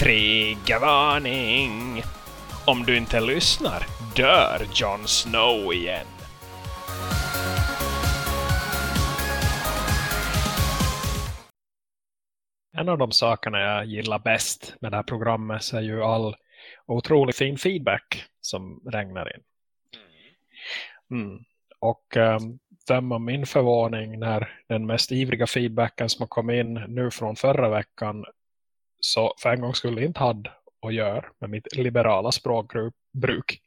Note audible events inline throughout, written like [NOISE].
Triggervarning! Om du inte lyssnar dör Jon Snow igen. En av de sakerna jag gillar bäst med det här programmet så är ju all otroligt fin feedback som regnar in. Mm. Och ehm, um, döma min förvåning när den mest ivriga feedbacken som har kommit in nu från förra veckan så för en gång skulle inte hade att göra med mitt liberala språkbruk.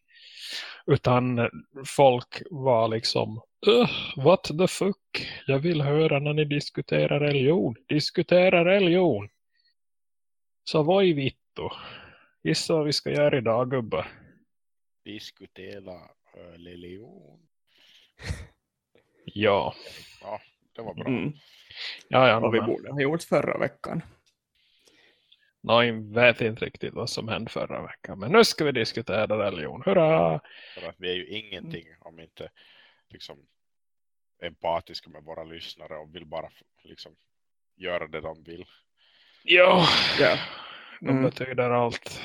Utan folk var liksom what the fuck? Jag vill höra när ni diskuterar religion. Diskutera religion. Så vad är vittu? Gissa vad vi ska göra idag gubbar. Diskutera uh, religion. [LAUGHS] ja. Ja, det var bra. Mm. Ja, ja, Vad vi borde ha gjort förra veckan. Nå, jag vet inte riktigt vad som hände förra veckan. Men nu ska vi diskutera religion. Hurra! För att vi är ju ingenting om inte liksom empatiska med våra lyssnare och vill bara liksom göra det de vill. Ja, Ja. de Mm. betyder allt.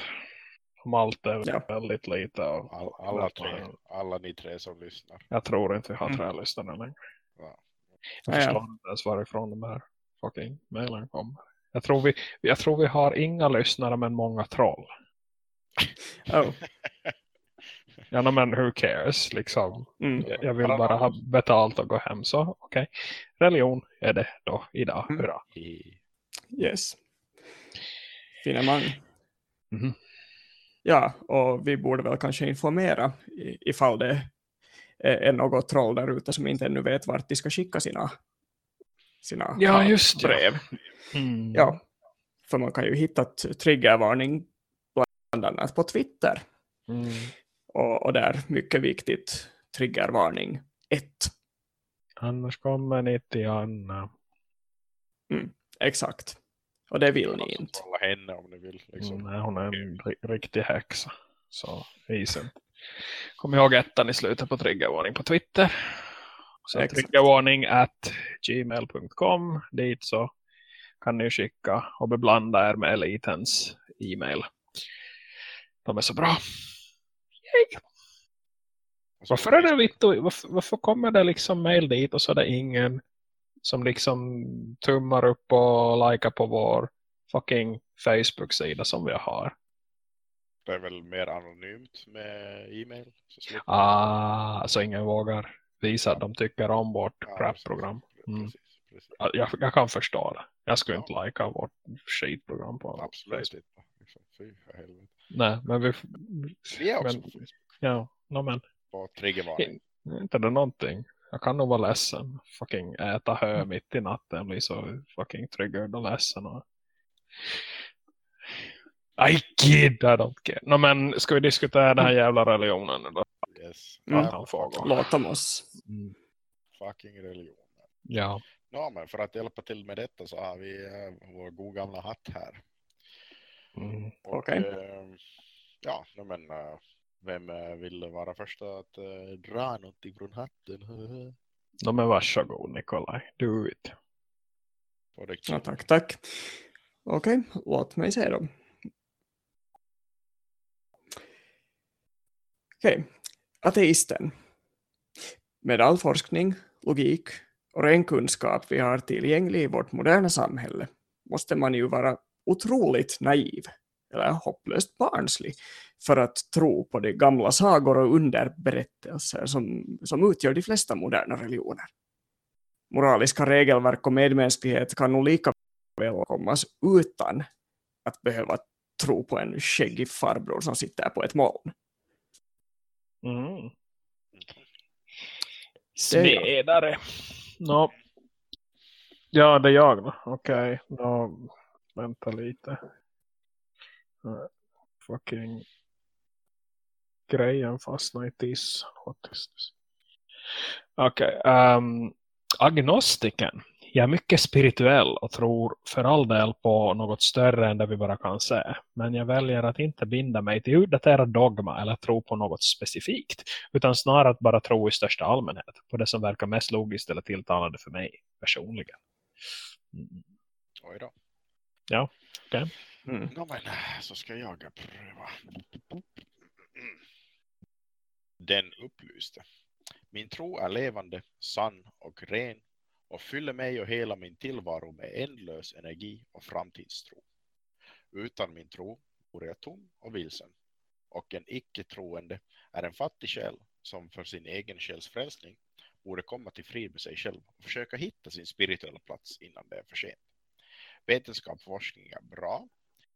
Om allt är Ja. väldigt lite. Och, All, alla, tre, alla ni tre som lyssnar. Jag tror inte vi har Mm. tre lyssnare längre. Ja. Jag Ja, ja. förstår inte ens varifrån de här fucking mailen kommer. Jag tror, vi, jag tror vi har inga lyssnare men många troll. Oh. Ja [LAUGHS] men who cares liksom. Mm. Jag, jag vill bara ha betalt och gå hem så okej. Religion är det då idag. Mm. Hurra. Yes. Finemang. Mhm. Ja, och vi borde väl kanske informera ifall det är något troll där ute som inte ännu vet vart de ska skicka sina, sina Ja, just brev. Mm. Ja, för man kan ju hitta triggervarning bland annat på Twitter. Mm. Och, och där, mycket viktigt, triggervarning 1. Annars kommer ni till Anna. Exakt. Och det vill ni inte. Kolla henne om ni vill. Liksom. Mm, nej, hon är en ri- riktig häxa. Så isen. Kom ihåg ettan i slutet på triggervarning på Twitter. Så triggervarning at gmail.com. Dit så kan ni skicka och beblanda er med elitens e-mail. De är så bra. Yay. Varför är det vittu? Varför, varför kommer det liksom mail dit och så är det ingen som liksom tummar upp och likar på vår fucking Facebook-sida som vi har. Det är väl mer anonymt med e-mail. Så Ah, så ingen vågar visa att de tycker om vårt Ja, crap-program. Mm. Precis, precis. Ja, Jag, jag kan förstå det. Jag skulle Ja. inte lika vårt skitprogram på Absolut Facebook. inte. Nej, men vi... Vi är också men, på ja, no, men På triggervarning. inte det någonting. Jag kan nog vara ledsen. Fucking äta hö mitt i natten. Blir så fucking triggered och ledsen. Och... I kid, I don't care. No, men ska vi diskutera den här jävla religionen då? Yes. Mm. Låt dem oss. Mm. Fucking religion. Ja. Ja, men för att hjälpa till med detta så har vi eh, vår god gamla hatt här. Mm. Okej. eh, ja, men eh, vem eh, vill vara första att eh, dra någonting från hatten? [LAUGHS] No, men varsågod Nikolaj. Do it. Ja, tack, tack. Okej, låt mig se då. Okej, ateisten. Med all forskning, logik och ren kunskap vi har tillgänglig i vårt moderna samhälle måste man ju vara otroligt naiv eller hopplöst barnslig för att tro på de gamla sagor och underberättelser som, som utgör de flesta moderna religioner. Moraliska regelverk och medmänsklighet kan nog lika väl kommas utan att behöva tro på en skäggig farbror som sitter på ett moln. Mm. Smedare. No. Ja, det är jag då. Okej. No. Vänta lite. Uh, fucking grejen fastnar i tiss. What is this? Okej. ehm, agnostiken. Jag är mycket spirituell och tror för all del på något större än det vi bara kan se. Men jag väljer att inte binda mig till utdaterad dogma eller tro på något specifikt. Utan snarare att bara tro i största allmänhet på det som verkar mest logiskt eller tilltalande för mig personligen. Mm. Oj då. Ja. Okay. Mm. No, men så ska jag pröva. Den upplyste. Min tro är levande, sann och ren och fyller mig och hela min tillvaro med ändlös energi och framtidstro. Utan min tro vore jag tom och vilsen. Och en icke-troende är en fattig själ som för sin egen själs frälsning borde komma till frid med sig själv och försöka hitta sin spirituella plats innan det är för sent. Vetenskap och forskning är bra,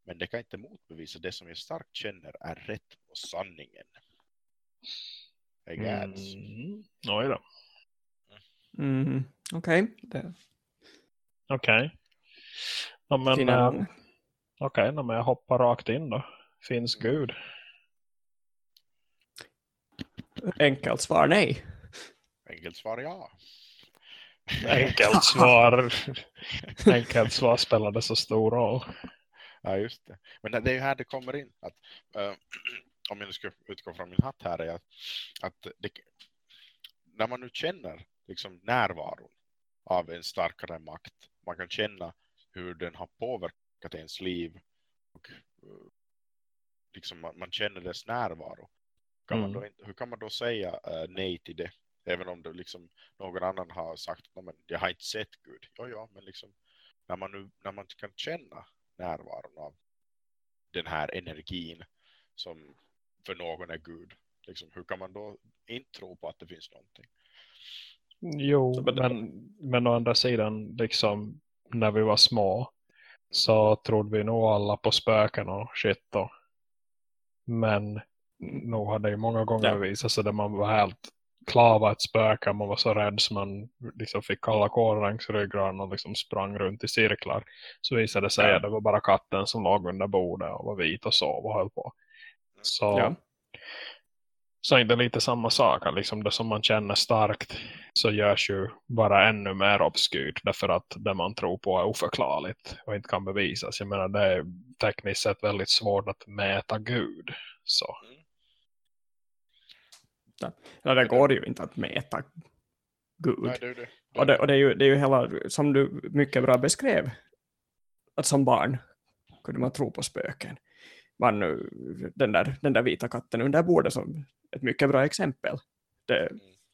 men det kan inte motbevisa det som jag starkt känner är rätt och sanningen. Mm. Oj då. Mm. Okej. Okay. Okej. Okay. Ja, men, äh, Okej, okay, men jag hoppar rakt in då. Finns. Gud? Enkelt svar nej. Enkelt svar ja. Enkelt [LAUGHS] svar. Enkelt svar spelade så stor roll. Ja, just det. Men det är ju här det kommer in. Att, äh, [CLEARS THROAT] om jag nu ska utgå från min hatt här. Är att, att det, när man nu känner liksom närvaron av en starkare makt. Man kan känna hur den har påverkat ens liv. Och uh, liksom man, man, känner dess närvaro. Kan mm. man då, hur kan man då säga uh, nej till det? Även om det liksom någon annan har sagt att jag har inte sett Gud. Ja, ja, men liksom när man, nu, när man kan känna närvaron av den här energin som för någon är Gud. Liksom, hur kan man då inte tro på att det finns någonting? Jo, men, men å andra sidan, liksom när vi var små så trodde vi nog alla på spöken och shit då. Men nog hade ju många gånger ja. visat sig där man var helt klar var ett spöke. Man var så rädd så man liksom fick kalla ryggraden och liksom sprang runt i cirklar. Så visade det sig ja. att det var bara katten som låg under bordet och var vit och sov och höll på. Så, ja. Så är det lite samma sak. Liksom det som man känner starkt så görs ju bara ännu mer obskyrt. Därför att det man tror på är oförklarligt och inte kan bevisas. Jag menar det är tekniskt sett väldigt svårt att mäta Gud. Så. Ja, det går ju inte att mäta Gud. Nej, det det. Det och, det, och det, är ju, det är ju hela, som du mycket bra beskrev, att som barn kunde man tro på spöken. Man, den, där, den där vita katten under bordet som ett mycket bra exempel. Det,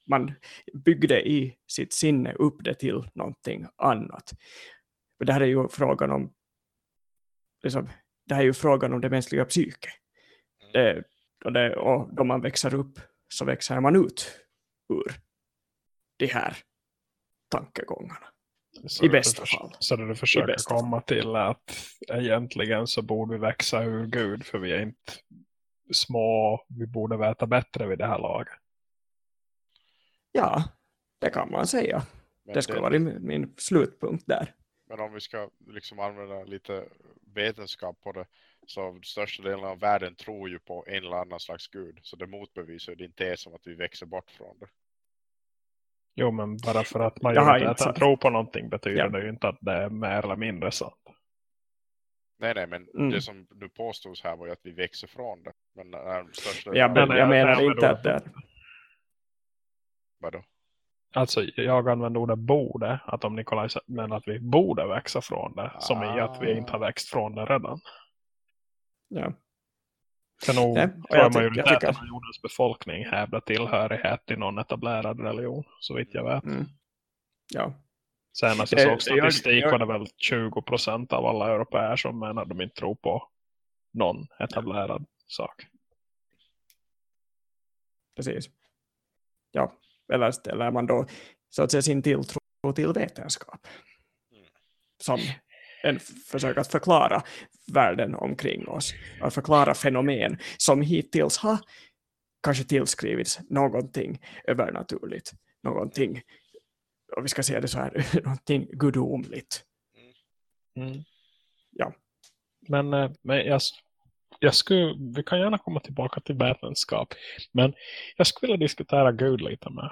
man byggde i sitt sinne upp det till någonting annat. För det här är ju frågan om liksom, det här är ju frågan om det mänskliga psyke. Det, och, det, och då man växer upp så växer man ut ur de här tankegångarna. Så I bästa för, fall. Så du försöker komma till att egentligen så borde vi växa ur Gud för vi är inte små, vi borde veta bättre vid det här laget. Ja, det kan man säga. Men det skulle vara min, min slutpunkt där. Men om vi ska liksom använda lite vetenskap på det så största delen av världen tror ju på en eller annan slags gud. Så det motbevisar din tes om att vi växer bort från det. Jo, men bara för att man Jag har gör inte att sagt- tror på någonting betyder Ja. det ju inte att det är mer eller mindre sant. Nej, nej, men Mm. det som du påstås här var ju att vi växer från det. Men äh, största Jag, men men, jag jag menar inte att det är... Vadå? Alltså, jag använder ordet borde, att om Nikolaj menar att vi borde växa från det, som i att vi inte har växt från det redan. Ja. För nog Nej, jag jag jag majoriteten tycker- av jordens befolkning hävdar tillhörighet till någon etablerad religion, så vitt jag vet. Mm. Ja. Senast jag Det- såg jag- statistik jag- var det väl 20% av alla europeer som menar att de inte tror på någon etablerad sak. precis. Ja, eller ställer man då så att säga sin tilltro till vetenskap. Som en f- försök att förklara världen omkring oss. Att förklara fenomen som hittills har kanske tillskrivits någonting övernaturligt. Någonting, och vi ska säga det så här, [LAUGHS] någonting gudomligt. Mm. Ja. Men, eh, men jag, jag skulle, vi kan gärna komma tillbaka till vetenskap. Men jag skulle vilja diskutera Gud lite med.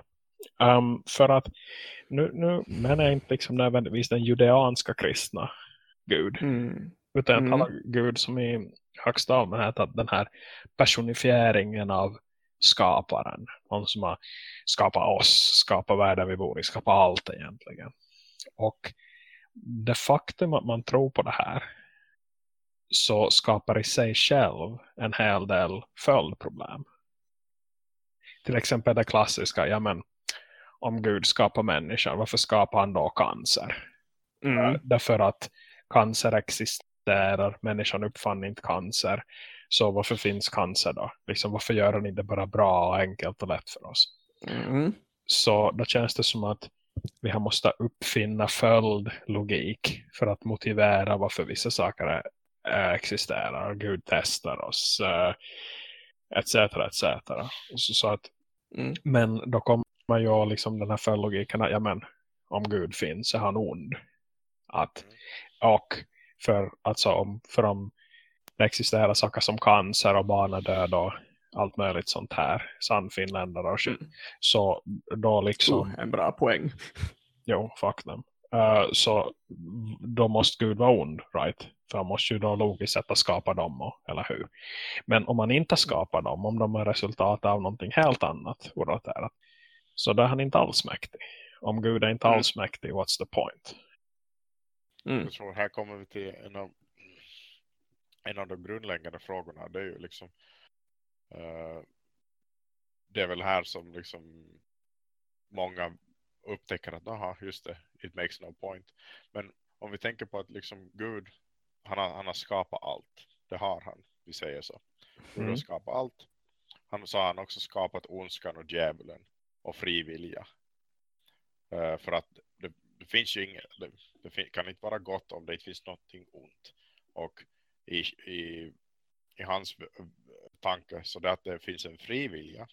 Um, för att nu, nu menar jag inte liksom nödvändigtvis den judeanska kristna Gud. Mm. Utan jag Mm. talar Gud som i högsta allmänhet att den här personifieringen av skaparen. Någon som har skapat oss, skapat världen vi bor i, skapat allt egentligen. Och det faktum att man tror på det här så skapar i sig själv en hel del följdproblem. Till exempel det klassiska, ja men om Gud skapar människan, varför skapar han då cancer? Mm. Därför att cancer existerar, människan uppfann inte cancer. Så varför finns cancer då? Liksom, varför gör han inte bara bra och enkelt och lätt för oss? Mm. Så då känns det som att vi har måste uppfinna följdlogik för att motivera varför vissa saker existerar. Gud testar oss, etc. etc. Så, så att, Mm. men då kommer ju liksom den här följdlogiken att ja, men, om Gud finns är han ond. Att, och för, alltså, om, för om det existerar saker som cancer och barnadöd och allt möjligt sånt här, sannfinländare och shit. Mm. Så då liksom, Oh, en bra poäng. jo, fuck them. Uh, så då måste Gud vara ond, right? För han måste ju då logiskt sett att skapa dem, och, eller hur? Men om man inte skapar dem, om de är resultat av någonting helt annat, oraterat, så då är han inte alls mäktig. Om Gud är inte Mm. alls mäktig, what's the point? Mm. Jag tror här kommer vi till en av, en av de grundläggande frågorna. Det är ju liksom eh, det är väl här som liksom många upptäcker att aha, just det, it makes no point. Men om vi tänker på att liksom Gud, han har, han har skapat allt. Det har han, vi säger så. Gud har Mm. skapat allt. Han har han också skapat ondskan och djävulen och frivilliga. Eh, för att det, det finns ju inget, det, kan inte vara gott om det inte finns någonting ont. Och i, i, i hans tanke så det att det finns en frivilliga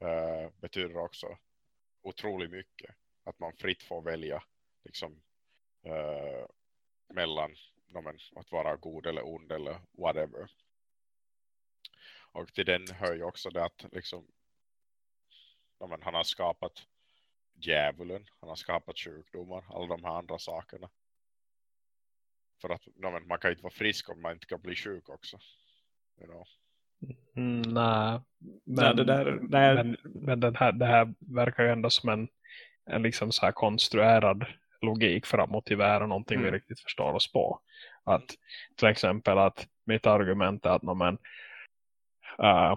eh, betyder också otroligt mycket. Att man fritt får välja liksom eh, mellan men, att vara god eller ond eller whatever. Och till den hör ju också det att liksom men, han har skapat djävulen, han har skapat sjukdomar, alla de här andra sakerna. För att men, man kan inte vara frisk om man inte kan bli sjuk också. You know? Mm, nej, Nej, det där, det är, men, men den här, det här verkar ju ändå som en, en liksom så här konstruerad logik för att motivera någonting vi Mm. riktigt förstår oss på. Att till exempel att mitt argument är att no, men, äh,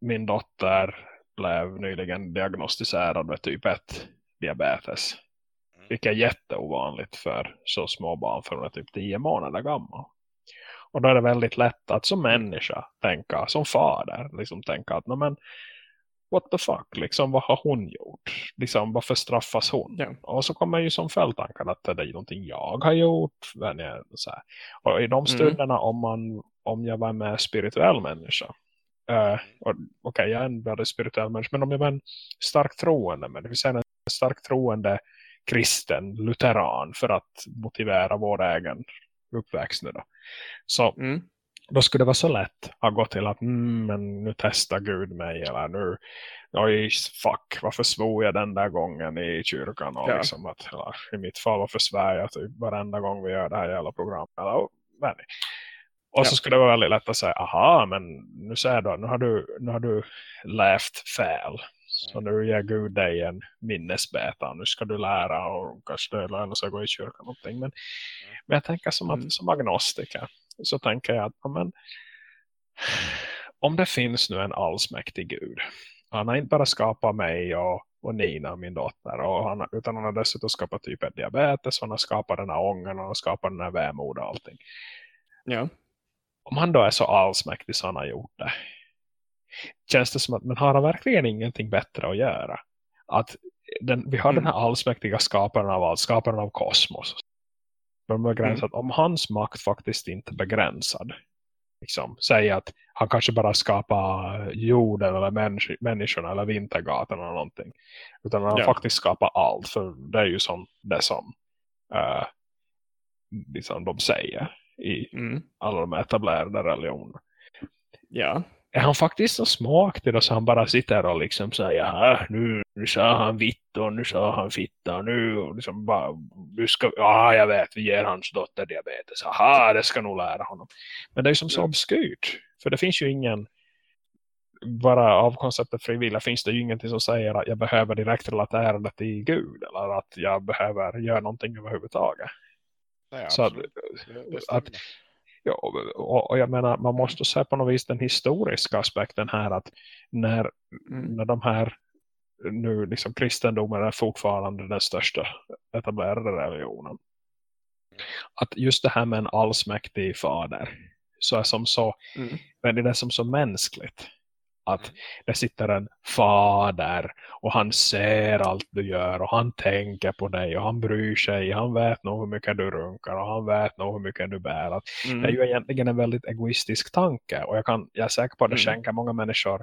min dotter blev nyligen diagnostiserad med typ 1 diabetes. Mm. Vilket är jätteovanligt för så små barn för hon är typ 10 månader gammal. Och då är det väldigt lätt att som människa tänka, som fader, liksom tänka att, "Nå, men what the fuck, liksom vad har hon gjort? Liksom varför straffas hon? Ja. Och så kommer ju som följdtankar att det är någonting jag har gjort. Men jag, så här. Och i de stunderna om, man, om jag var mer spirituell människa. Uh, Okej, okay, jag är en väldigt spirituell människa. Men om jag var en starkt troende människa. Vi säger en starkt troende kristen, lutheran. För att motivera vår egen uppväxt nu då. Så mm, då skulle det vara så lätt att gå till att mm, men nu testar Gud mig eller nu oj fuck varför svor jag den där gången i kyrkan och Ja. liksom att eller, i mitt fall varför svär jag typ varenda gång vi gör det här jävla programmet eller, men, och så Ja. skulle det vara väldigt lätt att säga aha men nu säger du nu har du, nu har du lävt fel så nu ger Gud dig en minnesbeta nu ska du lära och kanske lönar sig gå i kyrkan någonting men, men jag tänker som att Mm. som agnostiker så tänker jag att men, om det finns nu en allsmäktig Gud han har inte bara skapat mig och, och Nina, min dotter och han, utan han har dessutom skapat typ ett diabetes han har skapat den här ången och han har skapat den här vemod och allting ja. Om han då är så allsmäktig så han har gjort det. Känns det som att men har han verkligen ingenting bättre att göra? Att den, vi har Mm. den här allsmäktiga skaparen av allt, skaparen av kosmos. Är begränsat, om hans makt faktiskt inte är begränsad liksom, säga att han kanske bara skapar jorden eller människ- människorna eller vintergatan eller någonting. Utan han Ja. faktiskt skapar allt för det är ju som det som uh, liksom de säger i Mm, alla de etablerade religionerna. Ja. är han faktiskt så smaktig så han bara sitter och liksom säger ja, nu, nu sa han vitt och nu sa han fitta och nu och liksom bara, nu ska, ja jag vet vi ger hans dotter diabetes, aha det ska nog lära honom. Men det är ju som så obskyrt för det finns ju ingen bara av konceptet frivilliga finns det ju ingenting som säger att jag behöver direkt relatera det till Gud eller att jag behöver göra någonting överhuvudtaget Nej, Så att, att, ja, och, och jag menar, man måste se på något vis den historiska aspekten här att när, Mm. när de här nu liksom kristendomen är fortfarande den största etablerade religionen. Att just det här med en allsmäktig fader så är som så, Mm. men det är som så mänskligt. Att det sitter en fader och han ser allt du gör och han tänker på dig och han bryr sig. Han vet nog hur mycket du runkar och han vet nog hur mycket du bär. Att Mm. det är ju egentligen en väldigt egoistisk tanke och jag, kan, jag är säker på att det Mm. skänker många människor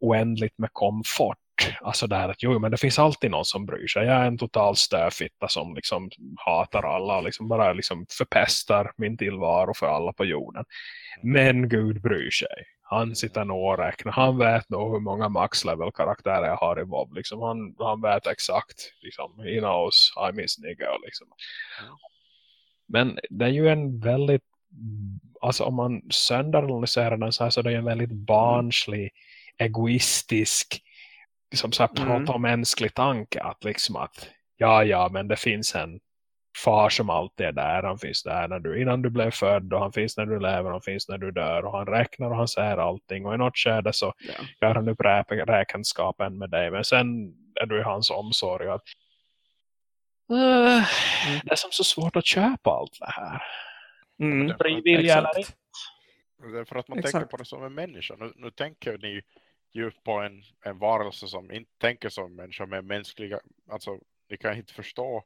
oändligt med komfort. Alltså där att jo men det finns alltid någon som bryr sig. Jag är en total stöfitta som liksom hatar alla och liksom bara liksom förpestar min tillvaro för alla på jorden. Men Gud bryr sig. Han sitter nog och räknar. Han vet nog hur många max level karaktärer jag har i WoW. Liksom han, han vet exakt. Liksom, he knows I'm his nigga. Liksom. Mm. Men det är ju en väldigt alltså om man sönderanalyserar den så här så är det en väldigt barnslig egoistisk liksom så här Mm. protomänsklig tanke att liksom att ja ja men det finns en far som alltid är där, han finns där när du, innan du blev född och han finns när du lever, han finns när du dör och han räknar och han ser allting och i något skede så Ja. gör han upp räk- räkenskapen med dig men sen är du i hans omsorg att Eh, det är som så svårt att köpa allt det här Mm. frivilliga eller Exakt. Det är för att man Exakt. tänker på det som en människa. Nu, nu tänker ni ju på en, en varelse som inte tänker som människa med mänskliga, alltså ni kan inte förstå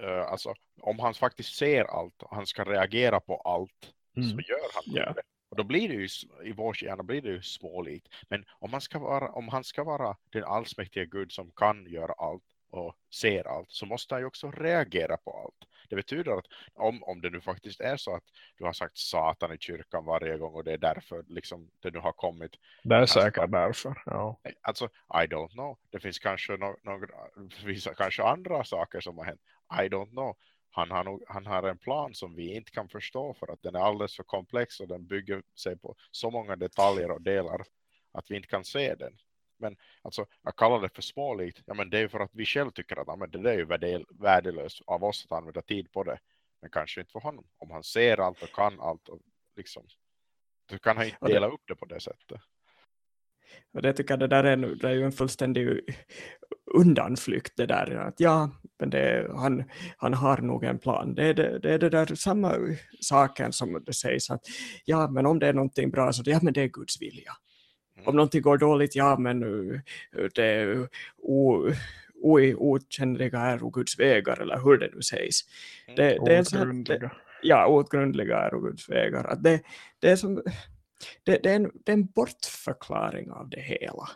eh, alltså om han faktiskt ser allt och han ska reagera på allt så Mm. gör han Ja. det. Och då blir det ju i vår hjärna blir det ju småligt. Men om han ska vara, om han ska vara den allsmäktiga Gud som kan göra allt och ser allt så måste han ju också reagera på allt. Det betyder att om, om det nu faktiskt är så att du har sagt satan i kyrkan varje gång och det är därför liksom det nu har kommit. det är säkert därför ja. Alltså, I don't know. Det finns kanske no, några, [LAUGHS] vissa, kanske andra saker som har hänt. I don't know. Han har, nog, han har en plan som vi inte kan förstå för att den är alldeles för komplex och den bygger sig på så många detaljer och delar att vi inte kan se den. Men alltså, jag kallar det för småligt. Ja, men det är för att vi själv tycker att ja, men det är ju värdelöst av oss att använda tid på det. Men kanske inte för honom. Om han ser allt och kan allt och liksom, då kan han inte dela upp det på det sättet. Och det tycker jag det där är, det är ju en fullständig undanflykt det där. Att ja, men det, han, han har nog en plan. Det är det, det är det där samma saken som det sägs att ja, men om det är någonting bra så ja, men det är Guds vilja. Mm. Om någonting går dåligt, ja, men uh, det är o, o, okännliga är Guds vägar eller hur det nu sägs. Det, det är här, det, ja, outgrundliga är Guds vägar. Att det, det är som det, det, är en, det är en bortförklaring av det hela.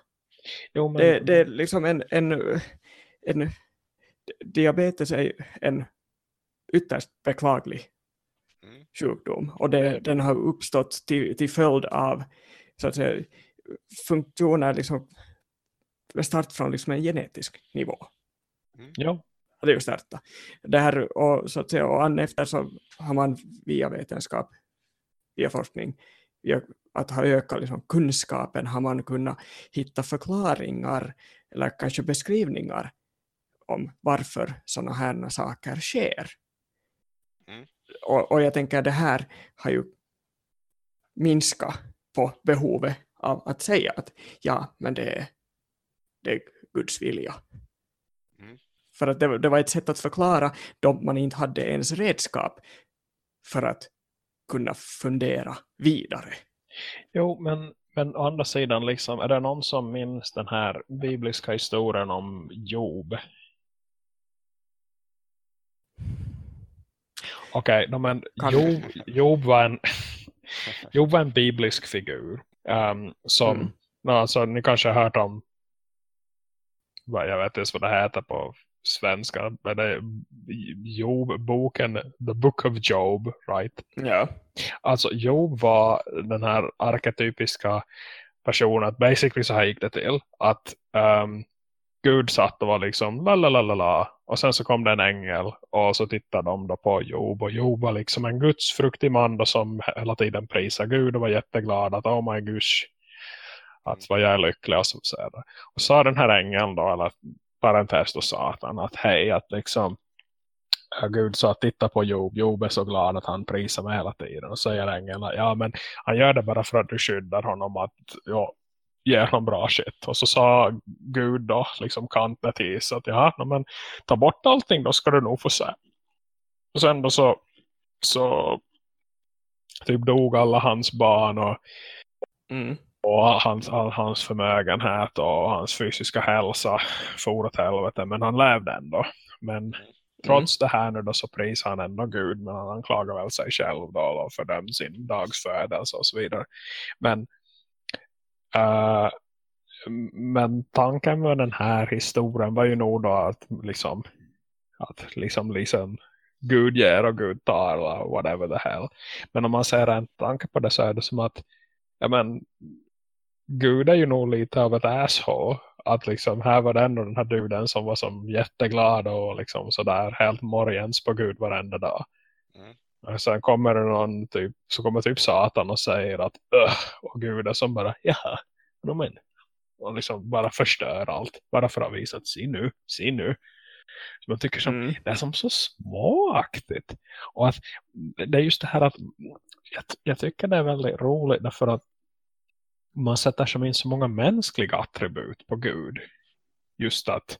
Jo, men, Det, det är liksom en, en, en diabetes är en ytterst beklaglig Mm. sjukdom och det, den har uppstått till, till följd av så att säga, funktioner liksom, start från liksom en genetisk nivå. ja, Det är ju starta. Det här, och, så att säga, och an efter så har man via vetenskap, via forskning, via att ha ökat liksom kunskapen har man kunnat hitta förklaringar eller kanske beskrivningar om varför sådana här saker sker. Mm. Och, och jag tänker det här har ju minskat på behovet av att säga att ja, men det är, det är Guds vilja. Mm. För att det, det var ett sätt att förklara då man inte hade ens redskap för att kunna fundera vidare. jo, men, men å andra sidan liksom, är det någon som minns den här bibliska historien om Job? Okej, okay, men Kan- Job, Job, var en, [LAUGHS] Job var en biblisk figur. Um, som, Mm. no, alltså, ni kanske har hört om vad jag vet inte ens vad det heter på svenska. Men det är Job, boken The Book of Job, right? Ja. Alltså Job var den här arketypiska personen att basically så här gick det till att um, Gud satt och var liksom la la la la la och sen så kom det en ängel och så tittade de då på Job och Job var liksom en gudsfruktig man då som hela tiden prisade Gud och var jätteglad att oh my gosh att vad jag är lycklig och så vidare. Och sa den här ängeln då eller parentes då satan att hej att liksom ja, Gud sa att titta på Job. Job är så glad att han prisar mig hela tiden. Och säger ängeln ja men han gör det bara för att du skyddar honom att ja, ge honom bra shit. Och så sa Gud då liksom kantet till så att ja men ta bort allting då ska du nog få se. Och sen då så så typ dog alla hans barn och, Mm. och hans, all, hans förmögenhet och hans fysiska hälsa for åt helvete. Men han levde ändå. Men trots det här nu då så prisar han ändå Gud. Men han anklagar väl sig själv då och fördömde sin dags födelse och så vidare. Men Eh, men tanken med den här historien var ju nog då att liksom att liksom liksom Gud ger och Gud tar och whatever the hell. Men om man ser en tanke på det så är det som att ja men Gud är ju nog lite av ett asshole. Att liksom här var det ändå den här duden som var som jätteglad och liksom sådär helt morgens på Gud varenda dag. Mm. Och sen kommer det någon typ, så kommer typ Satan och säger att Öh, och Gud är som bara, no men. Och liksom bara förstör allt. Bara för att visa att se nu, se nu. Så man tycker som, Mm. det är som så småaktigt. Och att det är just det här att jag, jag tycker det är väldigt roligt därför att man sätter som in så många mänskliga attribut på Gud. Just att,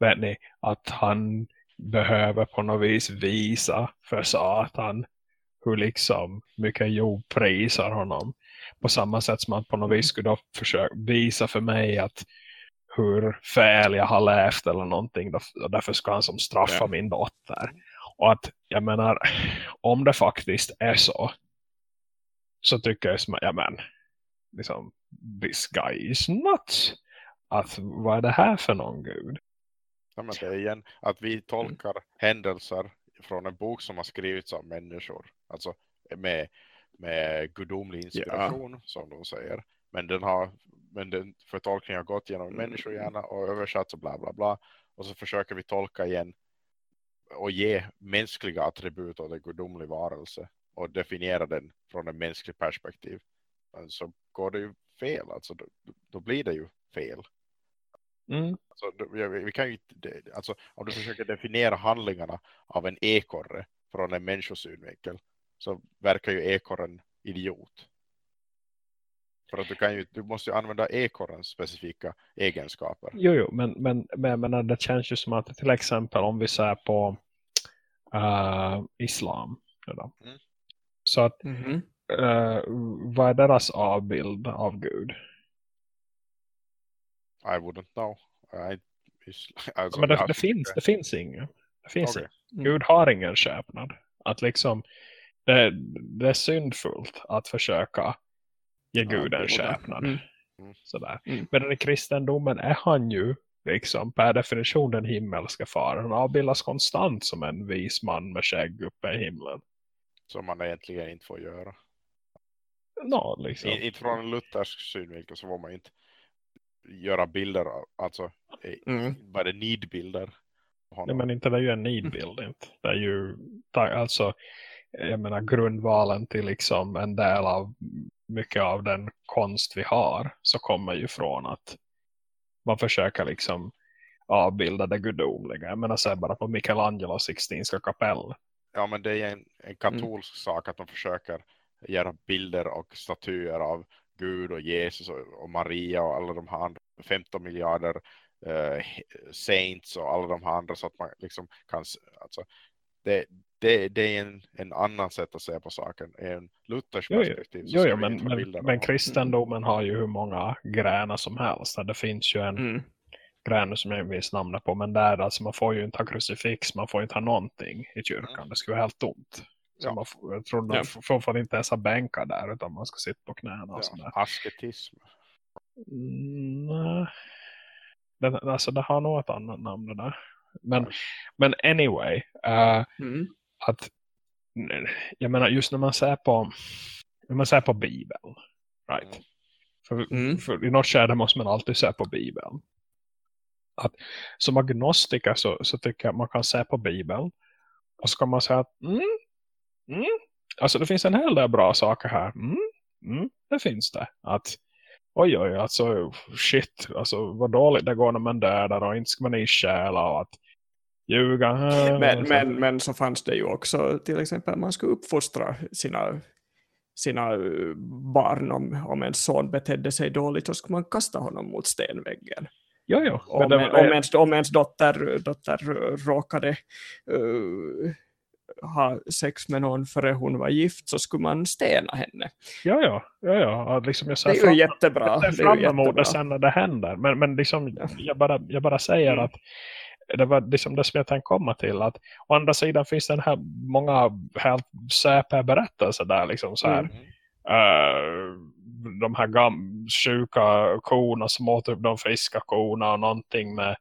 vet ni, att han behöver på något vis visa för Satan hur liksom mycket Job prisar honom. På samma sätt som man på något vis skulle försöka visa för mig att hur fel jag har levt eller någonting. Och därför ska han som straffa Ja. min dotter. Och att, jag menar, om det faktiskt är så så tycker jag som, ja men, liksom, this guy is nuts. Att, vad är det här för någon gud? Ja, men det är igen att vi tolkar händelser från en bok som har skrivits av människor. Alltså med, med gudomlig inspiration som de säger. Men den har men den förtolkningen har gått genom en människohjärna och översatts och bla bla bla. Och så försöker vi tolka igen och ge mänskliga attribut av en gudomlig varelse och definiera den från en mänsklig perspektiv. Men så går det ju fel, alltså då, då blir det ju fel. Mm. Alltså, vi kan ju, alltså, om du försöker definiera handlingarna av en ekorre från en människosynvinkel så verkar ju ekorren idiot. För att du, kan ju, du måste ju använda ekorrens specifika egenskaper. Jo, jo, men, men, men menar, det känns ju som att till exempel om vi ser på eh, islam. Då, Mm. Så att Mhm. eh, vad är deras avbild av Gud? I wouldn't know. I, alltså, [LAUGHS] men det, det, finns, det finns ingen. Det finns Okej. ingen. Gud har ingen skepnad. Att liksom, det, det är syndfullt att försöka ge Ja, Gud en det- skepnad. Mm. Mm. Sådär. Mm. Men i kristendomen är han ju liksom per definition den himmelska far. Han avbildas konstant som en vis man med skägg uppe i himlen. Som man egentligen inte får göra. Nå, liksom. I, inte från en luthersk synvinkel så får man inte göra bilder, av- alltså eh, Mm. bara honom. Nej, men inte det är ju en nidbild inte. Det är ju alltså jag menar grundvalen till liksom en del av mycket av den konst vi har så kommer ju från att man försöker liksom avbilda det gudomliga. Jag menar så bara på Michelangelo Sixtinska kapell. Ja, men det är en, en katolsk sak att de försöker göra bilder och statyer av Gud och Jesus och, och Maria och alla de här andra 15 miljarder eh, saints och alla de här andra så att man liksom kan alltså, det, det, det är en, en annan sätt att se på saken. En Luthers jo. perspektiv Jo, jo men, men, men kristendomen har ju hur många grenar som helst. Det finns ju en Mm. gren som jag minns namnet på. Men där alltså man får ju inte ha krucifix. Man får inte ha någonting i kyrkan. Mm. Det skulle vara helt tomt. Ja. man jag tror man Ja. får, fan inte ens ha bänkar där. Utan man ska sitta på knäna och sådär. ja, asketism. Mm, nej. den, alltså det har nog ett annat namn det där. Men, Ja. men anyway. eh, Mm. att jag menar just när man ser på när man ser på Bibeln. Right. Mm. För, Mm. för i något skede måste man alltid se på Bibeln. Att, som agnostiker så, så tycker jag att man kan se på Bibeln. Och så kan man säga att mm, mm, alltså det finns en hel del bra saker här. Mm, mm, det finns det. Att oj oj, alltså shit, alltså vad dåligt det går när man dödar och inte ska man i själa och att ljuga. Men, och så. men, men så fanns det ju också till exempel man skulle uppfostra sina, sina eh, barn om, om en son betedde sig dåligt så skulle man kasta honom mot stenväggen. Jo, jo. Men Om, det, en, om, ens, om ens dotter, dotter råkade uh, ha sex med någon före hon var gift så skulle man stena henne. ja, ja, ja, ja. Liksom jag Det ser är ju fram- jättebra. jag Det ser är fram ju emot det sen när det händer. Men, men liksom, Ja. jag, bara, jag bara säger Mm. att det var liksom det som jag tänkte komma till. Att å andra sidan finns det här många helt säpe berättelser där. Liksom så här, Mm. eh, de här gam, sjuka korna som åt upp de friska korna och någonting med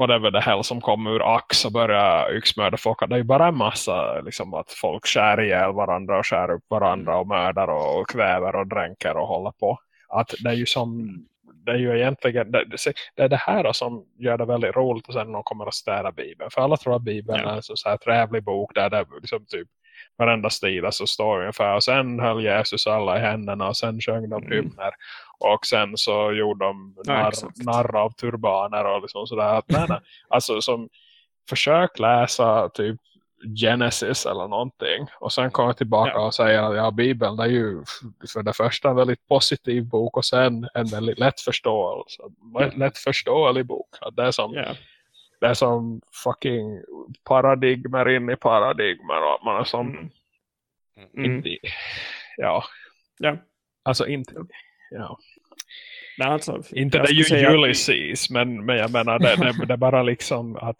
whatever the hell som kommer ur ax och börjar yxmörda folk. Det är ju bara en massa liksom, att folk skär ihjäl varandra och skär upp varandra och mördar och, och kväver och dränker och håller på. Att det är ju som det är ju egentligen det, det- är det här som gör det väldigt roligt och sen de kommer att städa Bibeln. För alla tror att Bibeln Ja. är en så, så här trevlig bok där det liksom typ varenda stil så står ungefär. Och sen höll Jesus alla i händerna och sen sjöng de Mm. Och sen så gjorde de Ja, narr, exakt. narr av turbaner och liksom sådär. Att, nej, nej. [LAUGHS] Alltså som försök läsa typ Genesis eller någonting. Och sen kommer tillbaka Ja. och säger att ja, Bibeln är ju för det första en väldigt positiv bok och sen en väldigt lättförståelig, lättförståelig bok. Det, är som, Ja. det är som fucking paradigmer in i paradigmer. Och man är som Mm. Mm. inte, ja, Ja. alltså inte, ja. Nej, alltså, Inte det är ju säga att- Ulysses, men, men jag menar det, det, det är bara liksom att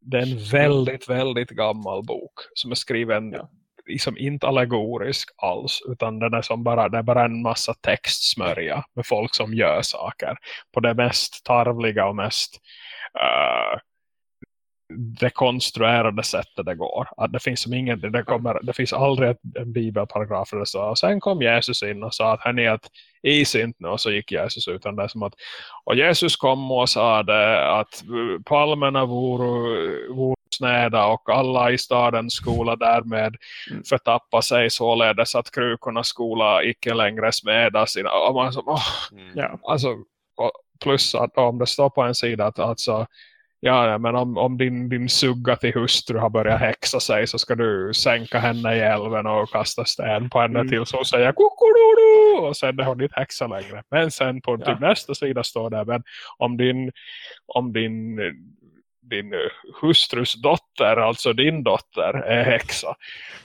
det är en väldigt, väldigt gammal bok som är skriven Ja. liksom inte allegorisk alls utan den är som bara, det är bara en massa textsmörja med folk som gör saker på det mest tarvliga och mest uh, dekonstruerade sättet det går. Att det finns som ingen, det, kommer, det finns aldrig en bibelparagraf det står och sen kom Jesus in och sa att hörni att is inte nu och så gick Jesus utan det som att och Jesus kom och sa det att palmerna vore, vore snäda och alla i staden skola därmed Mm. förtappa sig således att krukorna skola icke längre smäda sina och man som, åh, Mm. Ja. alltså, plus att om det står på en sida att alltså, ja, men om, om din, din sugga till hustru har börjat häxa sig så ska du sänka henne i älven och kasta sten på henne Mm. till så säger kukurudu och sen är hon inte häxa längre. Men sen på Ja. typ nästa sida står det men om din, om din din eh, hustrus dotter, alltså din dotter, är häxa.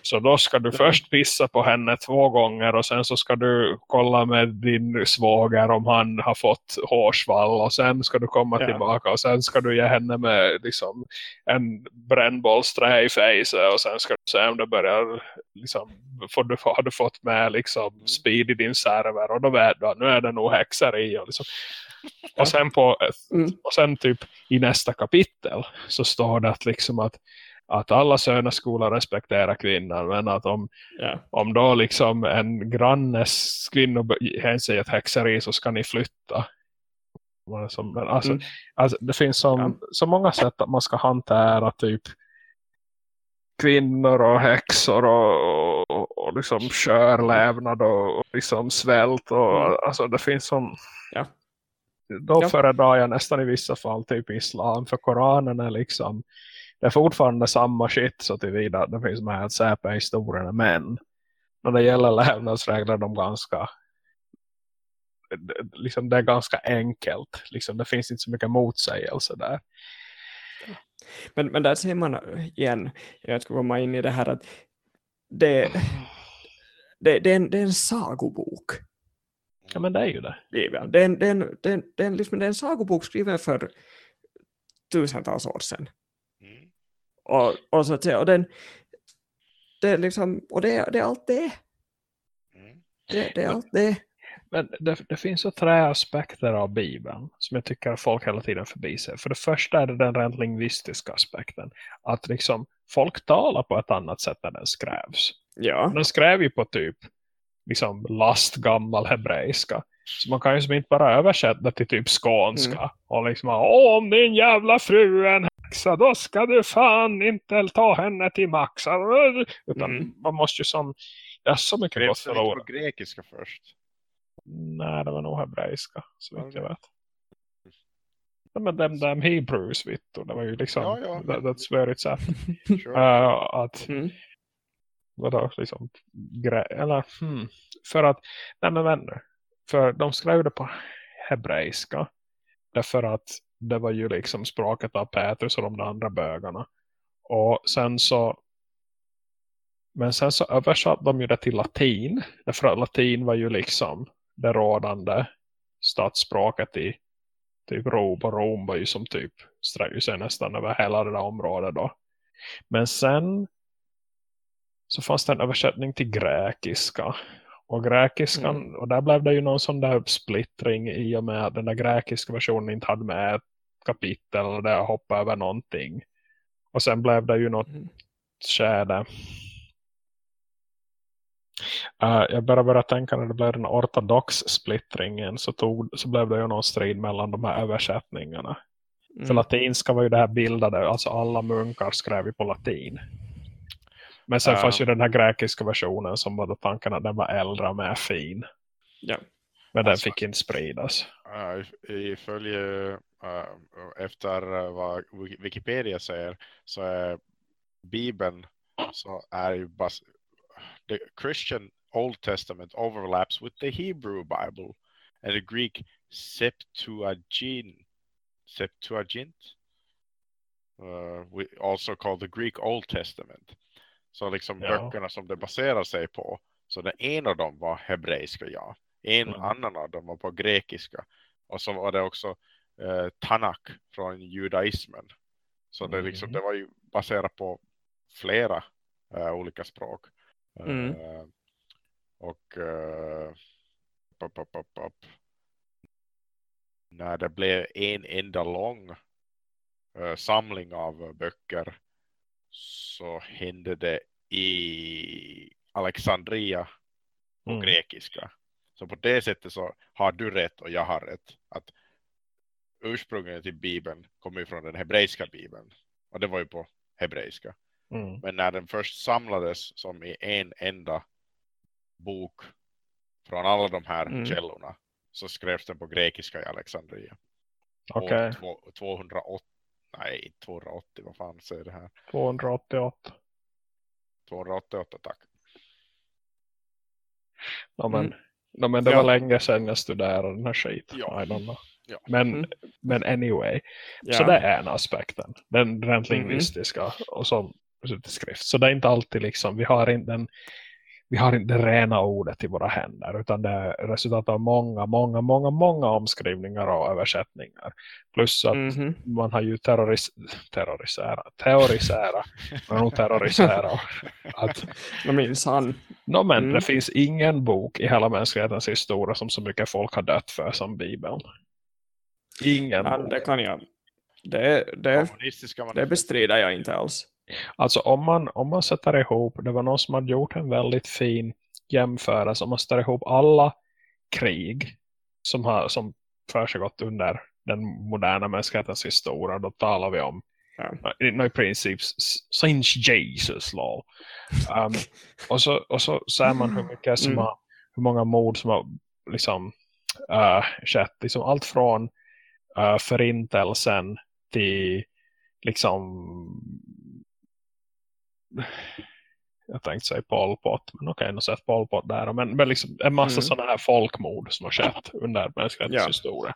Så då ska du först pissa på henne två gånger och sen så ska du kolla med din svåger om han har fått hårsvall och sen ska du komma Ja. tillbaka och sen ska du ge henne med liksom en brännbollsträ i face och sen ska du se om det börjar liksom, får du, har du fått med liksom speed i din server och då vet du nu är det nog häxeri och liksom [LAUGHS] och sen på Mm. och sen typ i nästa kapitel så står det att liksom att att alla söner skola respektera kvinnan men att om, Ja. om då liksom en grannes kvinnor hänser ett häxeri så ska ni flytta. Som- Men alltså, Mm. alltså, det finns som, så många sätt att man ska hantera typ kvinnor och häxor och, och, och liksom körlävnad och, och liksom svält och Mm. alltså det finns som Ja. Då Ja. föredrar jag nästan i vissa fall typ islam för Koranen är liksom det är fortfarande samma shit så tillvida att det finns med att säpa historierna men när det gäller lävnadsregler de ganska det- liksom det är ganska enkelt liksom det finns inte så mycket motsägelse där Men, men där ser man igen, jag ska komma in i det här att det, det, det, är, en, det är en sagobok. Ja men det är ju det. Det är en, det är en, det är det är liksom, det är en sagobok skriven för tusentals år sedan. Mm. Och, och så att säga, och den, det är liksom, och det, det är allt det. Mm. Det, det är allt det. Men det, det finns så tre aspekter av Bibeln som jag tycker folk hela tiden förbiser. För det första är det den rent lingvistiska aspekten. Att liksom folk talar på ett annat sätt när den skrevs. Ja, Den skrev ju på typ liksom last gammal hebreiska. Så man kan ju inte bara översätta till typ skånska. Mm. Och liksom om din jävla fru är en häxa då ska du fan inte ta henne till max. Utan Mm. man måste ju som det är så mycket inte förlorat. på grekiska först? Nej, det var nog hebreiska, så vitt jag Okej. vet. men dem, dem Hebrews, vittu. Det var ju liksom, Ja, ja. That, that's where it's at. [LAUGHS] Sure. Uh, att, Mm vadå, liksom, eller, hmm, för att, nej men vänner, för de skrev det på hebreiska, därför att det var ju liksom språket av Petrus och de där andra bögarna. Och sen så, men sen så översatte de ju det till latin, därför att latin var ju liksom det rådande statsspråket i typ Rom och Rom var ju som typ sträckte sig nästan över hela det där området då. Men sen så fanns det en översättning till grekiska. Och grekiskan, Mm. och där blev det ju någon sån där splittring i och med att den där grekiska versionen inte hade med ett kapitel där hoppade över någonting. Och sen blev det ju något Mm. skäde. Uh, jag bara började tänka när det blev den ortodox splittringen så, tog, så blev det ju någon strid mellan de här översättningarna. För Mm. latinska var ju det här bildade, alltså alla munkar skrev ju på latin. Men sen Ja. fanns ju den här grekiska versionen som var då tanken att den var äldre och mer fin. Ja. Men den Alltså- fick inte spridas. Uh, i följe uh, efter uh, vad Wiki- Wikipedia säger så är Bibeln så är ju bas the Christian Old Testament overlaps with the Hebrew Bible and the Greek Septuagint Septuagint uh, we also called the Greek Old Testament så liksom Ja. böckerna som det baserar sig på så den ena av dem var hebreiska ja en Mm. annan av dem var på grekiska. Och så var det också eh, Tanakh från judaismen. Så det, liksom, Mm. det var ju baserat på flera eh, olika språk. Mm. Eh, och eh, pop, pop, pop, pop. när det blev en enda lång eh, samling av böcker så hände det i Alexandria på Mm. grekiska. Så på det sättet så har du rätt och jag har rätt. Att ursprunget till Bibeln kommer ju från den hebreiska Bibeln. Och det var ju på hebreiska. Mm. Men när den först samlades som i en enda bok från alla de här Mm. källorna så skrevs den på grekiska i Alexandria. Två- 280, nej 280, vad fan säger det här? 288. 288 tack. Ja, men, Mm. ja, men det Ja. var länge sedan jag studerade den här skiten. Ja. I don't know. Ja. Men, Mm. men anyway. Ja. Så det är en aspekten. Den rent Mhm. lingvistiska och som skrift. Så det är inte alltid liksom, vi har inte den vi har inte det rena ordet i våra händer utan det är resultat av många, många, många, många omskrivningar och översättningar. Plus att Mhm. man har ju terroris terrorisera, teorisera, har nog terrorisera att [LAUGHS] Jag minns han. no, men Mm. det finns ingen bok i hela mänsklighetens historia som så mycket folk har dött för som Bibeln. Ingen Ja, det kan jag. Det, det, det bestrider jag inte alls. Alltså om man, om man sätter ihop, det var någon som hade gjort en väldigt fin jämförelse, om man sätter ihop alla krig som har som försiggått under den moderna mänsklighetens historia, då talar vi om Ja. i, i princip since Jesus law. Um, [LAUGHS] och, så, och så ser man hur mycket som Mm. har, hur många mord som har liksom uh, skett, liksom allt från uh, förintelsen till liksom [SIGHS] jag tänkte säga Pol Pot, men okej, okay, sett Pol Pot där. Men, men liksom en massa Mm. sådana här folkmord som har skett under mänsklighetens Ja.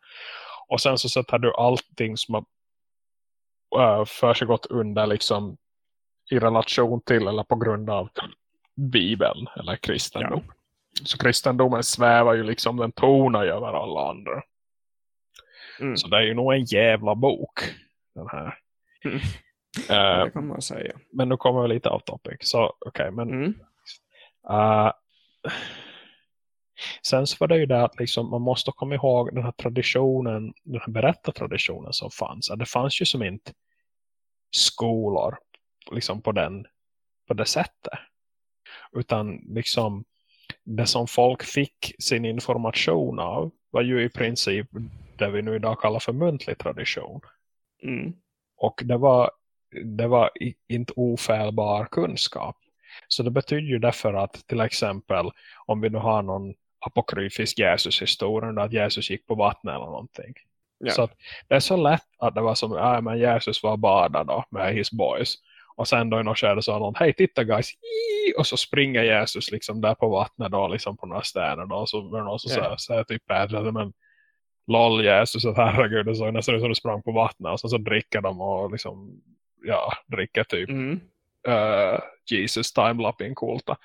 Och sen så sätter du allting som har uh, försiggått under liksom i relation till eller på grund av Bibeln eller kristendom. Så kristendomen svävar ju liksom, den tonar ju över alla andra. Mm. Så det är ju nog en jävla bok. Den här. Mm. Eh, Det kan man säga. men nu kommer vi lite av topic. Så okej, okay, men Mm. uh, sen så var det ju det att liksom, man måste komma ihåg den här traditionen, den här berättartraditionen som fanns. Att det fanns ju som inte skolor liksom på den på det sättet. Utan liksom det som folk fick sin information av var ju i princip det vi nu idag kallar för muntlig tradition. Mm. Och det var, det var inte ofällbar kunskap. Så det betyder ju därför att till exempel om vi nu har någon apokryfisk Jesus-historia att Jesus gick på vattnet eller någonting. Ja. Så det är så lätt att det var som, ja men Jesus var badad då med his boys. Och sen då i något skede sa någon, hej titta guys, och så springer Jesus liksom där på vattnet då, liksom på några städer då. Och så var det någon som Ja. säger, typ Petrus, men lol Jesus, att herregud, det såg nästan som du sprang på vattnet. Och sen så dricker de och liksom, ja, dricker typ Mm. uh, Jesus timelapping kulta.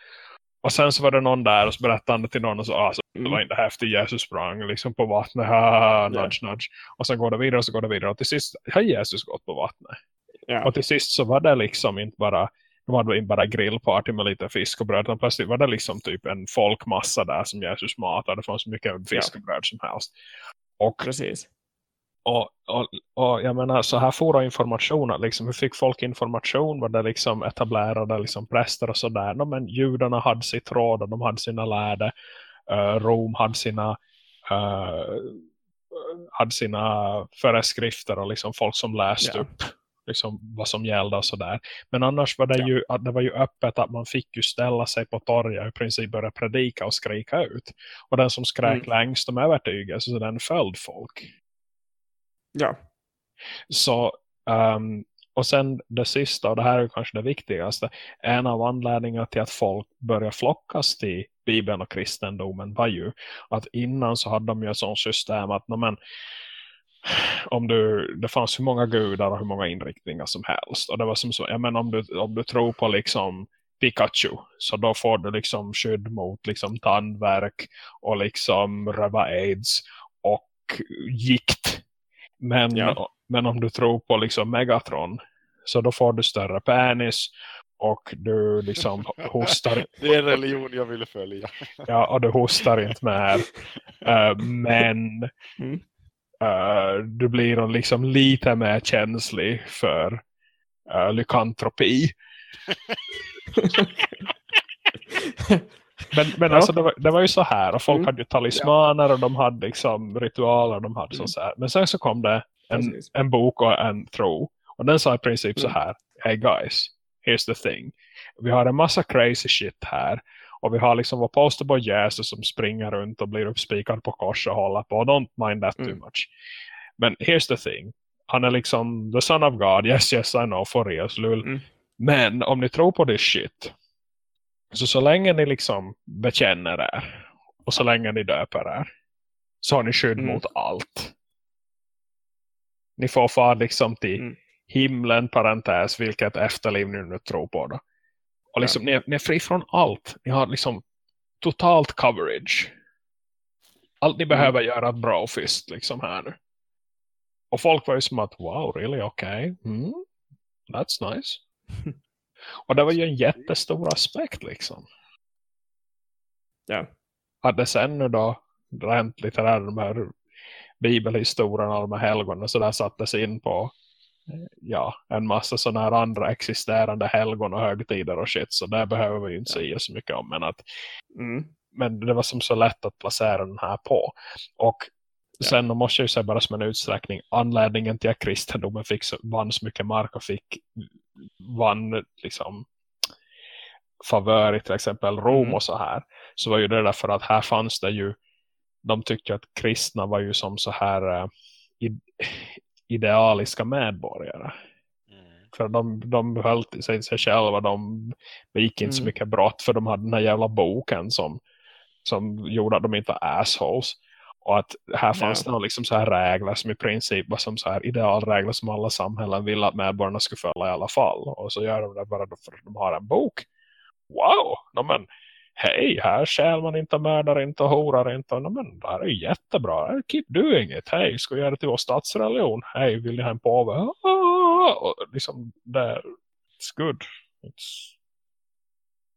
Och sen så var det någon där och så berättade han det till någon och så, ah, så det Mm. var inte häftigt, Jesus sprang liksom på vattnet, ha, nudge, nudge. Och sen går det vidare och så går det vidare och till sist har Jesus gått på vattnet. Ja. Och till sist så var det liksom inte bara de hade inte bara grillparty med lite fisk och bröd utan plötsligt var det liksom typ en folkmassa där som Jesus matade. Det fanns så mycket fisk och bröd som helst. Och Precis. Och, och, och jag menar, så här får informationen, liksom, hur fick folk information? Var det liksom etablerade liksom präster och sådär? No, men judarna hade sitt råd och de hade sina lärde. Uh, Rom hade sina uh, hade sina föreskrifter och liksom folk som läste Ja. upp liksom vad som gällde och sådär. Men annars var det Ja. ju att det var ju öppet att man fick ju ställa sig på torget och i princip börja predika och skrika ut. Och den som skrek Mm. längst om övertygelse så den följde folk. Ja. Så, um, och sen det sista, och det här är kanske det viktigaste, en av anledningarna till att folk börjar flockas till Bibeln och kristendomen var ju att innan så hade de ju ett sånt system att men, om du, det fanns hur många gudar och hur många inriktningar som helst. Och det var som så, ja men om du, om du tror på liksom Pikachu så då får du liksom skydd mot liksom tandvärk och liksom röva aids och gikt. Men, Ja. men om du tror på liksom Megatron så då får du större penis och du liksom [LAUGHS] hostar, Det är en religion jag vill följa. [LAUGHS] ja, och du hostar inte mer. Eh, men Mm. eh, du blir liksom lite mer känslig för uh, lykantropi. [LAUGHS] Men, men Ja. alltså det var, det var ju så här. Och folk Mm. hade ju talismaner och de hade liksom ritualer. De hade Mm. så här. Men sen så kom det en, Precis. en bok och en tro. Och den sa i princip så Mm. här. Hey guys, here's the thing. Vi har en massa crazy shit här. Och vi har liksom vår posterboy Jesus som springer runt och blir uppspikad på kors och håller på. Don't mind that too Mm. much. Men here's the thing. Han är liksom the son of God. Yes, yes, I know. For real, lull. Mm. Men om ni tror på det shit. Så så länge ni liksom bekänner er. Och så länge ni döper er. Så har ni skydd Mm. mot allt. Ni får fara liksom till Mm. himlen, parentes, vilket efterliv ni nu tror på då. Och liksom, ni, är, ni är fri från allt. Ni har liksom totalt coverage. Allt ni Mm. behöver göra ett bra fist liksom här nu. Och folk var ju som att, wow, really, okay. Mm, that's nice. [LAUGHS] Och det var ju en jättestor aspekt liksom. Ja. Det sen nu då rent litterära de här bibelhistorierna och de här helgonen så där sattes in på eh, ja, en massa sådana här andra existerande helgon och högtider och shit så det behöver vi ju inte säga så mycket om men att Mm. men det var som så lätt att placera den här på. Och Ja. sen då måste jag ju säga bara som en utsträckning anledningen till att kristendomen fick så, vann så mycket mark och fick vann liksom favör i till exempel Rom Mm. och så här. Så var ju det därför att här fanns det ju de tyckte att kristna var ju som så här eh, id idealiska medborgare. Mm. För de, de höll sig, sig själva, de begick inte så Mm. mycket brott för de hade den här jävla boken som, som gjorde att de inte var assholes. Och att här fanns Ja. det liksom så här regler som i princip var som så här idealregler som alla samhällen vill att medborgarna skulle följa i alla fall. Och så gör de det bara för att de har en bok. Wow! No, men, hej, här stjäl man inte, mördar inte och horar inte. No, men, det här är ju jättebra. Keep doing it. Hej, ska vi göra det till vår statsreligion? Hej, vill ni ha en påve? Ah! Och liksom, det it's good. It's...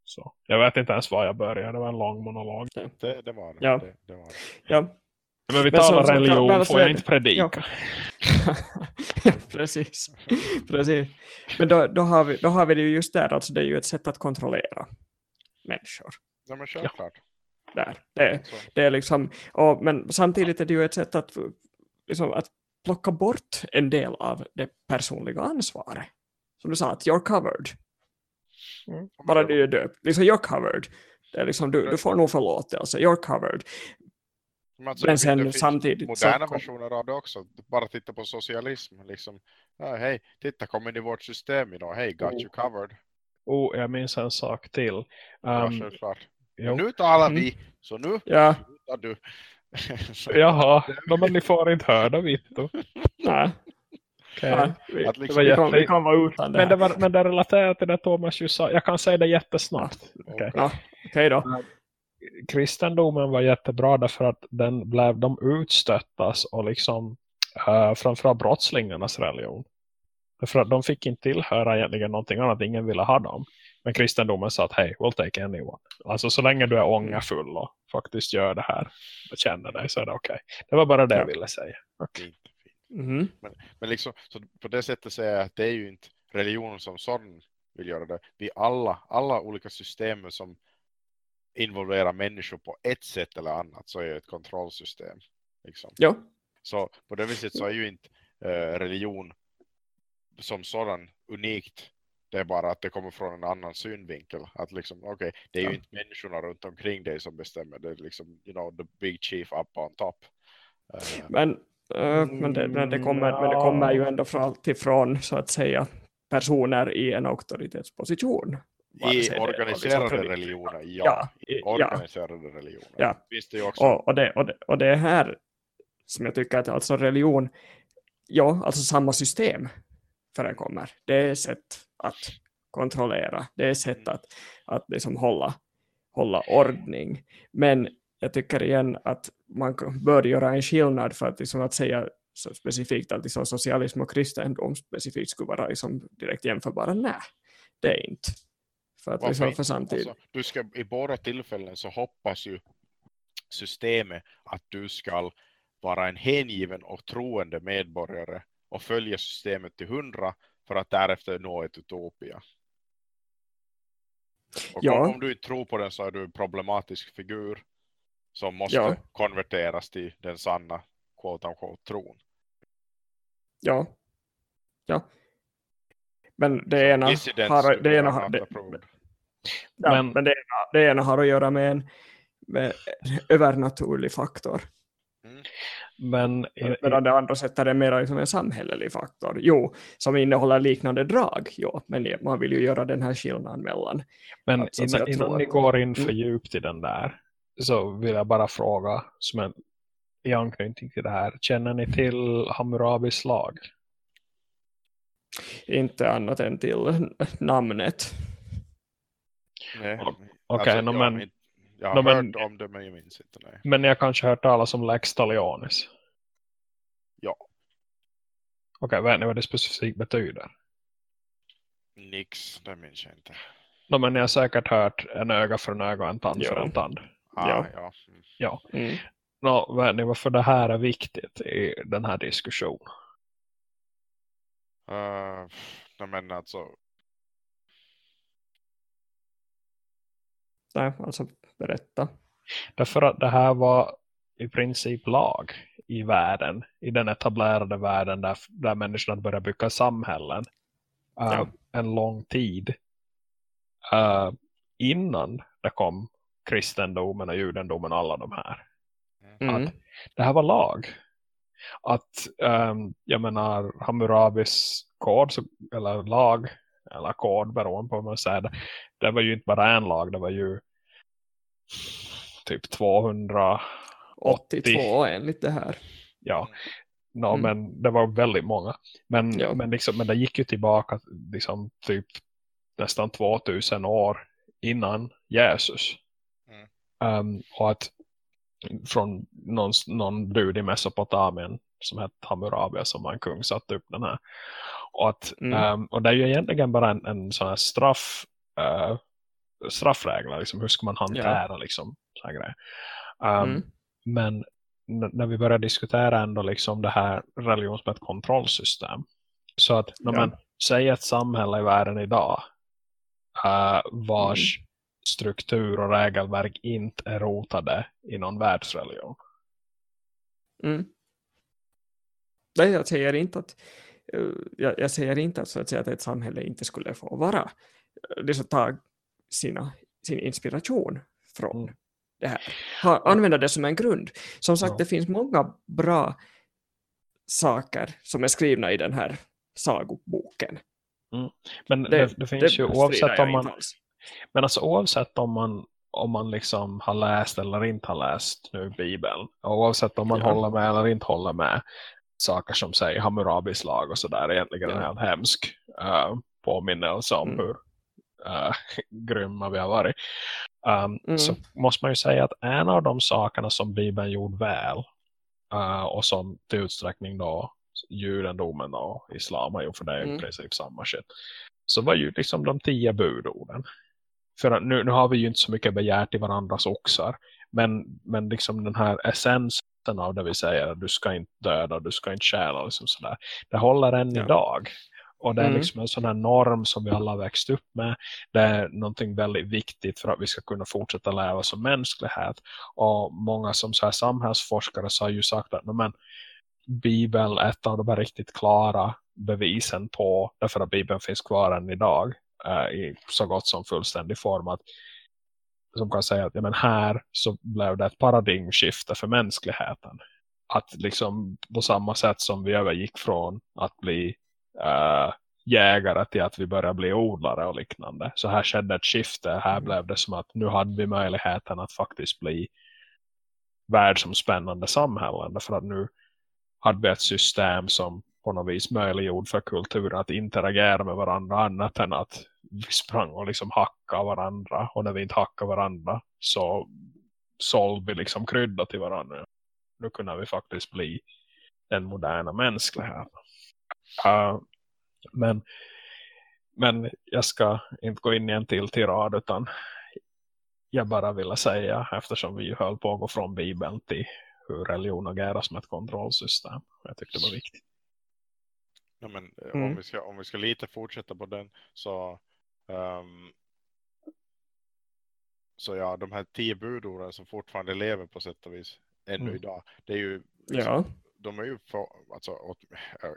Så. Jag vet inte ens var jag började. Det var en lång monolog. Det, det var det. Ja. det, det, var det. Ja. Men vi Men så- talar så- religion, men så får jag inte predika. [LAUGHS] Precis. Precis. Men då, då, har vi, då har vi det ju just där, alltså det är ju ett sätt att kontrollera människor. Ja, men självklart. Där. Det, Så. det är liksom, och, men samtidigt är det ju ett sätt att, liksom, att plocka bort en del av det personliga ansvaret. Som du sa, att you're covered. Mm. Bara du är döpt. Liksom, you're covered. Det är liksom, du, du får nog förlåtelse. You're covered. Men, alltså, Men sen samtidigt så moderna kom- versioner av det också. Bara titta på socialism. Liksom. Ja, hej, titta, kom in i vårt system idag. Hej, got Oh. you covered. Oh, jag minns en sak till. Ja, Um, självklart. jo. Men nu talar Mm. vi, så nu Ja, slutar du. [LAUGHS] Så Jaha, no, men ni får inte höra Vittu. [LAUGHS] nej. Ja, vi, Att liksom, vi, kan, jätte- vi kan vara utan det Men det, var, men det relaterar till det Thomas ju sa. Jag kan säga det jättesnabbt. Okej. Ja, okej då. Kristendomen var jättebra därför att den blev de utstöttas och liksom uh, framförallt brottslingarnas religion. Därför att de fick inte tillhöra egentligen någonting annat, ingen ville ha dem. Men kristendomen sa att hej, we'll take anyone. Alltså så länge du är ångerfull och faktiskt gör det här och känner dig så är det okej. Det var bara det jag Ja. ville säga. fint, fint. Mhm. Men liksom, så på det sättet säger jag att det är ju inte religionen som sådan vill göra det. Vi alla, alla olika system som involverar människor på ett sätt eller annat så är det ett kontrollsystem. Liksom. Jo, Så på det viset så är ju inte eh, religion som sådan unikt. Det är bara att det kommer från en annan synvinkel. Att liksom, okej, det är ju Ja. inte människorna runt omkring dig som bestämmer. Det är liksom, you know, the big chief up on top. Eh, men, eh, men, det, men, det kommer, men det kommer ju ändå från, alltid från så att säga personer i en auktoritetsposition. I organiserade liksom- religioner, ja. Ja, i- ja. Organiserade religioner. Ja. Visst det också. Och, och, det, och, det, och det är här som jag tycker att alltså religion, ja, alltså samma system förekommer. Det är sätt att kontrollera, det är sätt att, att liksom hålla, hålla ordning. Men jag tycker igen att man bör göra en skillnad för att, liksom att säga så specifikt att liksom socialism och kristendom specifikt skulle vara liksom direkt jämförbara. Nej, det är inte. För att liksom för samtidigt. Alltså, du ska, I båda tillfällen så hoppas ju systemet att du ska vara en hängiven och troende medborgare och följa systemet till hundra för att därefter nå ett utopia. Och Ja. om, du inte tror på den så är du en problematisk figur som måste Ja. konverteras till den sanna quote unquote tron. Ja. Ja. Men det ena har, det ena, har, det. Ja, Men- men, det, ena, det ena har att göra med en med övernaturlig faktor. Men i, Medan det andra sättet är mer liksom en samhällelig faktor. Jo, som innehåller liknande drag. Jo, men man vill ju göra den här skillnaden mellan. Men Att, så att säga, innan, innan ni går in för Mm. djupt i den där så vill jag bara fråga som en, i anknytning till det här. Känner ni till Hammurabis lag? Inte annat än till namnet. Nej. Okej, Alltså, no, jag, men- jag har no, men- hört om det men jag minns inte. Nej. Men har kanske hört talas om Lex Talionis? Ja. Okej, vet ni vad det specifikt betyder? Nix, det minns jag inte. No, men ni har säkert hört en öga för en öga och en tand Ja. för en tand. Ah, Ja. ja. Mm. Ja. Mm. No, vet ni varför det här är viktigt i den här diskussionen? Uh, men alltså, Nej, alltså berätta. Därför att det här var i princip lag i världen, i den etablerade världen där, där människorna började bygga samhällen uh, Ja. en lång tid uh, innan det kom kristendomen och judendomen och alla de här. Mm. Det här var lag. Att, um, jag menar, Hammurabis kod, så, eller lag, eller kod beroende på vad man säger, det, det var ju inte bara en lag, det var ju typ 200 82 enligt det här. ja. No, Mm. men det var väldigt många. Men, Ja. men, liksom, men det gick ju tillbaka liksom, typ nästan 2000 år innan Jesus. Mm. Um, och att från någon, någon brud i Mesopotamien som hette Hammurabi som var en kung satte upp den här. Och, att, Mm. um, och det är ju egentligen bara en, en sån här straff uh, straffregler, liksom, hur ska man hantera liksom, så här grejer. Um, Mm. men när vi börjar diskutera ändå liksom det här religion som ett kontrollsystem. Så att när Ja. man säger ett samhälle i världen idag uh, vars Mm. struktur och regelverk inte är rotade i någon världsreligion. Mm. Nej, jag säger inte att jag, jag säger inte att, så att, säga, att ett samhälle inte skulle få vara. eh, Det ta sina, sin inspiration från Mm. det här. Ha, använda det som en grund. Som sagt, Ja. det finns många bra saker som är skrivna i den här sagoboken. Men det, det, finns ju bestrider oavsett om man, men alltså oavsett om man om man liksom har läst eller inte har läst nu Bibeln. Och oavsett om man Ja. håller med eller inte håller med saker som säger Hammurabis lag och sådär. Egentligen Ja. en helt hemsk uh, påminnelse om Mm. hur uh, [LAUGHS] grymma vi har varit. Um, Mm. Så måste man ju säga att en av de sakerna som Bibeln gjorde väl uh, och som till utsträckning då judendomen och islam har gjort för det är Mm. i princip samma shit. Så var ju liksom de tio budorden. För nu, nu har vi ju inte så mycket begärt i varandras oxar. Men, men liksom den här essensen av det vi säger att du ska inte döda, du ska inte stjäla liksom sådär. Det håller än Ja. idag. Och det är Mm. liksom en sån här norm som vi alla har växt upp med. Det är någonting väldigt viktigt för att vi ska kunna fortsätta leva som mänsklighet. Och många som så här samhällsforskare så har ju sagt att "Nej, men, Bibeln är ett av de här riktigt klara bevisen på, därför att Bibeln finns kvar än idag eh, i så gott som fullständig form att som kan säga att ja, men här så blev det ett paradigmskifte för mänskligheten. Att liksom på samma sätt som vi övergick från att bli eh, jägare till att vi började bli odlare och liknande. Så här skedde ett skifte. Här Mm. blev det som att nu hade vi möjligheten att faktiskt bli världsomspännande samhällen. Därför att nu hade vi ett system som på något vis möjliggjorde för kulturen att interagera med varandra annat än att sprang och liksom hackade varandra. Och när vi inte hackade varandra så sålde vi liksom krydda till varandra. Nu kunde vi faktiskt bli den moderna mänskligheten. Uh, men, men jag ska inte gå in i en till tirad utan jag bara ville säga eftersom vi höll på att gå från Bibeln till hur religion agerar som ett kontrollsystem. Jag tyckte det var viktigt. Ja, men, eh, Mm. om, vi ska, om vi ska lite fortsätta på den så ehm, så ja, de här tio budorden som fortfarande lever på sätt och vis ännu Mm. idag, det är ju Ja, de är ju för, alltså, åt,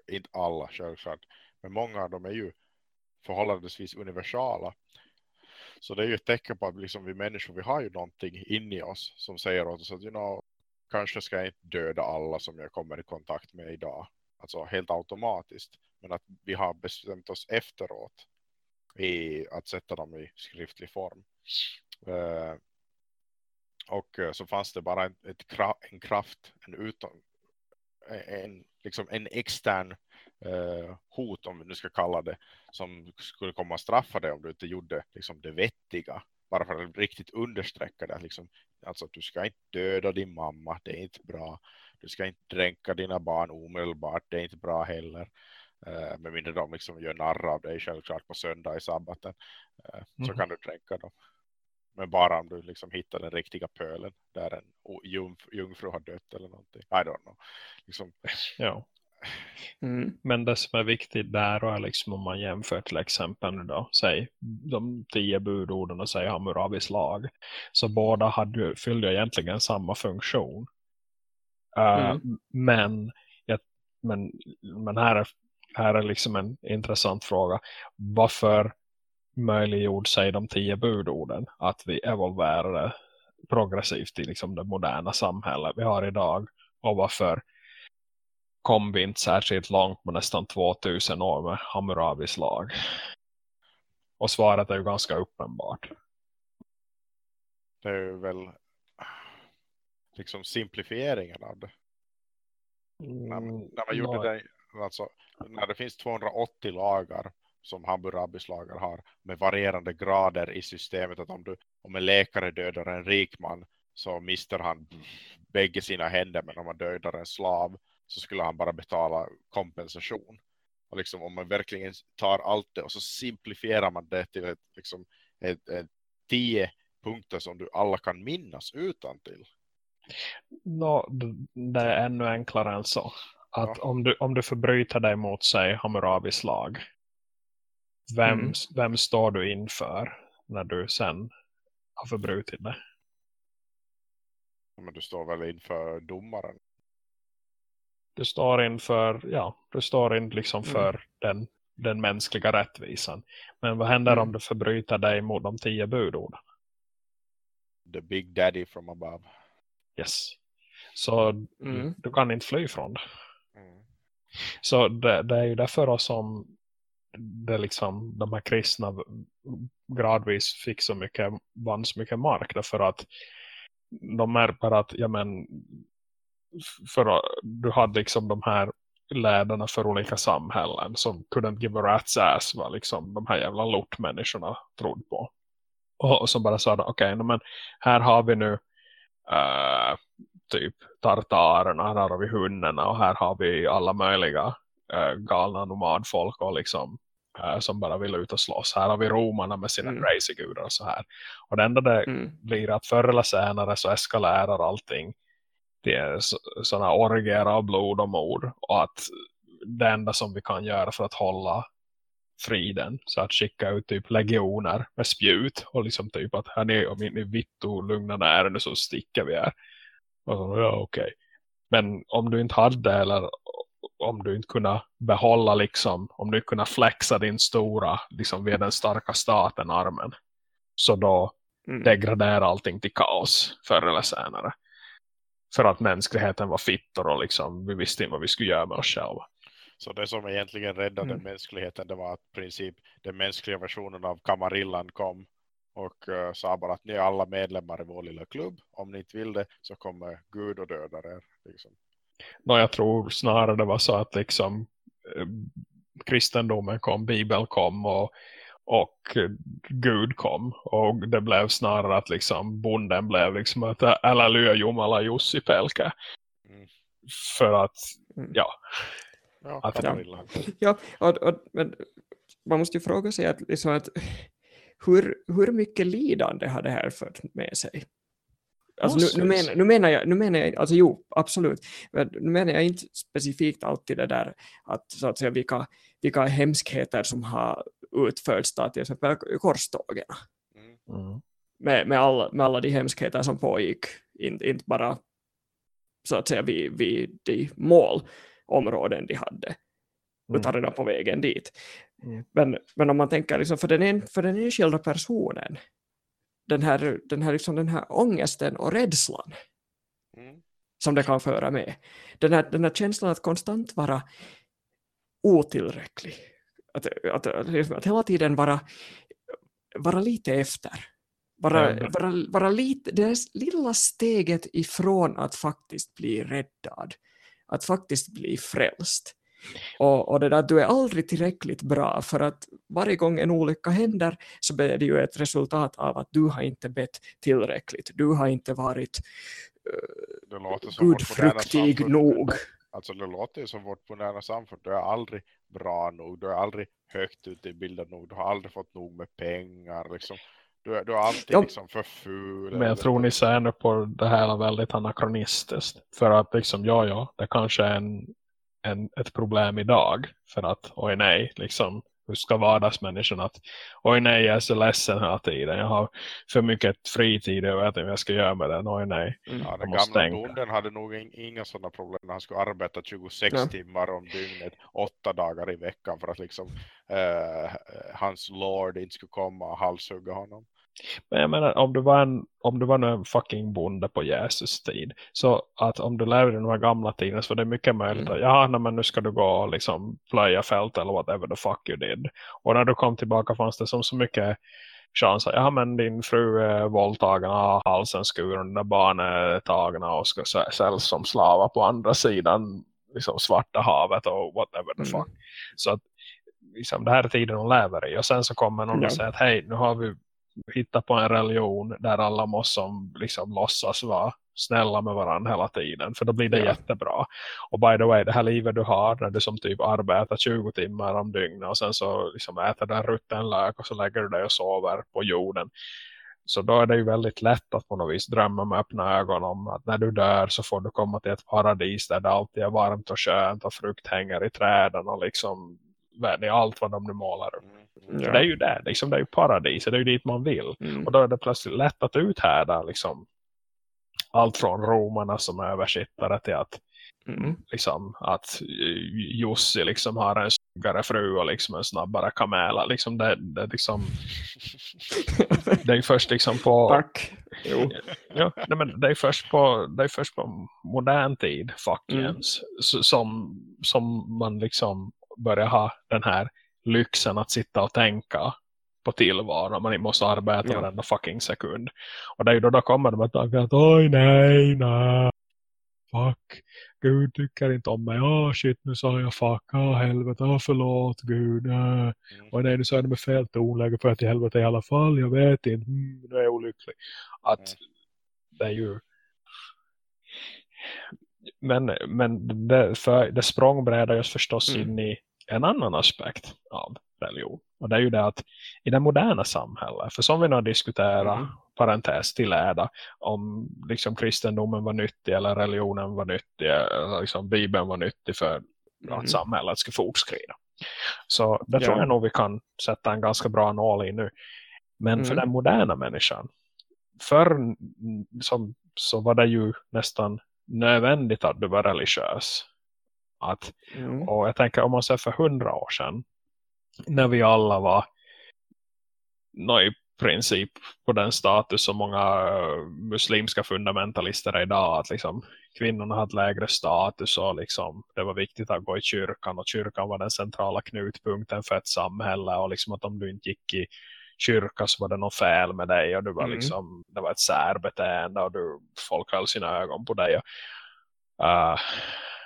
inte alla självklart, men många av dem är ju förhållandevis universala. Så det är ju ett tecken på att liksom vi människor, vi har ju någonting in i oss som säger åt oss att you know, kanske ska jag inte döda alla som jag kommer i kontakt med idag. Alltså helt automatiskt. Men att vi har bestämt oss efteråt i att sätta dem i skriftlig form. Eh, och eh, så fanns det bara en, ett, en kraft, en utom, en, liksom en extern eh, hot om vi nu ska kalla det som skulle komma att straffa dig om du inte gjorde liksom, det vettiga. Bara för att riktigt understräcka det liksom, alltså att du ska inte döda din mamma det är inte bra. Du ska inte dränka dina barn omedelbart det är inte bra heller eh, med mindre de liksom gör narr av dig självklart på söndag i sabbaten eh, så Mhm. kan du dränka dem men bara om du liksom hittar den riktiga pölen där en jungf jungfru har dött eller någonting. I don't know. Liksom, [LAUGHS] Ja. mm. Men det som är viktigt där är liksom om man jämför till exempel då, säg de tio budorden och säg Hammurabis lag. Så båda hade, fyllde egentligen samma funktion. Uh, Mm. men, jag, men, men här, är, här är liksom en intressant fråga. Varför möjliggjorde sig de tio budorden att vi evolverade progressivt i liksom det moderna samhället vi har idag? Och varför kom vi inte särskilt långt med nästan 2000 år med Hammurabis lag. Och svaret är ju ganska uppenbart. det är väl liksom simplifieringen av det. När, man- när man gjorde nå- det, alltså när det finns 280 lagar som Hammurabis lagar har med varierande grader i systemet att om, du, om en läkare dödar en rik man så mister han bägge sina händer men om man dödar en slav så skulle han bara betala kompensation. Och liksom om man verkligen tar allt det och så simplifierar man det till ett, liksom, ett, ett tio punkter som du alla kan minnas utan till. nå, det är ännu enklare än så. Att Ja. om, du, om du förbryter dig mot sig Hammurabis lag. Vem, Mm. vem står du inför när du sen har förbrutit det? Men du står väl inför domaren. Du står inför, ja, du står in liksom Mm. för den, den mänskliga rättvisan. Men vad händer Mm. om du förbryter dig mot de tio budorden? the big daddy from above. Yes. Så Mm. du kan inte fly från det. Så det, det är ju därför som det liksom, de här kristna gradvis fick så mycket, vann så mycket mark. Därför att de märker att ja, men, för du hade liksom de här ledarna för olika samhällen som couldn't give a rat's ass vad liksom de här jävla lortmänniskorna trodde på. Och, och som bara sa, okej, okay, men här har vi nu uh, typ tartarerna, här har vi hundarna och här har vi alla möjliga uh, galna nomadfolk och liksom uh, som bara vill ut och slåss. Här har vi romarna med sina Mm. crazy gudar och så här. Och det enda det Mm. blir att förr eller senare så eskalerar allting till sådana orger av blod och mord och att det enda som vi kan göra för att hålla friden så att skicka ut typ legioner med spjut och liksom typ att här ni, om ni vittu lugna ner nu så sticker vi här och så, ja okej okay. men om du inte hade eller om du inte kunde behålla liksom om du inte kunde flexa din stora liksom via den starka staten armen så då Mm. degraderar allting till kaos förr eller senare. För att mänskligheten var fittor och liksom, vi visste inte vad vi skulle göra med oss själva. Så det som egentligen räddade Mm. mänskligheten det var att princip den mänskliga versionen av Kamarillan kom och uh, sa bara att ni är alla medlemmar i vår lilla klubb. Om ni inte vill det så kommer Gud och dödar er. Liksom. Nå, jag tror snarare det var så att liksom eh, kristendomen kom, Bibeln kom och, och eh, Gud kom. Och det blev snarare att liksom bonden blev liksom att alla lyö jumala Jussi pelkä. Mm. För att, Mm. ja, Ja, Att- Kamarillan. Ja, och, och, men man måste ju fråga sig att, liksom att hur, hur mycket lidande har det här fört med sig? Alltså nu, nu, menar, nu menar jag, nu menar jag, alltså jo, absolut, men nu menar jag inte specifikt alltid det där att, så att säga, vilka, vilka hemskheter som har utförts då, till exempel korstågen Mm. mm, med, med, alla, med alla de hemskheter som pågick, inte, inte bara så att säga vid, vid de målområden de hade, utan redan på vägen dit. Mm. Men, men om man tänker liksom för, den en, för den enskilda personen, den här, den, här, liksom, den här ångesten och rädslan Mm. som det kan föra med, den här, den här känslan att konstant vara otillräcklig, att, att, att, att hela tiden vara, vara lite efter. Vara, Ja, vara, vara lite, det lilla steget ifrån att faktiskt bli räddad. Att faktiskt bli frälst. Och, och det där, du är aldrig tillräckligt bra för att varje gång en olycka händer så är det ju ett resultat av att du har inte bett tillräckligt. Du har inte varit Det låter som vårt moderna gudfruktig nog. Alltså det låter ju som vårt moderna samfund. Du är aldrig bra nog. Du är aldrig högt utbildad nog. Du har aldrig fått nog med pengar. Liksom. Du, är, du är alltid Ja. liksom för ful. Men jag eller- tror ni ser nu på det här väldigt anakronistiskt. För att liksom, ja ja, det kanske är en, en, ett problem idag. För att, oj nej, liksom, hur ska vardagsmänniskan att, oj nej jag är så ledsen hela tiden. Jag har för mycket fritid, jag vet inte vad jag ska göra med den, oj nej. Mm. Ja, den gamla tänka. bonden hade nog in, inga sådana problem när han skulle arbeta 26 Ja. timmar om dygnet, åtta dagar i veckan för att liksom eh, hans lord inte skulle komma och halshugga honom. Men jag menar, om du var en, om du var en fucking bonde på Jesus tid. Så att om du levde i de här gamla tiden så var det mycket möjligt Mm. att, ja nej, men nu ska du gå och liksom plöja fält eller whatever the fuck you did. Och när du kom tillbaka fanns det som så mycket chans att, ja men din fru är våldtagen, har halsen skuren, barn är tagna och ska sä- säljs som slavar på andra sidan liksom svarta havet och whatever the Mm. fuck. Så att liksom, det här är tiden de lever i. Och sen så kommer någon Ja. och säger att hej, nu har vi hittat på en religion där alla måste som, liksom låtsas vara snälla med varandra hela tiden. För då blir det Ja. jättebra. Och by the way, det här livet du har när du som typ arbetar 20 timmar om dygnet och sen så liksom äter du en rutten lök och så lägger du dig och sover på jorden. Så då är det ju väldigt lätt att på något vis drömma med öppna ögon om att när du dör så får du komma till ett paradis där det alltid är varmt och skönt och frukt hänger i träden och liksom det är allt vad de nu målar upp. Mm. Ja. Det är ju det, liksom, det är ju paradis, det är ju dit man vill. Mm. Och då är det plötsligt lätt att uthärda liksom, allt från romarna som översittare till att, Mm. liksom, att Jussi liksom har en snyggare fru och liksom en snabbare kamela. Liksom det, det, liksom, [LAUGHS] det är först liksom på, Tack. Jo. ja, nej, men det är först på, det är först på modern tid, fuck Mm. Jens, som, som man liksom börjar ha den här lyxen att sitta och tänka på tillvaron. Man måste arbeta Ja. varenda fucking sekund. Och det är ju då, då kommer de att tänka att oj nej, nej. Fuck. Gud tycker inte om mig. Åh shit, nu sa jag fuck. Åh helvete. Åh förlåt Gud. Äh. Och nej, nu sa jag det med fel tonläge för att i helvete i alla fall. Jag vet inte. Mm, nu är jag olycklig. Att Mm. det är ju men, men det, för, det språngbrädar oss förstås Mm. in i en annan aspekt av religion. Och det är ju det att i det moderna samhället, för som vi nu har diskuterat, Mm. parentes till äda, om liksom kristendomen var nyttig eller religionen var nyttig, eller liksom Bibeln var nyttig för Mm. att samhället ska fortskrida. Så det tror Ja. jag nog vi kan sätta en ganska bra nål i nu. Men för Mm. den moderna människan, förr som, så var det ju nästan nödvändigt att du var religiös. Att, Mm. och jag tänker om man ser för hundra år sedan, när vi alla var nå, i princip på den status som många eh, muslimska fundamentalister är idag, att liksom kvinnorna hade lägre status och liksom det var viktigt att gå i kyrkan och kyrkan var den centrala knutpunkten för ett samhälle och liksom att om du inte gick i kyrka så var det något fel med dig och du var Mm. liksom, det var ett särbeteende och du, folk höll sina ögon på dig. Och, eh,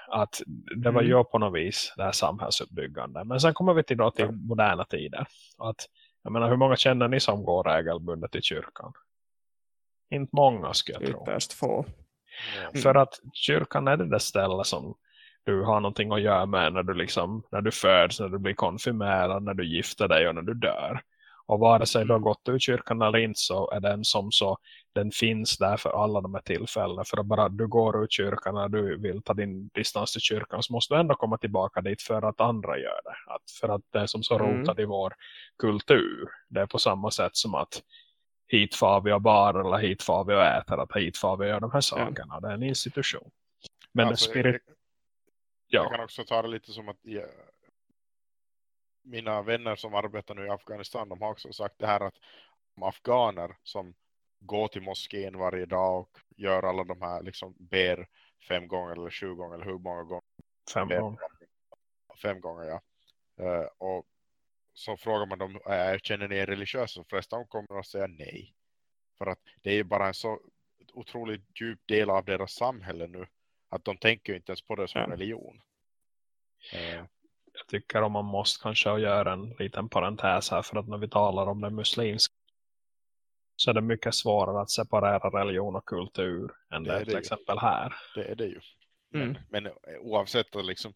att det var Mm. ju på något vis det här samhällsuppbyggande. Men sen kommer vi till, då till moderna tider. Att, jag menar, hur många känner ni som går regelbundet till kyrkan? Inte många skulle jag tro. Ytterst få. Ja. För att kyrkan är det där stället som du har någonting att göra med när du, liksom, när du föds, när du blir konfirmerad, när du gifter dig och när du dör. Och vare sig du har gått ur kyrkan eller inte så är den som så den finns där för alla de här tillfällena. För att bara du går ur kyrkan när du vill ta din distans till kyrkan så måste du ändå komma tillbaka dit för att andra gör det. Att för att det är som så Mm. rotat i vår kultur. Det är på samma sätt som att hit far vi och bar eller hit far vi och äter. Att hit far vi och gör de här sakerna. Det är en institution. Men Alltså, spirit... Jag Ja, kan också ta det lite som att ja, mina vänner som arbetar nu i Afghanistan, de har också sagt det här att de afghaner som går till moskén varje dag och gör alla de här, liksom ber fem gånger eller sju gånger eller hur många gånger fem ber gånger. fem gånger ja. Eh, och så frågar man dem, äh, känner ni er religiösa? De flesta kommer att säga nej. För att det är bara en så otroligt djup del av deras samhälle nu. Att de tänker inte ens på det som Ja. religion. Eh, Jag tycker om man måste kanske göra en liten parentes här för att när vi talar om det muslimska så är det mycket svårare att separera religion och kultur än Det det, är det till ju. exempel här. det är det ju. Mm. Men, men eh, oavsett att liksom,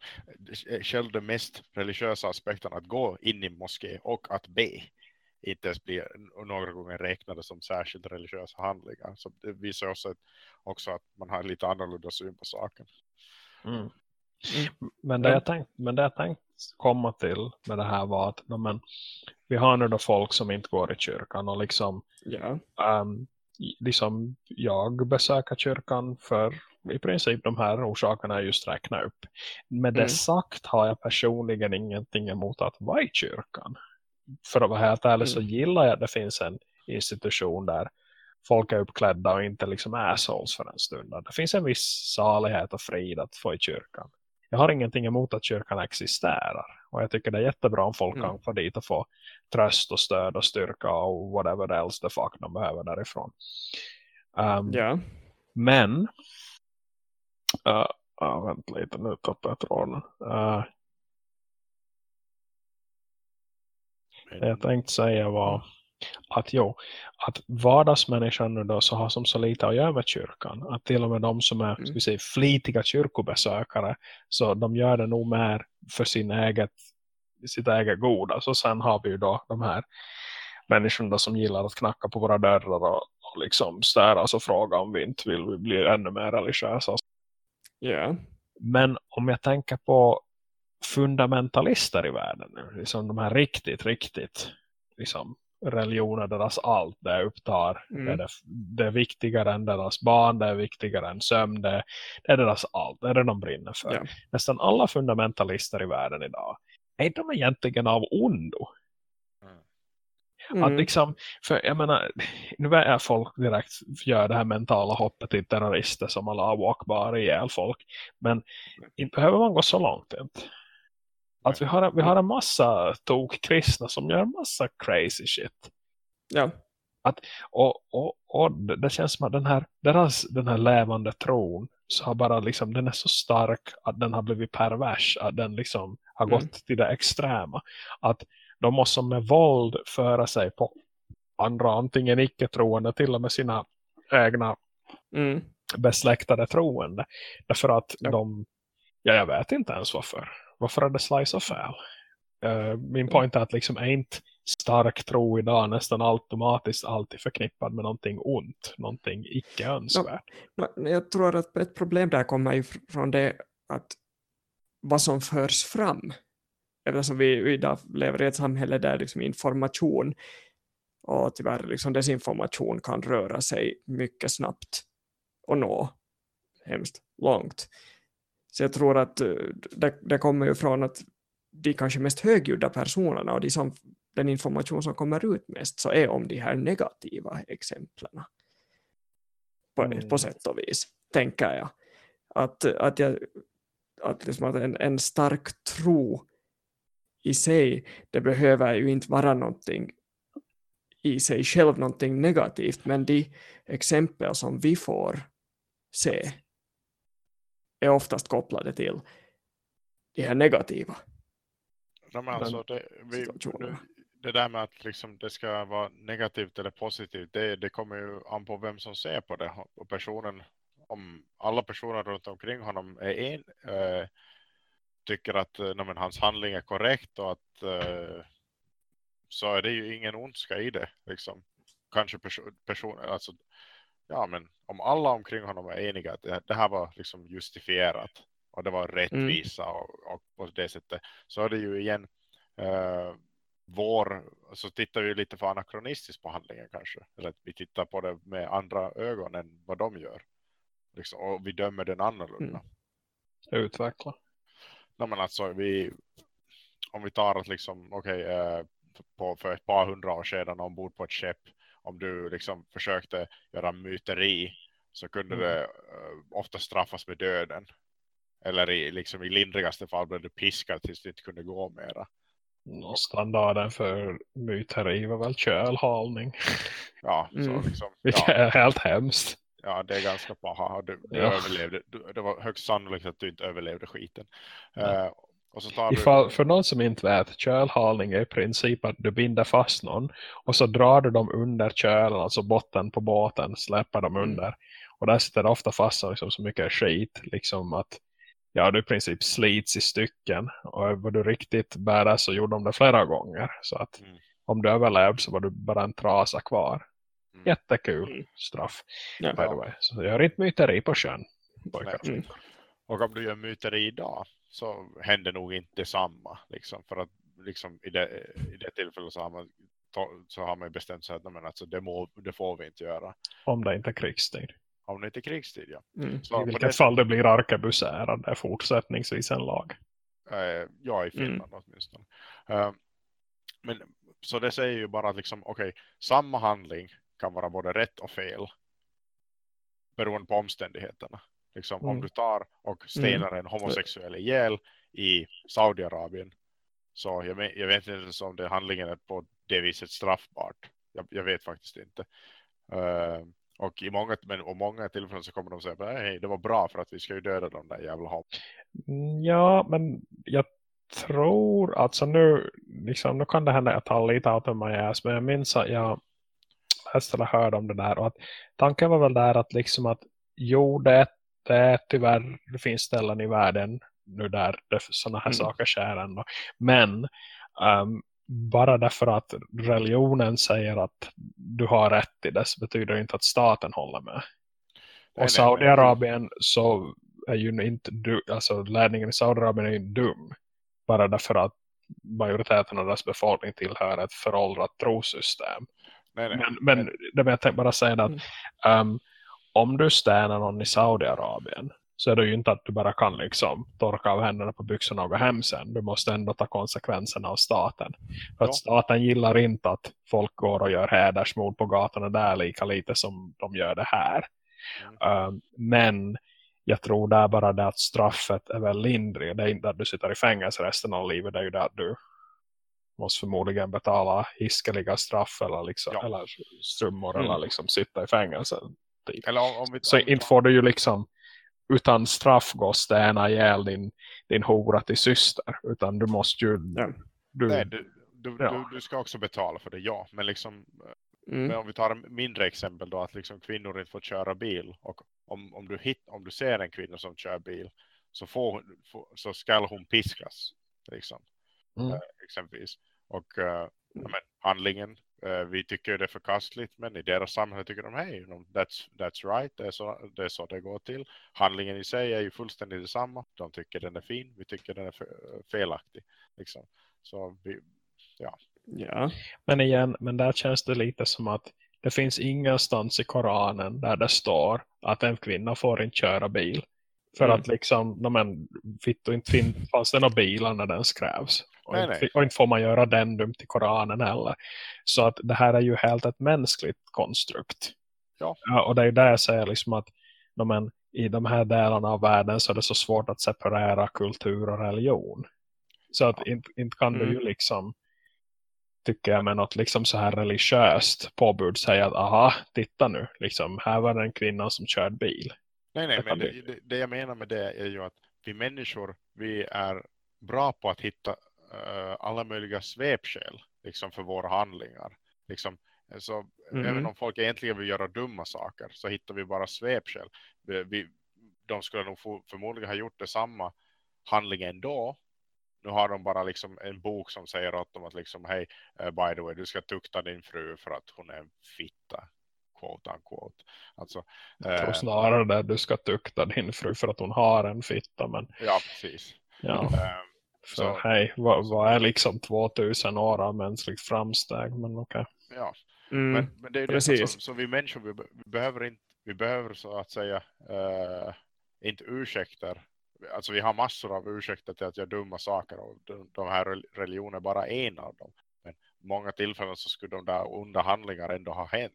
eh, själv den mest religiösa aspekten att gå in i moské och att be inte ens blir några gånger räknade som särskilt religiösa handlingar. Så det visar också, att, också att man har lite annorlunda syn på saken. Mm. Mm. Men, det Ja. jag tänkt, men det jag tänkt komma till med det här var att no, men, vi har nu då folk som inte går i kyrkan och liksom Ja. um, liksom jag besöker kyrkan för i princip de här orsakerna jag just räknat upp. Med det Mm. sagt har jag personligen ingenting emot att vara i kyrkan. För att vara helt ärlig så Mm. gillar jag att det finns en institution där folk är uppklädda och inte liksom assholes för en stund. Det finns en viss salighet och frid att få i kyrkan. Jag har ingenting emot att kyrkan existerar. Och jag tycker det är jättebra om folk Mm. kan få dit och få tröst och stöd och styrka och whatever else the fuck de behöver därifrån. Um, Ja. Men uh, uh, vänta lite, nu tappar jag tråden. Uh, jag tänkte säga var att jo, att vardagsmänniskan nu då så har som så lite att göra med kyrkan. Att till och med de som är Mm. ska säga, flitiga kyrkobesökare så de gör det nog mer för sin eget, sitt eget goda. Så sen har vi ju då de här människorna som gillar att knacka på våra dörrar och, och liksom störas och fråga om vi inte vill bli ännu mer religiösa. Ja. Men om jag tänker på fundamentalister i världen nu, liksom de här riktigt, riktigt liksom religioner, deras allt det upptar. Mm. Det, är det, det är viktigare än deras barn, det är viktigare än sömn, det, det är deras allt, det är det de brinner för. Ja. Nästan alla fundamentalister i världen idag är de egentligen av ondo. Mm. Mm. Att liksom, för jag menar, nu är folk direkt gör det här mentala hoppet till terrorister som alla walkbar ihjäl folk. Men inte behöver man gå så långt inte. Att vi har, vi har en massa tok-kristna som gör en massa crazy shit. Ja. Att, och, och, och det känns som att den här, deras, den här levande tron så har bara liksom, den är så stark att den har blivit pervers. Att den liksom har gått mm. till det extrema. Att de måste med våld föra sig på andra, antingen icke-troende till och med sina egna mm. besläktade troende. Därför att ja. de, ja jag vet inte ens varför. Varför är det slice of fel? Uh, min point är att liksom är inte stark tro idag nästan automatiskt alltid förknippad med någonting ont, någonting icke önskvärt. No, no, jag tror att ett problem där kommer ju från det att vad som förs fram eftersom vi idag lever i ett samhälle där liksom information och tyvärr liksom desinformation kan röra sig mycket snabbt och nå hemskt långt. Så jag tror att eh, det, det kommer ju från att de kanske mest högljudda personerna och de som, den information som kommer ut mest så är om de här negativa exemplen. På, mm. på sätt och vis, tänker jag. Att, att, jag, att, liksom att en, en stark tro i sig, det behöver ju inte vara någonting i sig själv någonting negativt, men de exempel som vi får se är oftast kopplade till de här negativa ja, men alltså det, vi, det där med att liksom det ska vara negativt eller positivt, det, det kommer ju an på vem som ser på det. Och personen, om alla personer runt omkring honom är en, äh, tycker att äh, men, hans handling är korrekt och att äh, så är det ju ingen ondska i det. Liksom. Kanske person, person, alltså, ja men om alla omkring honom är eniga att det, här var liksom justifierat och det var rättvisa mm. och, och, på det sättet så är det ju igen uh, vår, så tittar vi lite för anakronistiskt på handlingen kanske eller att vi tittar på det med andra ögon än vad de gör liksom, och vi dömer den annorlunda mm. utveckla Nej, men alltså vi om vi tar att liksom okej okay, uh, på, för ett par hundra år sedan ombord på ett skepp om du liksom försökte göra myteri så kunde mm. det uh, ofta straffas med döden. Eller i, liksom i lindrigaste fall blev du piskad tills du inte kunde gå mera. Standarden för myteri var väl kölhalning. [LAUGHS] Ja, så mm. liksom. [LAUGHS] Vilket ja. är helt hemskt. Ja, det är ganska paha. Du, du ja. överlevde. Du, det var högst sannolikt att du inte överlevde skiten. Uh, och så tar Ifall, du... För någon som inte vet, kölhalning är i princip att du binder fast någon och så drar du dem under kölen, alltså botten på båten, släpper dem mm. under. Och där sitter det ofta fast liksom, så mycket skit, liksom att ja, du i princip slits i stycken. Och var du riktigt badass så gjorde de det flera gånger. Så att mm. om du överlevde så var du bara en trasa kvar. Mm. Jättekul mm. straff. Ja. By the way. Så gör inte myteri på sjön. Mm. Och om du gör myteri idag så händer nog inte detsamma. Liksom, för att liksom, i, det, i det tillfället så har man, så har man bestämt sig att men alltså, det, må, det får vi inte göra. Om det inte är krigstid. Om det inte är krigstid, ja. Mm. I vilket det... fall det blir arkebusärad är fortsättningsvis en lag. Uh, ja, i Finland mm. åtminstone. Uh, men så det säger ju bara att liksom, okay, samma handling kan vara både rätt och fel beroende på omständigheterna. Liksom, mm. Om du tar och stenar mm. en homosexuell ihjäl i Saudiarabien så jag, jag vet inte om det handlingen är på det viset straffbart. Jag, jag vet faktiskt inte. Uh, och i många, men, och många tillfällen så kommer de säga hej det var bra för att vi ska ju döda de där jävla hopp. Mm, ja, men jag tror alltså nu, liksom, nu kan det hända att jag tar lite of my ass, men jag minns att jag läste eller hörde om det där och att tanken var väl där att liksom att jo det, det är tyvärr det finns ställen i världen nu där sådana här mm. saker sker ändå. Men um, bara därför att religionen säger att du har rätt i det så betyder det inte att staten håller med. Och Saudiarabien så är ju inte du, alltså ledningen i Saudiarabien är ju dum. Bara därför att majoriteten av dess befolkning tillhör ett föråldrat trosystem. Nej, nej, men, men det vill jag bara säga att mm. um, om du stänar någon i Saudiarabien så är det ju inte att du bara kan liksom torka av händerna på byxorna och gå hem sen. Du måste ändå ta konsekvenserna av staten. För att Ja. staten gillar inte att folk går och gör hädersmord på gatorna där lika lite som de gör det här. Mm. Um, men jag tror det är bara det att straffet är väl lindrig. Det är inte att du sitter i fängelse resten av livet. Det är ju det att du måste förmodligen betala hiskeliga straff eller, liksom, Ja. eller strummor Mm. eller liksom sitta i fängelse. Typ. Eller om, om vi, Så inte får du ju liksom utan straff gå och stäna ihjäl din, din hora till syster. Utan du måste ju... Ja. Du, nej, du, du, Ja. du, du ska också betala för det, ja. Men liksom Mm. Men om vi tar en mindre exempel då att liksom kvinnor inte får köra bil och om, om, du, hit, om du ser en kvinna som kör bil så, får, får, så ska hon piskas liksom, mm, eh, exempelvis. Och ja, men, handlingen, vi tycker det är förkastligt men i deras samhälle tycker de hej, that's, that's right, det är, så, det är så det går till. Handlingen i sig är ju fullständigt detsamma. De tycker den är fin, vi tycker den är fe- felaktig. Liksom. Så vi, Ja. Men igen, men där känns det lite som att det finns ingenstans i Koranen där det står att en kvinna får inte köra bil. För Mm. att liksom, no, men, fitt och inte fin, fanns det några bilar när den skrävs. Och, Nej, inte, nej. och inte får man göra den dumt i Koranen heller. Så att det här är ju helt ett mänskligt konstrukt. Ja. och det är ju där jag säger liksom att men, i de här delarna av världen så är det så svårt att separera kultur och religion. Så att Ja. inte, inte kan du Mm. ju liksom tycker jag med något liksom så här religiöst påbud säga att aha, titta nu, liksom, här var det en kvinna som körde bil. Nej, nej, men det, det, jag menar med det är ju att vi människor, vi är bra på att hitta alla möjliga svepskäl liksom för våra handlingar. Liksom, så Mhm. även om folk egentligen vill göra dumma saker så hittar vi bara svepskäl. Vi, vi, de skulle nog förmodligen ha gjort detsamma handling ändå. Nu har de bara liksom en bok som säger åt dem att liksom, hej, eh, by the way, du ska tukta din fru för att hon är en fitta. Quote unquote. Alltså, Jag tror eh, snarare det du ska tukta din fru för att hon har en fitta. Men ja, precis. ja, Eh, för Så- hej, vad, vad är liksom 2000 år av mänskligt framsteg? Men okej. ja, Mm. men, men det är ju som, så vi människor, vi, vi behöver inte, vi behöver så att säga eh, inte ursäkter. Alltså vi har massor av ursäkter till att göra dumma saker och de, de här rel- religioner är bara en av dem. Men många tillfällen så skulle de där onda handlingar ändå ha hänt.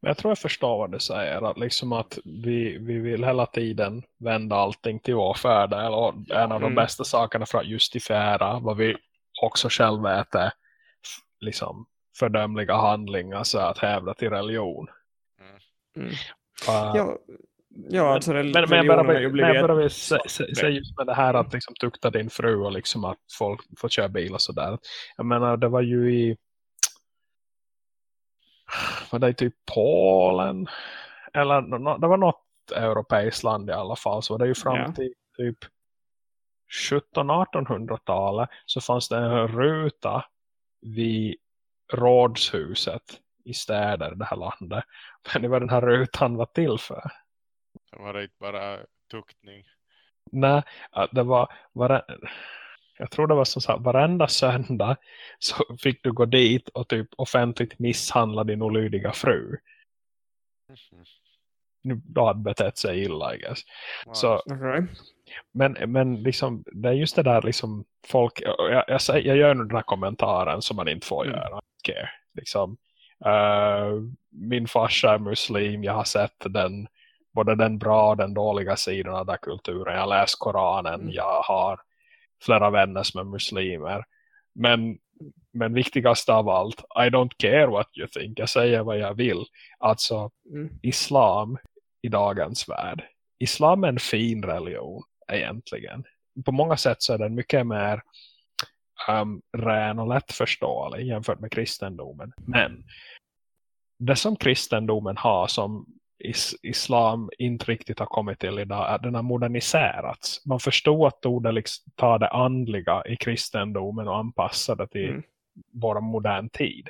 Men jag tror jag förstår vad du säger. Att, liksom att vi, vi vill hela tiden vända allting till vår fördel. Och en av de Mm. bästa sakerna för att justifiera vad vi också själva vet är f- liksom fördömliga handlingar så att hävda till religion. Mm. Uh, Ja, ja alltså men, men jag bara religionen har ju men blivit... jag bara vill säga just med det här att liksom tukta din fru och liksom att folk får köra bil och sådär. Jag menar det var ju i var det typ Polen eller nå- det var något europeiskt land i alla fall så var det ju fram Ja. till typ 1700-1800-talet så fanns det en ruta vid rådshuset i städer i det här landet. Men vad den här rutan var till för? Det var inte bara tuktning. Nej, det var, var jag tror det var som sagt, varenda söndag så fick du gå dit och typ offentligt misshandla din olydiga fru. Nu då hade betett sig illa, I guess. Wow. Så, Okej. men, men liksom, det är just det där liksom folk, jag, jag, säger- jag gör nu den här kommentaren som man inte får Mm. göra. Okay. Liksom, eh, min farsa är muslim, jag har sett den både den bra och den dåliga sidan av den kulturen. Jag läst Koranen, Mm. jag har flera vänner som är muslimer. Men, men viktigast av allt, I don't care what you think. Jag säger vad jag vill. Alltså, Mm. islam i dagens värld. Islam är en fin religion egentligen. På många sätt så är den mycket mer um, ren och lättförståelig jämfört med kristendomen. Men det som kristendomen har som is islam inte riktigt har kommit till idag är att den har moderniserats. Man förstår att ordet liksom tar det andliga i kristendomen och anpassar det till Mm. vår modern tid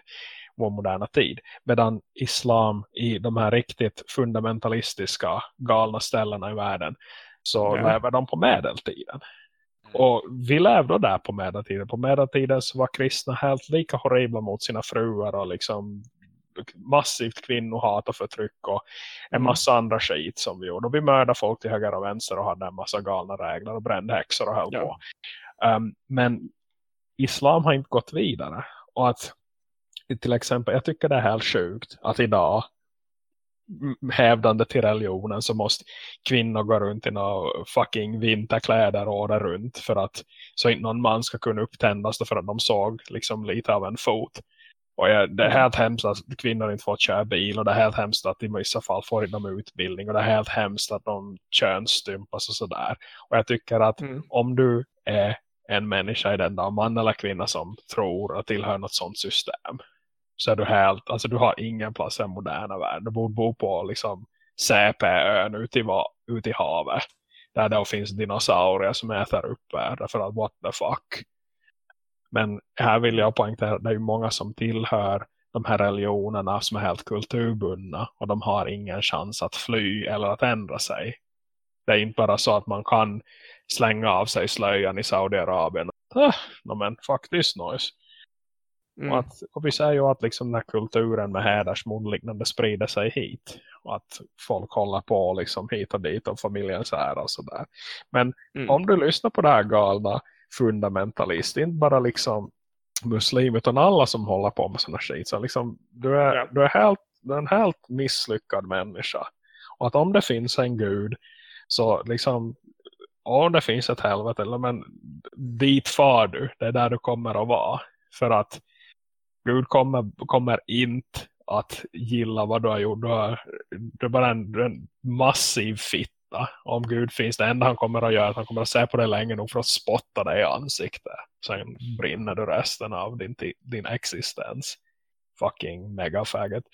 vår moderna tid. Medan islam i de här riktigt fundamentalistiska galna ställena i världen så Ja. lever de på medeltiden. Mm. Och vi levde där på medeltiden. På medeltiden så var kristna helt lika horribla mot sina fruar och liksom massivt kvinnohat och förtryck och en Mm. massa andra skit som vi gjorde. Och vi mördade folk till höger och vänster och hade en massa galna regler och brände häxor och höll Ja. på. Um, men islam har inte gått vidare. Och att till exempel, jag tycker det är helt sjukt att idag hävdande till religionen så måste kvinnor gå runt i några fucking vinterkläder året runt för att så inte någon man ska kunna upptändas för att de såg liksom lite av en fot. Och jag, det är helt hemskt att kvinnor inte får köra bil och det är helt hemskt att i vissa fall får de utbildning och det är helt hemskt att de könsstympas och sådär. Och jag tycker att Mm. om du är en människa i den där man eller kvinna som tror att tillhör något sånt system så är du helt, alltså du har ingen plats i den moderna världen. Du borde bo på liksom CP-ön ute ute i havet där det finns dinosaurier som äter upp er därför att what the fuck. Men här vill jag poängtera att det är ju många som tillhör de här religionerna som är helt kulturbundna och de har ingen chans att fly eller att ändra sig. Det är inte bara så att man kan slänga av sig slöjan i Saudiarabien. Ah, no, men this noise. Mm. Och, att, och vi säger ju att liksom den här kulturen med hädersmord liknande sprider sig hit. Och att folk håller på liksom hit och dit och familjens ära och sådär. Men Mm. om du lyssnar på det här galna fundamentalist, inte bara liksom muslim utan alla som håller på med sådana skit. Så liksom, du, är, Ja. du, är helt, du är en helt misslyckad människa. Och att om det finns en gud så liksom om det finns ett helvete eller men dit far du, det är där du kommer att vara. För att Gud kommer, kommer inte att gilla vad du har gjort. Du, har, du är bara en, en massiv fitta. Om Gud finns, det enda han kommer att göra är att han kommer att se på dig länge nog för att spotta dig i ansiktet. Sen brinner du resten av din, din existens. Fucking megafaggot.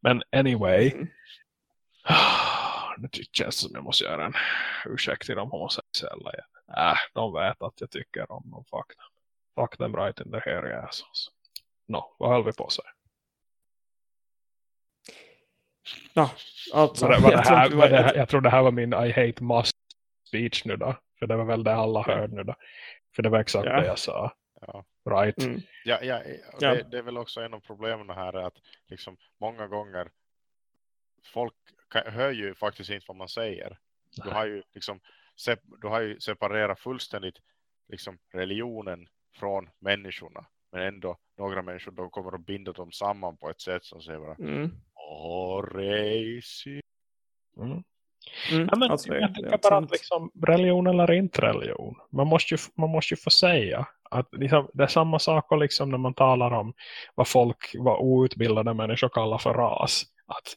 Men anyway. Mm. [SIGHS] Nu känns det som jag måste göra en ursäkt till de homosexuella. Äh, de vet att jag tycker om dem. Fuck them. Fuck them right in the hairy assholes. Nå, vad höll vi på säga? Ja, alltså, Var det, var det jag tror här, inte var det det, jag tror det här var min I hate must speech nu då. För det var väl det alla hörde nu då. För det var exakt Ja. det jag sa. Ja. Right. Mm. Ja, ja, Ja. Det, det är väl också en av problemen här är att liksom många gånger folk hör ju faktiskt inte vad man säger. Du har ju liksom du har ju separerat fullständigt liksom religionen från människorna. Men ändå några människor de kommer att binda dem samman på ett sätt som säger bara Mm. Racist. Mm. Mm. Ja, men alltså, det- jag är bara att liksom, religion eller inte religion. Man måste ju, man måste ju få säga att liksom, det är samma sak liksom när man talar om vad folk, vad outbildade människor kallar för ras. Att,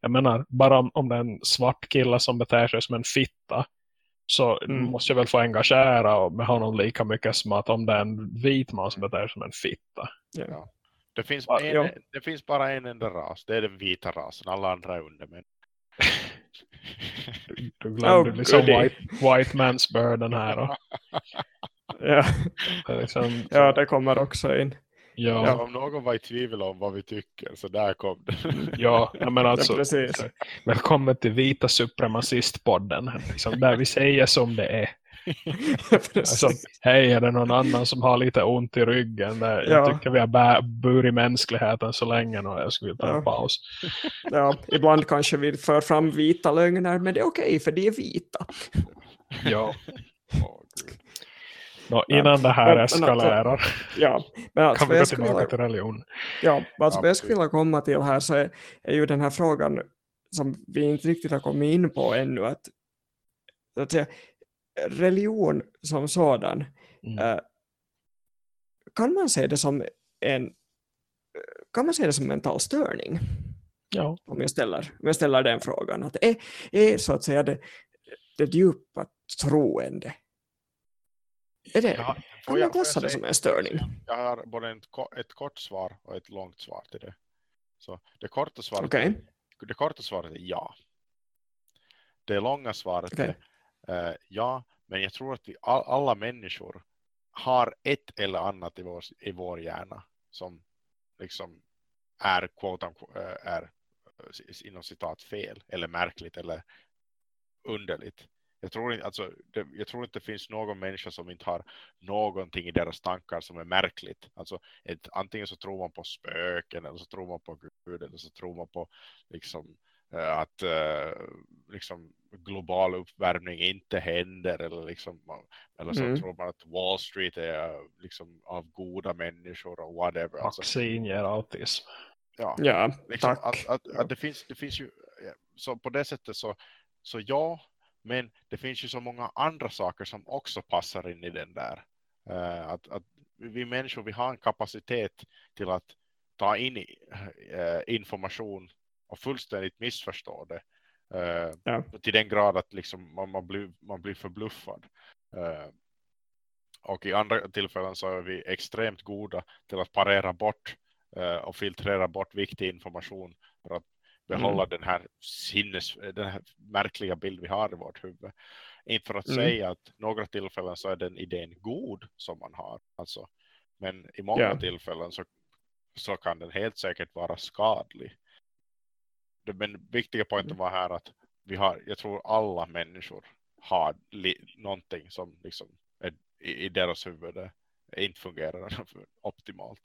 jag menar, bara om, om det är en svart kille som beter sig som en fitta så Mm. måste jag väl få engagera med honom lika mycket som att om det är en vit man som beter sig som en fitta. Ja. Det finns, Ja, en, ja. det finns bara en enda ras. Det är den vita rasen. Alla andra är undermän. Du glömde Oh, liksom white, white man's burden här. Och, Ja. det liksom, ja, det kommer också in. ja, Alltså, om någon var i tvivel om vad vi tycker så där kom det. [LAUGHS] ja, menar alltså, ja, precis. Välkommen till Vita Supremacist-podden. Liksom där vi säger som det är. [LAUGHS] Alltså, hej, är det någon annan som har lite ont i ryggen? Det- Jag Ja. tycker vi har burit mänskligheten så länge och jag skulle ta en Ja. paus. [LAUGHS] Ja, ibland kanske vi för fram vita lögner, men det är okej för de är vita. Ja. Gud. [LAUGHS] Nå, innan det här Men- alltså- eskalerar Ja, men alltså, kan vi vad gå tillbaka vilja- till religion. Ja, alltså vad jag skulle vilja komma till här så är, är ju den här frågan som vi inte riktigt har kommit in på ännu. Att, att säga, religion som sådan, Mm. eh, kan man se det som en kan man se det som mental störning? Ja. Om jag ställer, om jag ställer den frågan. Att är, är så att säga det, det djupa troende? Är det, Ja, kan man klassa det som en störning? Jag har både ett, ett kort svar och ett långt svar till det. Så det korta svaret, Okej, det korta svaret är ja. Det långa svaret Okej. är Uh, ja, men jag tror att vi all, alla människor har ett eller annat i vår, i vår hjärna som liksom är, quote, unquote, eh, är eh, inom citat fel eller märkligt eller underligt. Jag tror, inte, alltså, det, jag tror inte det finns någon människa som inte har någonting i deras tankar som är märkligt. Alltså, ett, antingen så tror man på spöken eller så tror man på Gud eller så tror man på liksom, uh, att uh, liksom, global uppvärmning inte händer eller, liksom, eller så mm. tror man att Wall Street är liksom, av goda människor och whatever. Alltså, Vaccin ger autism. Ja, ja liksom, tack. Att, att, att, det, finns, det finns ju, så på det sättet så, så ja, men det finns ju så många andra saker som också passar in i den där. Uh, att, att vi människor vi har en kapacitet till att ta in information och fullständigt missförstå det. Uh, ja. Till den grad att liksom man, man, blir, man blir förbluffad. och i andra tillfällen så är vi extremt goda till att parera bort och filtrera bort viktig information för att behålla mm. den här sinnes, den här märkliga bild vi har i vårt huvud. Inte för att mm. säga att några tillfällen så är den idén god som man har. Alltså, men i många yeah. tillfällen så, så kan den helt säkert vara skadlig. Men viktiga poängen mm. var här att vi har, jag tror alla människor har li, någonting som liksom är, i, i deras huvud inte fungerar [LAUGHS] optimalt.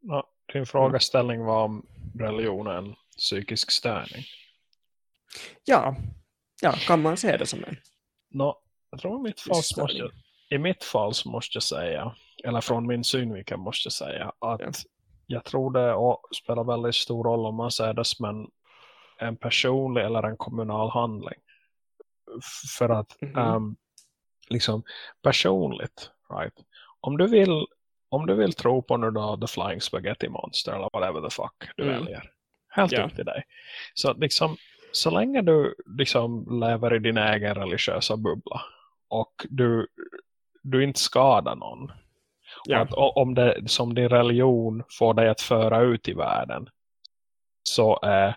Ja, din frågeställning var om religionen psykisk störning. Ja, ja kan man se det som en? No, jag tror i mitt, fall måste, i mitt fall måste jag säga, eller från min synvinkel måste jag säga, att ja. Jag tror det spelar väldigt stor roll om man ser det som en, en personlig eller en kommunal handling. För att mm -hmm. um, liksom personligt, right? Om du vill om du vill tro på nu då The Flying Spaghetti Monster eller whatever the fuck du mm. väljer. Helt yeah. upp till dig. Så liksom, så länge du liksom lever i din egen religiösa bubbla och du, du inte skadar någon. Yeah. Att, om det som din religion får dig att föra ut i världen så är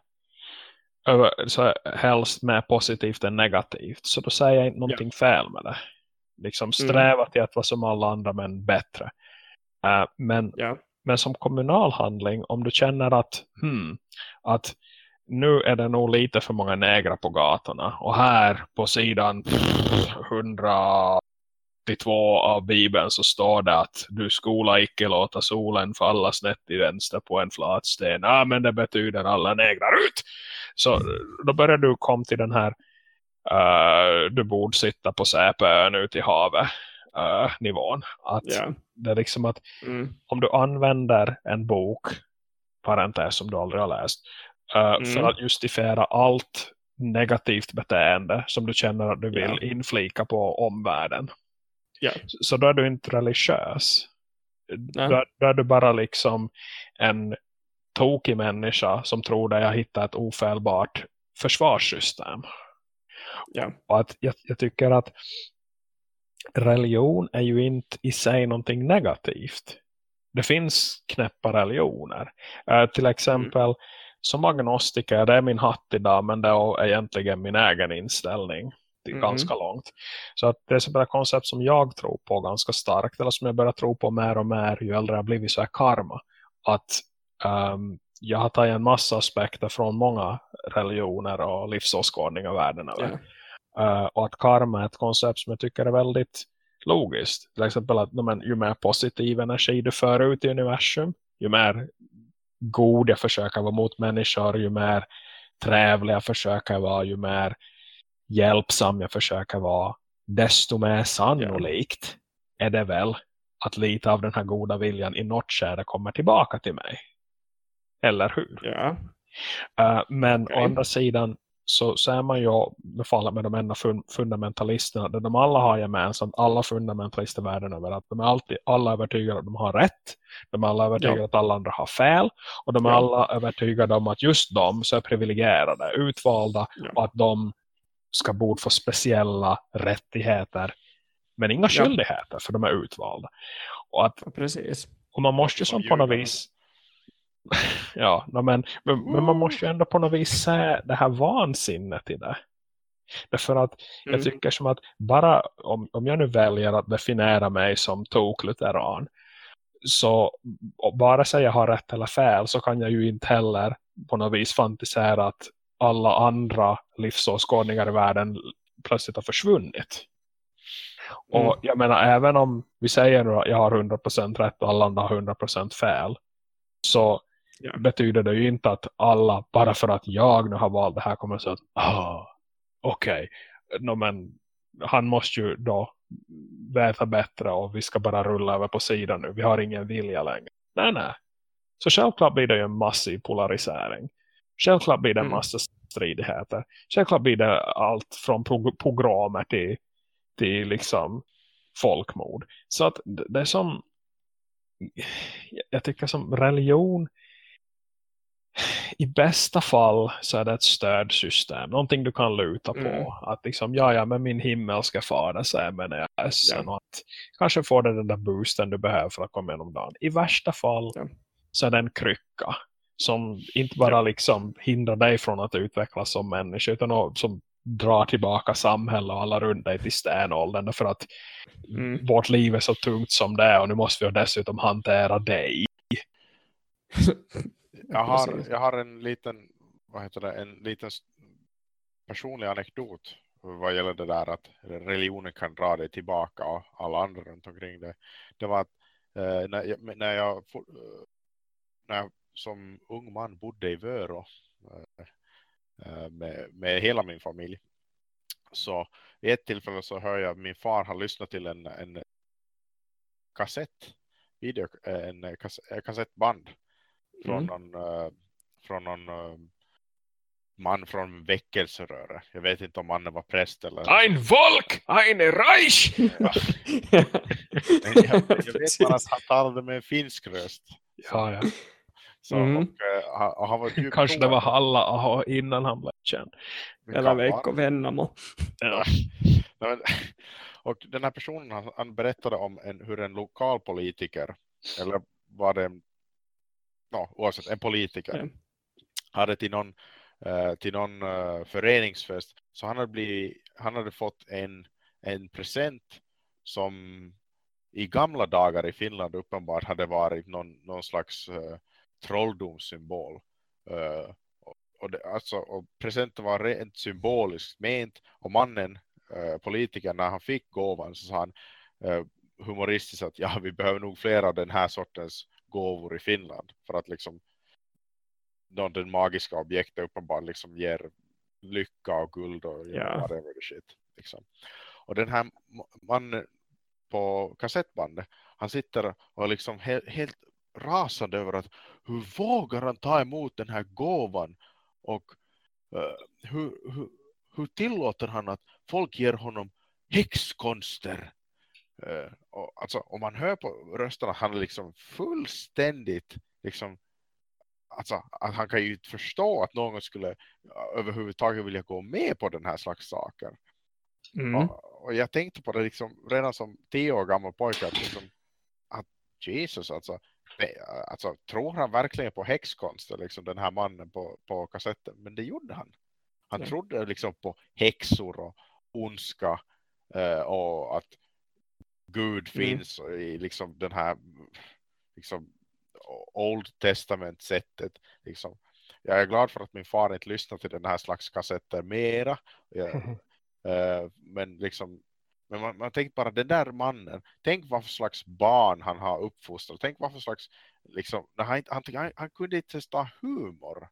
så helst mer positivt än negativt. Så då säger jag inte någonting yeah. fel med det. Liksom sträva mm. till att vara som alla andra men bättre. Uh, men, ja. men som kommunal handling, om du känner att, hmm, att nu är det nog lite för många negra på gatorna. Och här på sidan 182 av Bibeln så står det att du skola icke låta solen falla snett i vänster på en flat sten. Ja, men det betyder alla negrar ut. Så då börjar du komma till den här uh, du borde sitta på Säpön ute i havet uh, nivån. Att yeah. det är liksom att mm. om du använder en bok, parentes som du aldrig har läst, uh, mm. för att justifiera allt negativt beteende som du känner att du vill yeah. inflika på omvärlden. Yeah. Så då är du inte religiös. Då, då är du bara liksom en tokig människa som tror att jag hittar ett ofelbart försvarssystem. Ja. Och att jag, jag, tycker att religion är ju inte i sig någonting negativt. Det finns knäppa religioner. Uh, till exempel mm. som agnostiker, det är min hatt idag men det är egentligen min egen inställning. Mm. ganska långt. Så att det är ett koncept som jag tror på ganska starkt. Eller som jag börjar tro på mer och mer ju äldre jag blivit så är karma. Att um, jag har tagit en massa aspekter från många religioner och livsåskådningar världen över. Yeah. Uh, och att karma är ett koncept som jag tycker är väldigt logiskt. Till exempel att men, ju mer positiv energi du för ut i universum, ju mer god jag försöker vara mot människor, ju mer trävlig jag försöker vara, ju mer hjälpsam jag försöker vara, desto mer sannolikt är det väl att lite av den här goda viljan i något skärde kommer tillbaka till mig. Eller hur? Ja. Uh, men okay. å andra sidan så, så är man ju befaller med de enda fun fundamentalisterna. De alla har gemensamt, alla fundamentalister världen över, att de är alltid alla övertygade att de har rätt. De är alla övertygade ja. att alla andra har fel. Och de är ja. alla övertygade om att just de så är privilegierade, utvalda ja. och att de ska bort få speciella rättigheter men inga skyldigheter för de är utvalda. Och att, Precis. Och man måste ju som på något vis [LAUGHS] ja, men, men, men, man måste ju ändå på något vis se det här vansinnet i det. Därför att jag mm. tycker som att bara om, om jag nu väljer att definiera mig som tokluteran så bara säga jag har rätt eller fel så kan jag ju inte heller på något vis fantisera att alla andra livsåskådningar i världen plötsligt har försvunnit. Och Mm. jag menar, även om vi säger nu att jag har 100% rätt och alla andra har 100% fel. Så Ja. betyder det ju inte att alla, bara för att jag nu har valt det här, kommer att säga att ah, okej, okay. men han måste ju då veta bättre och vi ska bara rulla över på sidan nu. Vi har ingen vilja längre. Nej, nej. Så självklart blir det ju en massiv polarisering. Självklart blir det en Mm. massa stridigheter. Självklart blir det allt från programmer till, till liksom folkmord. Så att det är som jag tycker som religion i bästa fall så är det ett stödsystem. Någonting du kan luta på. Mm. Att liksom, ja, ja, men min himmelska fader säger men jag är ledsen. Ja. Att kanske får du den där boosten du behöver för att komma igenom dagen. I värsta fall Ja. så är det en krycka. Som inte bara liksom hindrar dig från att utvecklas som människa. Utan som drar tillbaka samhället och alla runt dig till stenåldern. För att Mm. vårt liv är så tungt som det är. Och nu måste vi dessutom hantera dig. [LAUGHS] Jag har, jag har en liten, vad heter det, en liten personlig anekdot vad gäller det där att religionen kan dra dig tillbaka och alla andra runt omkring det. Det var att eh, när, jag, när, jag, eh, när jag som ung man bodde i Vörå eh, eh, med, med hela min familj. Så vid ett tillfälle så hör jag min far har lyssnat till en, en kassett, video, eh, en kass- kassettband från Mm. någon, från någon man från väckelseröre. Jag vet inte om mannen var präst eller... Ein Volk! Ein Reich! Men [LAUGHS] jag, jag vet bara att han talade med en finsk röst. Ja, ja. Så, Mm. och, eh, han, var Kanske det var. Halla Aho innan han blev känd. Eller vara. Vennamo. Ja. [LAUGHS] Och den här personen han, han berättade om en, hur en lokal politiker eller var det en, no, oavsett, en politiker Ja. hade till någon, eh, till någon eh, föreningsfest så han hade, blivit, han hade fått en, en present som i gamla dagar i Finland uppenbart hade varit någon, någon slags trolldomssymbol. Eh, och, det, alltså, och presenten var rent symboliskt ment och mannen, eh, politikern, när han fick gåvan så sa han eh, humoristiskt att ja, vi behöver nog fler av den här sortens gåvor i Finland för att liksom den magiska objektet uppenbarligen liksom ger lycka och guld och know, whatever the shit. Liksom. Och den här ma- mannen på kassettbandet, han sitter och är liksom he- helt rasande över att hur vågar han ta emot den här gåvan och eh, hur, hur, hur tillåter han att folk ger honom häxkonster Eh, och alltså, om man hör på rösterna han är liksom fullständigt liksom alltså, att han kan ju inte förstå att någon skulle överhuvudtaget vilja gå med på den här slags saker. Mm. Och, och jag tänkte på det liksom redan som tio år gammal pojke att, liksom, att Jesus alltså, alltså tror han verkligen på häxkonster liksom den här mannen på, på kassetten men det gjorde han. Han Ja. trodde liksom på häxor och ondska eh, och att Gud Mm. finns i liksom den här liksom Old Testament sättet liksom. Jag är glad för att min far inte lyssnar till den här slags kassetter mera. Jag, [LAUGHS] eh, men liksom men man, man tänker bara den där mannen, tänk vad för slags barn han har uppfostrat. Tänk vad för slags liksom, han, inte- han, han, han kunde inte ens ta humor.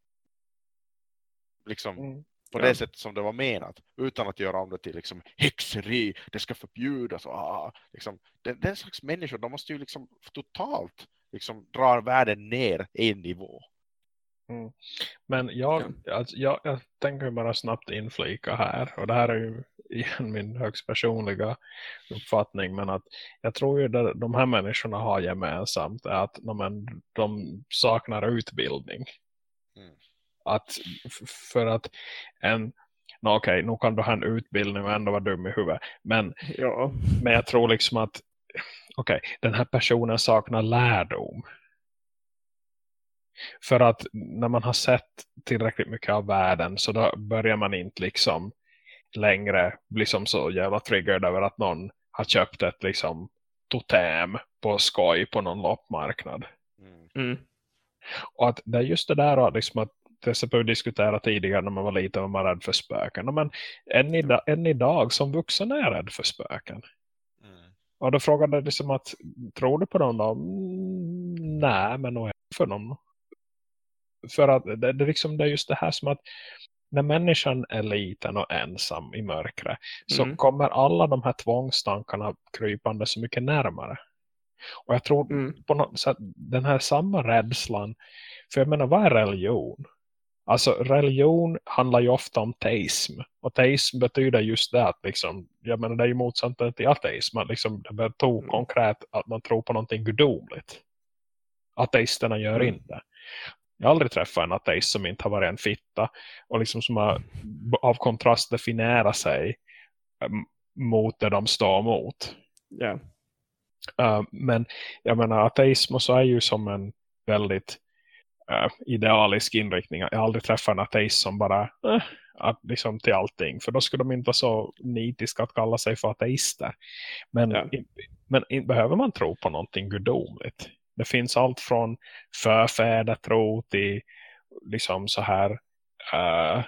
Liksom Mm. på Ja. det sättet som det var menat utan att göra om det till liksom häxeri, det ska förbjudas och ah, liksom, den, den slags människor, de måste ju liksom totalt liksom dra världen ner en nivå. Men jag, alltså, jag, jag tänker bara snabbt inflika här. Och det här är ju igen min högst personliga uppfattning. Men att jag tror ju att de här människorna har gemensamt är att men, de saknar utbildning. Mm. Att för att en no, okej, nu kan du ha en utbildning och ändå vara dum i huvudet. Men, Ja. men jag tror liksom att okej, den här personen saknar lärdom. För att när man har sett tillräckligt mycket av världen så då börjar man inte liksom längre bli som så jävla triggered över att någon har köpt ett liksom totem på skoj på någon loppmarknad. Mm. Mm. Och att det är just det där att, liksom att till exempel diskutera tidigare när man var liten var man rädd för spöken. Men än, idag, än idag som vuxen är jag rädd för spöken. Mm. Och då frågade jag liksom att, tror du på dem då? Mm, nej, men nog är för dem. För att det, det, liksom, det är just det här som att när människan är liten och ensam i mörkret så Mm. kommer alla de här tvångstankarna krypande så mycket närmare. Och jag tror Mm. på något sätt den här samma rädslan, för jag menar vad är religion? Alltså religion handlar ju ofta om teism. Och teism betyder just det att liksom, jag menar det är ju motsatsen till ateism. Att liksom, det betyder Mm. konkret att man tror på någonting gudomligt. Ateisterna gör Mm. inte. Jag har aldrig träffat en ateist som inte har varit en fitta. Och liksom som har av kontrast definiera sig em, mot det de står mot. Ja. Uh, men jag menar ateism så är ju som en väldigt uh, idealisk inriktning. Jag har aldrig träffat en ateist som bara eh, att liksom till allting. För då skulle de inte vara så nitiska att kalla sig för ateister. Men, Ja. in, men in, behöver man tro på någonting gudomligt? Det finns allt från förfädertro till liksom så här uh,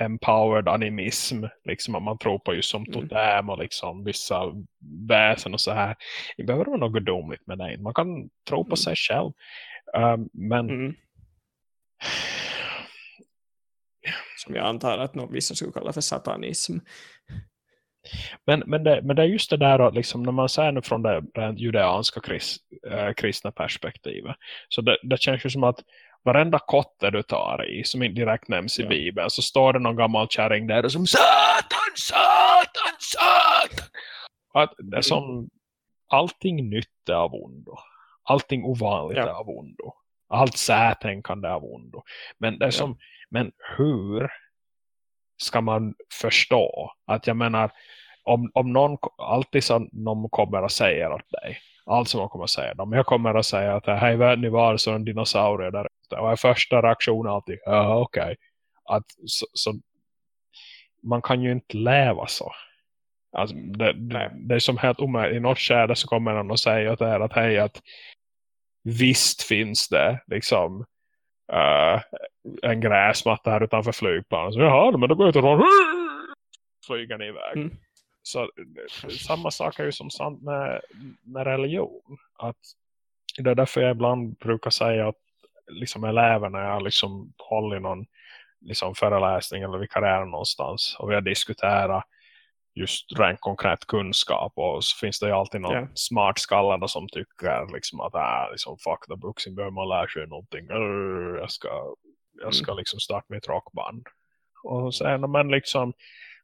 empowered animism. Liksom att man tror på just som Mm. totem och liksom vissa väsen och så här. Det behöver vara något gudomligt med det. Man kan tro på Mm. sig själv. Um, men Mm. [SIGHS] Som jag antar att någon, vissa skulle kalla för satanism. Men, men, det, men det är just det där att liksom, när man ser nu från det rent judeanska kris, äh, kristna perspektivet. Så det, det känns ju som att varenda kotte du tar i som inte direkt nämns i Ja. Bibeln så står det någon gammal kärring där och som Satan, Satan, Satan. Att det är som allting nytt är av ondo. Allting ovanligt Ja. är av ondo. Allt särtänkande är av ondo. Men det är Ja. som, men hur ska man förstå att jag menar om, om någon alltid så någon kommer och säger åt dig allt som man kommer att säga om jag kommer att säga att hej världen ni var så en dinosaurie där ute och första reaktionen alltid ja okej att så, så man kan ju inte leva så alltså, det, det, det är som helt omöjligt i något skärde så kommer någon och säger åt er att hej att visst finns det liksom eh, en gräsmatta här utanför flygplanen. Så jaha, men då går ut och flyger ni iväg. Mm. Så samma sak är ju som sant med, med religion. Att det är därför jag ibland brukar säga att liksom eleverna jag liksom håller någon liksom föreläsning eller vikarierar någonstans. Och vi har diskuterat just rent konkret kunskap. Och så finns det ju alltid någon Ja. smart skallande som tycker liksom att äh, liksom, fuck the books, behöver man lära sig någonting. Jag ska, jag ska liksom starta mitt rockband. Och så men liksom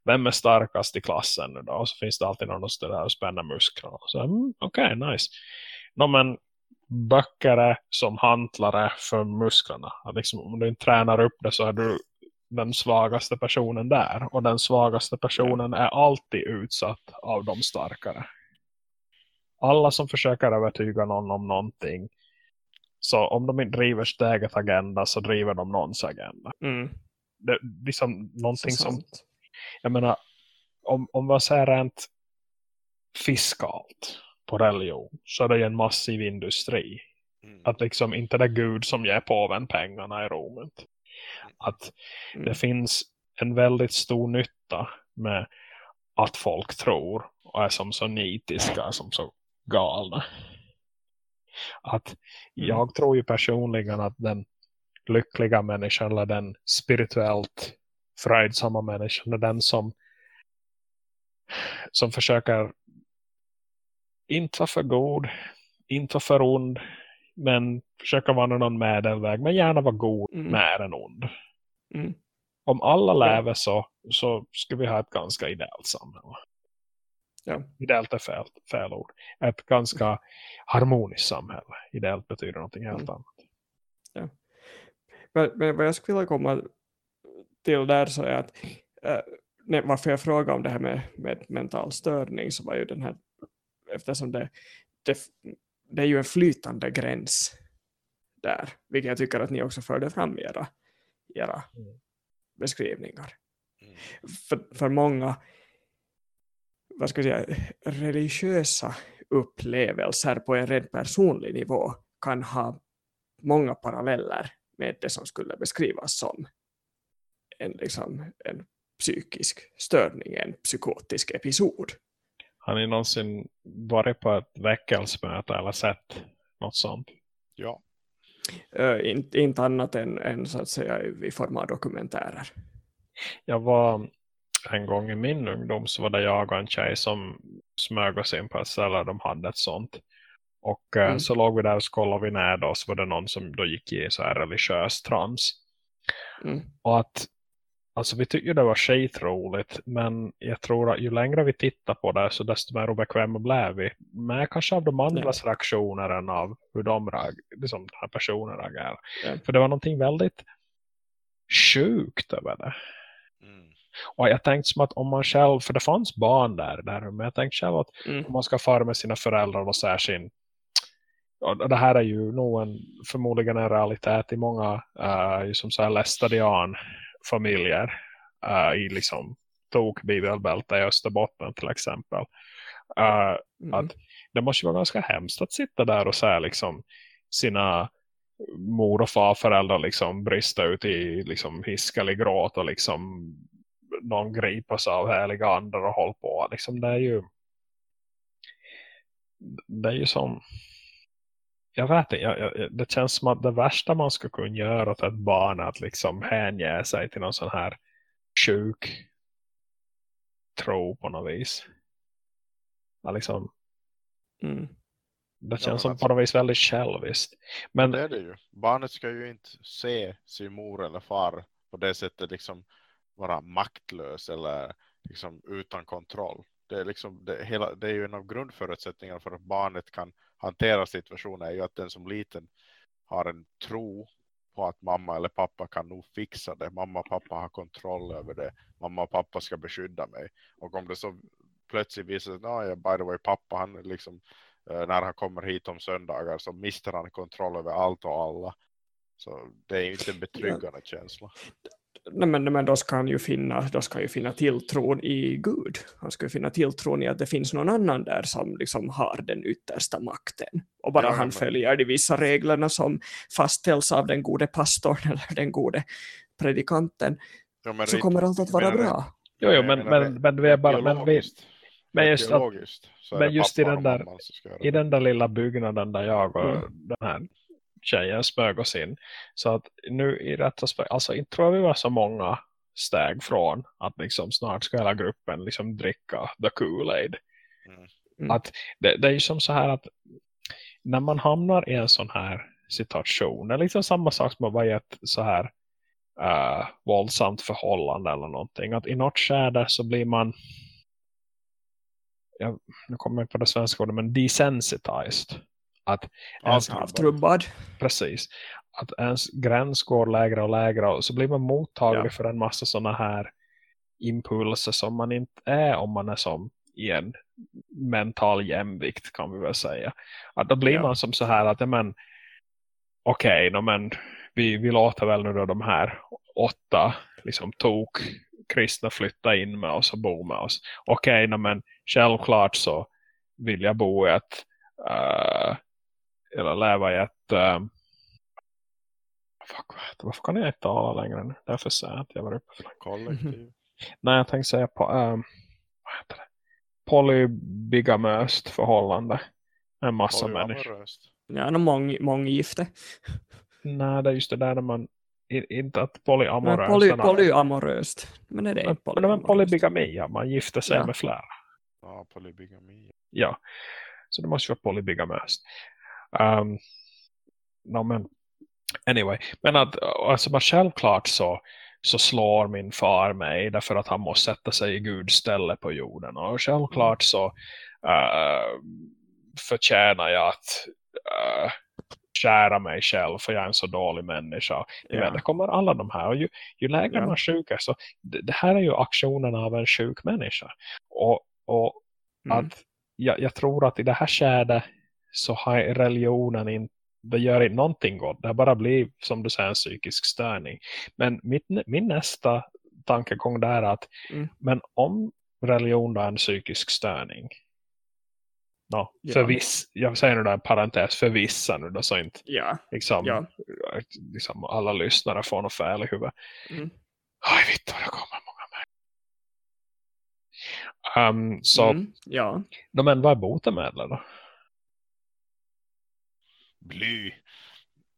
vem är starkast i klassen nu då? Och så finns det alltid någon som står där och spänner musklerna. Så mm, okej, okay, nice. No, men böcker som hantlare för musklerna. Att liksom, om du inte tränar upp det så är du den svagaste personen där. Och den svagaste personen är alltid utsatt av de starkare. Alla som försöker övertyga någon om någonting. Så om de inte driver sitt eget agenda så driver de någons agenda. Mm. Det är liksom någonting som. Jag menar, om, om man säger rent fiskalt på religion så är det ju en massiv industri. Mm. Att liksom inte det är Gud som ger påven pengarna i rummet. Att Mm. det finns en väldigt stor nytta med att folk tror och är som så nitiska, som så galna. Att jag tror ju personligen att den lyckliga människan eller den spirituellt fröjdsamma människan är den som som försöker inte vara för god, inte vara för ond men försöka vara någon medelväg men gärna vara god Mm. mer än ond. Mm. Om alla Ja. lever så så skulle vi ha ett ganska ideellt samhälle. Ja. Ideellt är fel, fel ord. Ett ganska harmoniskt samhälle. Ideellt betyder någonting helt Mm. annat. Men, men vad jag skulle vilja komma till där så är att äh, nej, varför jag frågar om det här med, med mental störning så var ju den här eftersom det, det, det är ju en flytande gräns där, vilket jag tycker att ni också förde fram i era, era Mm. beskrivningar. Mm. För, för många vad ska jag säga, religiösa upplevelser på en rent personlig nivå kan ha många paralleller med det som skulle beskrivas som en, liksom, en psykisk störning, en psykotisk episod. Har ni någonsin varit på ett väckelsmöte eller sett något sånt? Ja. Uh, inte, inte annat än, än så att säga i form av dokumentärer. Jag var en gång i min ungdom så var det jag och en tjej som smög oss in på ett ställe de hade ett sånt. Och mm. så låg vi där och så kollade vi ner då, så var det någon som då gick i så här religiös trans. Mm. Och att Alltså vi tyckte det var skitroligt men jag tror att ju längre vi tittar på det så desto mer obekväma blev vi. Men kanske av de andras ja. reaktioner än av hur de liksom, den här personen reagerar. Ja. För det var någonting väldigt sjukt över det. Mm. Och jag tänkte som att om man själv, för det fanns barn där, där men jag tänkte själv att mm. om man ska fara med sina föräldrar och säga sin och det här är ju nog en, förmodligen en realitet i många uh, som så här lästadian familjer uh, i liksom tok bibelbälte i Österbotten till exempel. Uh, mm. att det måste vara ganska hemskt att sitta där och säga liksom sina mor- och farföräldrar liksom brista ut i liksom hiskelig gråt och liksom någon gripas av heliga andar och håll på. Liksom det är ju det är ju som jag vet inte, jag, jag, det känns som att det värsta man ska kunna göra åt ett barn är att liksom hänge sig till någon sån här sjuk tro på något vis. Ja, liksom, mm. Det känns ja, som alltså, på något vis väldigt själviskt. Men det är det ju. Barnet ska ju inte se sin mor eller far på det sättet liksom vara maktlös eller liksom utan kontroll. Det är, liksom, det, hela, det är ju en av grundförutsättningarna för att barnet kan hantera situationen är ju att den som liten har en tro på att mamma eller pappa kan nog fixa det. Mamma och pappa har kontroll över det. Mamma och pappa ska beskydda mig. Och om det så plötsligt visar sig att ja, by the way, pappa han liksom eh, när han kommer hit om söndagar så mister han kontroll över allt och alla. Så det är ju inte en betryggande känsla nej men, nej men då ska han ju finna, då ska ju finna tilltron i Gud. Han ska ju finna tilltron i att det finns någon annan där som liksom har den yttersta makten. Och bara ja, han men... följer de vissa reglerna som fastställs av den gode pastorn [LAUGHS] eller den gode predikanten ja, så kommer allt att vara bra. Jo, jo men, men, men, vi är bara... Men, vi, men just, att, men just i den, där, i den där lilla byggnaden där jag och mm. den här tjejen smög oss in. Så att nu i retrospekt, alltså inte tror vi var så många steg från att liksom snart ska hela gruppen liksom dricka the Kool-Aid. Mm. mm. Att det, det, är ju som så här att när man hamnar i en sån här situation, det är liksom samma sak som att vara i ett så här uh, våldsamt förhållande eller någonting. Att i något skärde så blir man jag, nu kommer jag på det svenska ordet, men desensitized. Att ens, avtrubbad. Precis. Att ens gräns går lägre och lägre och så blir man mottaglig ja. för en massa sådana här impulser som man inte är om man är som i en mental jämvikt kan vi väl säga. Att då blir ja. man som så här att men okej, okay, men vi, vi låter väl nu då de här åtta liksom tok kristna flytta in med oss och bo med oss. Okej, okay, men självklart så vill jag bo i ett uh, eller leva i ett um, fuck, varför kan jag inte tala längre nu? Det är för sent, jag var uppe för kollektiv. [LAUGHS] Nej, jag tänkte säga på um, vad heter det? polybigamöst förhållande med en massa människor. Ja, någon mång, månggifte. Nej, det är just det där när man inte att polyamoröst. Men poly, polyamoröst. Men är det men, polyamoröst? Men polybigami, ja. Man gifter sig ja. med flera. Ja, polybigami. Ja, så det måste vara polybigamöst. Um, no, men anyway, men att alltså bara självklart så så slår min far mig därför att han måste sätta sig i Guds ställe på jorden. Och självklart så uh, förtjänar jag att uh, kära mig själv för jag är en så dålig människa. Ja. Men det kommer alla de här. Och ju, ju lägre ja. man sjuk är så det, det, här är ju aktionen av en sjuk människa. Och, och mm. att jag, jag, tror att i det här skedet så har religionen inte det gör inte någonting gott. Det bara blir som du säger en psykisk störning. Men mitt, min nästa tankegång där är att mm. men om religion då är en psykisk störning no, Ja. för viss, jag säger nu där en parentes för vissa nu då så inte Ja, liksom, Ja. liksom alla lyssnare får något fel i huvudet. Mm. Aj, vitt det kommer många med. Um, så, mm, ja. no, men vad är botemedlet då? Bly.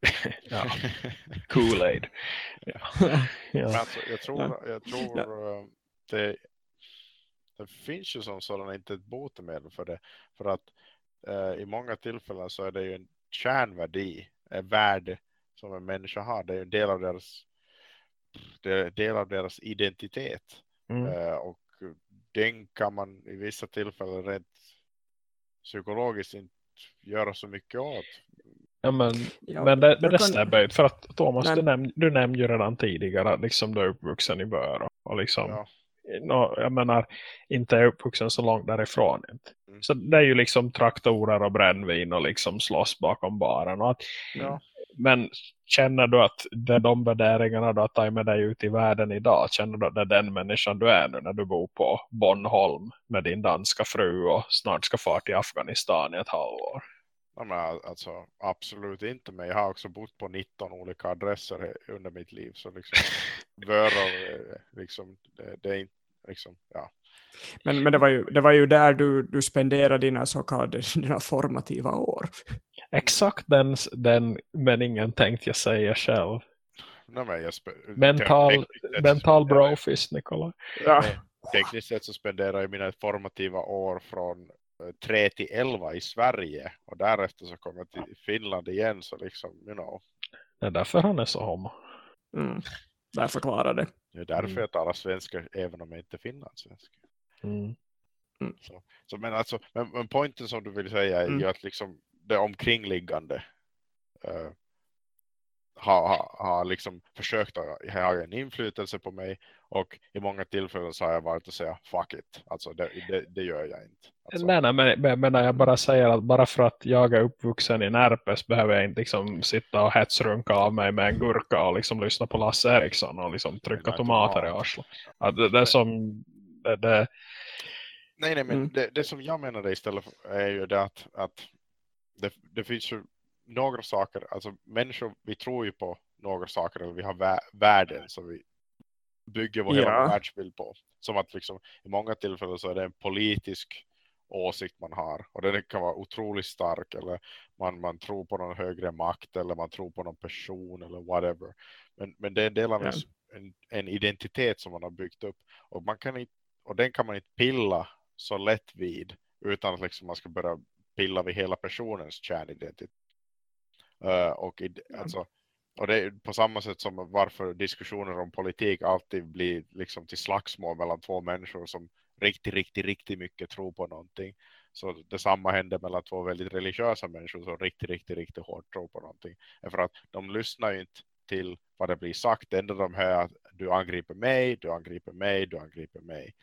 [LAUGHS] Ja. [LAUGHS] Kool-Aid. Ja. [LAUGHS] Men Ja. alltså, jag tror, jag tror eh, det, det finns ju som sådan inte ett botemedel för det. För att eh, i många tillfällen så är det ju en kärnvärde, ett värde som en människa har. Det är en del av deras, det är en del av deras identitet. Mm. Eh, och den kan man i vissa tillfällen rent psykologiskt inte göra så mycket åt. Ja, men, Ja, men det, det kan- stämmer ju. För att Thomas, Men- du, näm, du nämnde ju redan tidigare att liksom du är uppvuxen i Bör. Och, och liksom, Ja. nå, jag menar, inte är uppvuxen så långt därifrån. Inte. Mm. Så det är ju liksom traktorer och brännvin och liksom slåss bakom baren. Och att, Ja. Men känner du att det är de värderingarna du har tagit med dig ut i världen idag? Känner du att det är den människan du är nu när du bor på Bornholm med din danska fru och snart ska fara till Afghanistan i ett halvår? Ja, men alltså, absolut inte, men jag har också bott på 19 olika adresser under mitt liv. Så liksom, [LAUGHS] Vöror, eh, liksom, det, det är inte, liksom, ja. Men, men det, var ju, det var ju där du, du spenderade dina så kallade [LAUGHS] dina formativa år. Exakt den, den meningen tänkte jag säga själv. Nej, men jag Mental, mental brofist, Nikolaj. Ja. Tekniskt sett så spenderar jag mina formativa år från 3 till 11 i Sverige. Och därefter så kommer jag till Finland igen. Så liksom, you know, Det är därför han är så homo. Mm. Där förklarade. det är därför Mm. jag talar svenska även om jag inte är finlandssvenska. Mm. Så, så, men, alltså, men, men poängen som du vill säga är Mm. ju att liksom det omkringliggande uh, har, har, har liksom försökt att ha en inflytelse på mig och i många tillfällen så har jag varit att säga fuck it. Alltså det, det, det gör jag inte. Alltså, Nej, nej, men, men, men jag bara säger att bara för att jag är uppvuxen i Närpes behöver jag inte liksom sitta och hetsrunka av mig med en gurka och liksom lyssna på Lasse Eriksson och liksom trycka tomater i arslet. Att det, det är som det, det, Nej, nej, men Mm. det, det som jag menar istället är ju det att, att det, det finns ju några saker, alltså människor, vi tror ju på några saker, eller vi har vä värden som vi bygger vår hela Ja. världsbild på. Som att liksom, i många tillfällen så är det en politisk åsikt man har, och den kan vara otroligt stark, eller man, man tror på någon högre makt, eller man tror på någon person, eller whatever. Men, men det är en del av ens, en, en identitet som man har byggt upp, och, man kan inte, och den kan man inte pilla så lätt vid utan att liksom man ska börja pilla vid hela personens kärnidentitet. Uh, och, i, Ja. alltså, och det är på samma sätt som varför diskussioner om politik alltid blir liksom till slagsmål mellan två människor som riktigt, riktigt, riktigt mycket tror på någonting. Så detsamma händer mellan två väldigt religiösa människor som riktigt, riktigt, riktigt hårt tror på någonting. Är För att de lyssnar ju inte till vad det blir sagt. Det enda de hör att du angriper mig, du angriper mig, du angriper mig.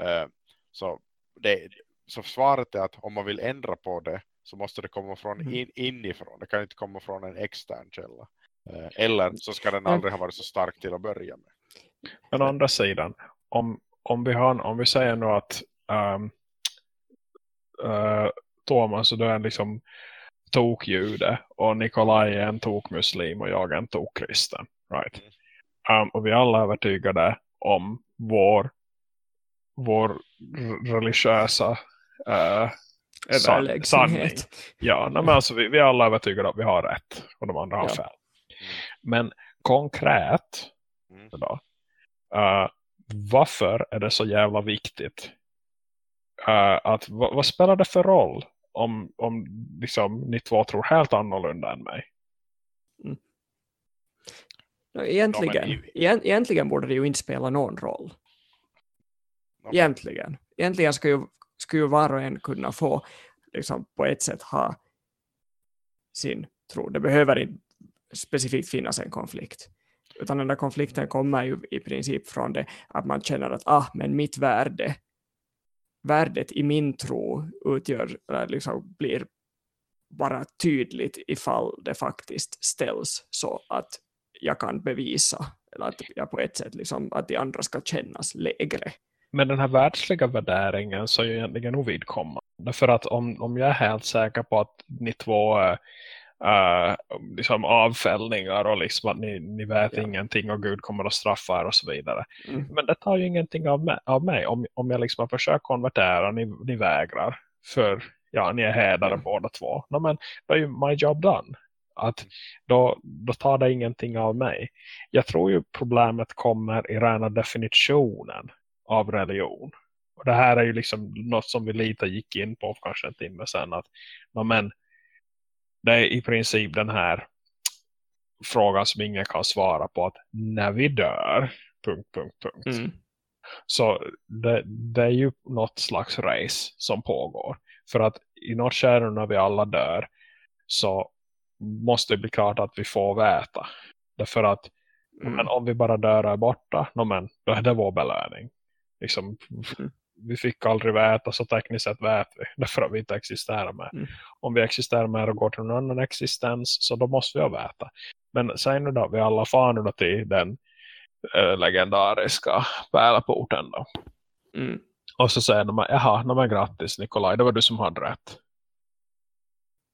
Uh, så, det, så svaret är att om man vill ändra på det så måste det komma från Mm. in, inifrån. Det kan inte komma från en extern källa. Eh, Eller så ska den aldrig ha varit så stark till att börja med. Men å andra sidan, om, om, vi, har, om vi säger nu att um, uh, Thomas du är liksom tokjude och Nikolaj är en tokmuslim och jag är en tokkristen. Right? Um, och vi alla är övertygade om vår, vår religiösa uh, san- sanning. Överlägsenhet. Ja, nej, men alltså, vi, vi är alla övertygade att vi har rätt och de andra har Ja. fel. Men konkret Mm. då, uh, varför är det så jävla viktigt uh, att vad, vad spelar det för roll om, om liksom, ni två tror helt annorlunda än mig? No, egentligen, Ja, men egent, egentligen borde det ju inte spela någon roll. Egentligen. Egentligen ska ju, skulle ju var och en kunna få liksom, på ett sätt ha sin tro. Det behöver inte specifikt finnas en konflikt. Utan den där konflikten kommer ju i princip från det att man känner att ah, men mitt värde, värdet i min tro utgör, eh, liksom blir bara tydligt ifall det faktiskt ställs så att jag kan bevisa eller att jag på ett sätt liksom att de andra ska kännas lägre med den här världsliga värderingen så är ju egentligen ovidkommande. För att om, om jag är helt säker på att ni två är uh, liksom avfällningar och liksom att ni, ni vet ja. ingenting och Gud kommer att straffa er och så vidare. Mm. Men det tar ju ingenting av mig. Av mig. Om, om jag liksom försöker konvertera ni, ni vägrar. För ja, ni är hädare mm. båda två. No, men då är ju my job done. Att då, då tar det ingenting av mig. Jag tror ju problemet kommer i rena definitionen av religion. Och det här är ju liksom något som vi lite gick in på kanske en timme sedan. Att, men, det är i princip den här frågan som ingen kan svara på. att När vi dör, punkt, punkt, punkt. Mm. Så det, det, är ju något slags race som pågår. För att i något skärm när vi alla dör så måste det bli klart att vi får veta. Därför att mm. men om vi bara dör är borta, no, men, då är det vår belöning. Liksom, mm. Vi fick aldrig veta så tekniskt sett vet vi. Därför att vi inte existerar med. Mm. Om vi existerar med och går till någon annan existens så då måste vi veta. Men sen nu då, vi alla då till den äh, legendariska pärleporten då. Mm. Och så säger de, jaha, no, men grattis Nikolaj, det var du som hade rätt.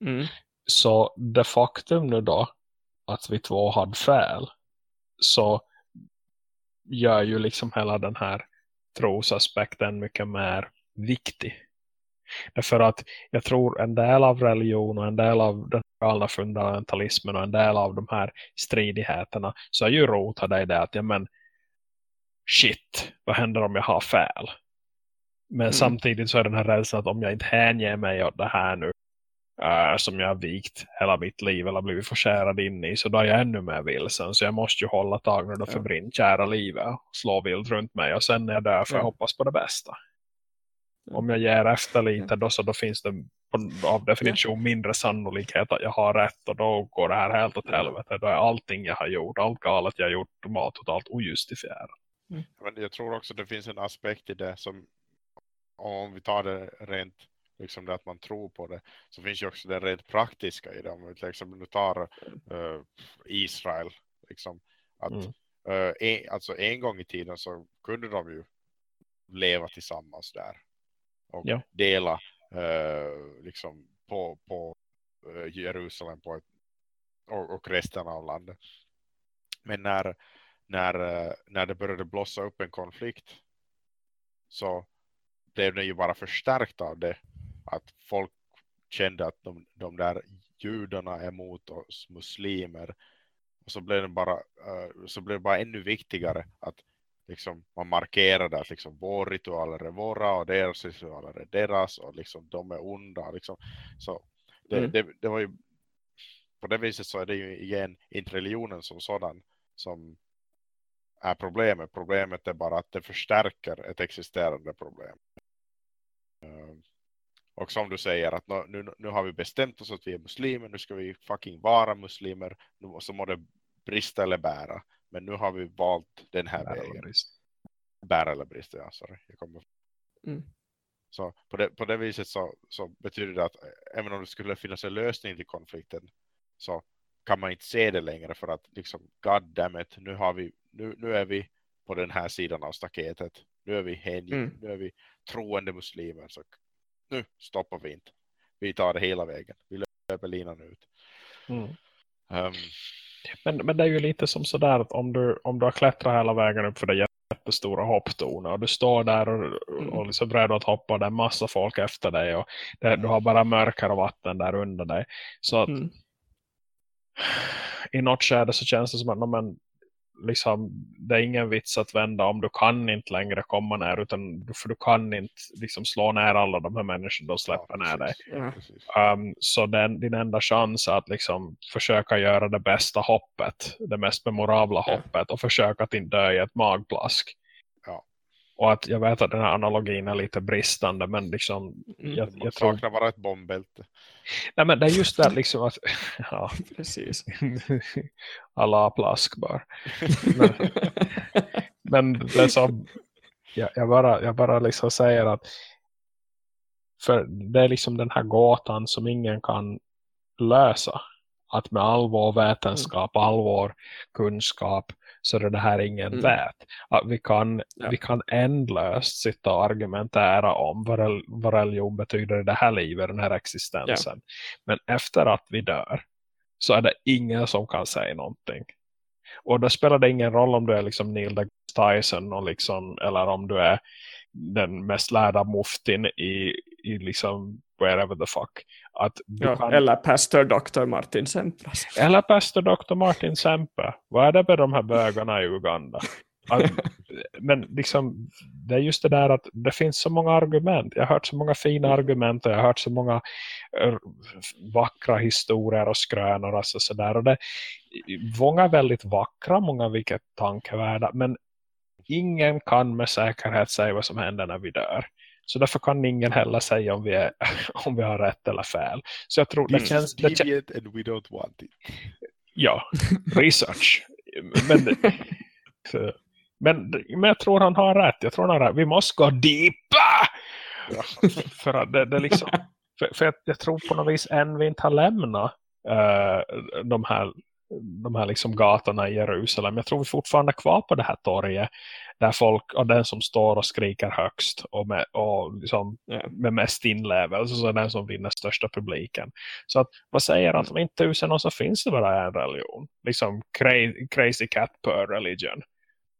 Mm. Så det faktum nu då att vi två hade fel så gör ju liksom hela den här trosaspekten mycket mer viktig. Därför att jag tror en del av religion och en del av den galna fundamentalismen och en del av de här stridigheterna så är ju rotade i det att ja men shit, vad händer om jag har fel? Men mm. samtidigt så är den här rädslan att om jag inte hänger mig åt det här nu uh, som jag har vikt hela mitt liv eller blivit förskärad in i så då är jag ännu mer vilsen så jag måste ju hålla tag nu för ja. kära livet och slå vilt runt mig och sen när jag dör för ja. jag hoppas på det bästa. Om jag ger efter lite då så då finns det av definition mindre sannolikhet att jag har rätt och då går det här helt åt helvete. Då är allting jag har gjort, allt galet jag har gjort totalt ojustifierat. Mm. Men jag tror också det finns en aspekt i det som om vi tar det rent liksom det att man tror på det så finns ju också det rent praktiska i det om vi till exempel nu tar uh, Israel liksom att mm. uh, en, alltså en gång i tiden så kunde de ju leva tillsammans där och ja. dela uh, liksom på, på Jerusalem på ett, och, och resten av landet men när när, när det började blossa upp en konflikt så blev den ju bara förstärkt av det att folk kände att de, de där judarna är emot oss muslimer och så blev det bara uh, så blev det bara ännu viktigare att liksom man markerade att liksom vår ritualer är våra och deras ritualer är deras och liksom de är onda liksom. så det, mm. det, det, var ju på det viset så är det ju igen inte religionen som sådan som är problemet. Problemet är bara att det förstärker ett existerande problem. Och som du säger att nu, nu har vi bestämt oss att vi är muslimer. Nu ska vi fucking vara muslimer. Nu, så må det brista eller bära. Men nu har vi valt den här bära vägen. Eller bära eller brista, ja. Sorry. Jag kommer... Mm. Så på det, på det viset så, så betyder det att även om det skulle finnas en lösning till konflikten så kan man inte se det längre för att liksom god damn it, nu har vi nu, nu är vi på den här sidan av staketet. Nu är vi hängiven, mm. nu är vi troende muslimer så nu stoppar vi inte. Vi tar det hela vägen. Vi löper linan ut. Mm. Um, men, men det är ju lite som sådär att om du, om du har klättrat hela vägen upp för det jättestora hopptornet och du står där och, mm. och liksom redo att hoppa och det är massa folk efter dig och det, du har bara mörkare vatten där under dig. Så att mm. i något skede så känns det som att men, liksom, det är ingen vits att vända om du kan inte längre komma ner utan för du kan inte liksom slå ner alla de här människorna och släppa ja, ner dig. Ja. Um, så den, din enda chans är att liksom försöka göra det bästa hoppet, det mest memorabla ja. hoppet och försöka att inte dö i ett magplask. Och att jag vet att den här analogin är lite bristande. Men liksom. Mm, jag, jag tror... saknar bara ett bombbälte. Nej men det är just det liksom att. [LAUGHS] Ja precis. [LAUGHS] Alla plask bara. Men, men det som. Jag, jag, bara, jag bara liksom säger att. För det är liksom den här gåtan som ingen kan lösa. att med all vår vetenskap, all vår kunskap så är det här ingen Mm. vet. Att vi, kan, Ja. vi kan ändlöst sitta och argumentera om vad, vad religion betyder i det här livet, den här existensen. Men efter att vi dör så är det ingen som kan säga någonting. Och då spelar det ingen roll om du är liksom Neil deGrasse Tyson och liksom, eller om du är den mest lärda muftin i, i liksom wherever the fuck. Att Ja, kan, Eller pastor Dr. Martin Sempras. eller pastor Dr. Martin Sempe. Vad är det med de här bögarna i Uganda? Att, [LAUGHS] men liksom, det är just det där att det finns så många argument. Jag har hört så många fina argument och jag har hört så många eh, vackra historier och skrönor och så, där. Och det, många är väldigt vackra, många vilket tankevärda. Men ingen kan med säkerhet säga vad som händer när vi dör. Så därför kan ingen heller säga om vi, är, [LAUGHS] om vi har rätt eller fel. Så jag tror det känns... Det, kän- Deviant and we don't want it. Ja, research. Men, [LAUGHS] men, men jag tror han har rätt. Jag tror han har rätt. Vi måste gå deepa! Ja. [LAUGHS] För att det, det liksom, för, för jag, jag tror på något vis än vi inte har lämnat eh, de här, de här liksom gatorna i Jerusalem. Jag tror vi fortfarande är kvar på det här torget där folk, och den som står och skriker högst och med, och liksom, med mest inlevelse så är den som vinner största publiken. Så att, vad säger att om inte tusen år så finns det bara en religion? Liksom crazy, crazy cat per religion.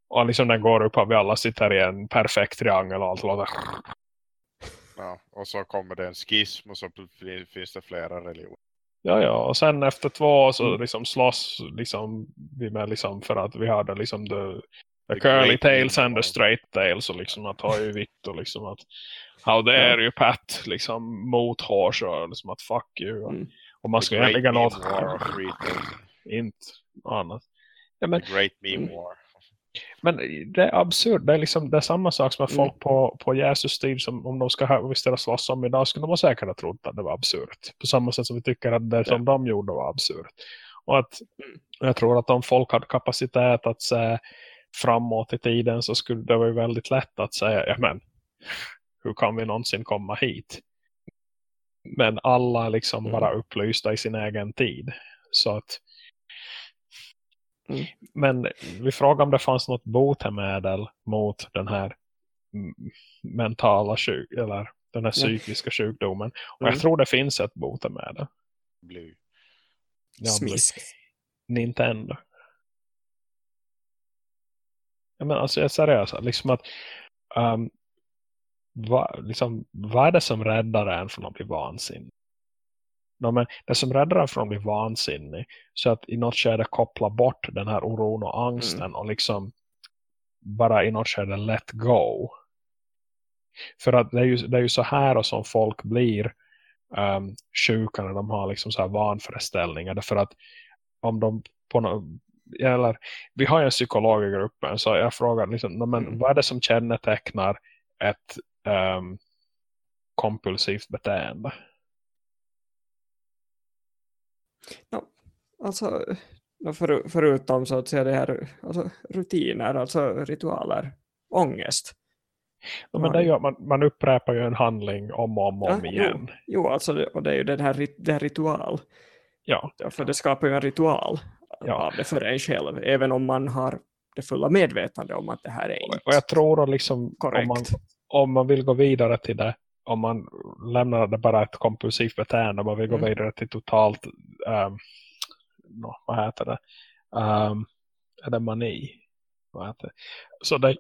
Och liksom den går upp och vi alla sitter i en perfekt triangel och allt låter Ja, och så kommer det en schism och så fin- finns det flera religioner. Ja, ja. Och sen efter två så Mm. liksom slåss liksom, vi med liksom för att vi hade liksom the, the, curly tails and the straight tails och liksom att ha ju vitt och liksom att how dare you Pat liksom mot hårs och liksom att fuck you. Mm. Och man ska egentligen tails. inte annat. Ja, men, The great meme Mm. war. Men det är absurt. Det är, liksom, det är samma sak som att Mm. folk på, på Jesus tid som om de ska ha, visst det slåss om idag skulle de säkert ha trott att det var absurt. På samma sätt som vi tycker att det som de gjorde var absurt. Och att Mm. jag tror att om folk hade kapacitet att se framåt i tiden så skulle det vara väldigt lätt att säga, ja men hur kan vi någonsin komma hit? Men alla liksom Mm. bara upplysta i sin egen tid. Så att Mm. men vi frågade om det fanns något botemedel mot den här mentala sjuk eller den här psykiska sjukdomen. Och Mm. jag tror det finns ett botemedel. Blue. Ja, Smisk. Nintendo. Ja, men alltså jag är seriös. Liksom att, um, vad, liksom, vad är det som räddar en från att bli vansinnig? No, men det som räddar en från att bli vansinnig så att i något skede koppla bort den här oron och angsten och liksom bara i något skede let go. För att det är ju, det är ju så här och som folk blir um, sjuka när de har liksom så här vanföreställningar. Därför att om de på något, eller vi har ju en psykolog i gruppen så jag frågar liksom, "Nå, men Mm. vad är det som kännetecknar ett um, kompulsivt beteende? Alltså, no, för, förutom så att säga det här, alltså, rutiner, alltså ritualer, ångest. Ja, men det gör, man, man upprepar ju en handling om och om, om Ja, igen. Jo, jo alltså, och det är ju den här, det här ritual. Ja, Ja, för det skapar ju en ritual Ja. av det för en själv, även om man har det fulla medvetande om att det här är inte och jag tror att liksom, om, korrekt. man, om man vill gå vidare till det, om man lämnar det bara ett kompulsivt beteende, om man vill gå Mm. vidare till totalt, um, no, vad heter det? Um, är det mani? Vad heter det? Så det,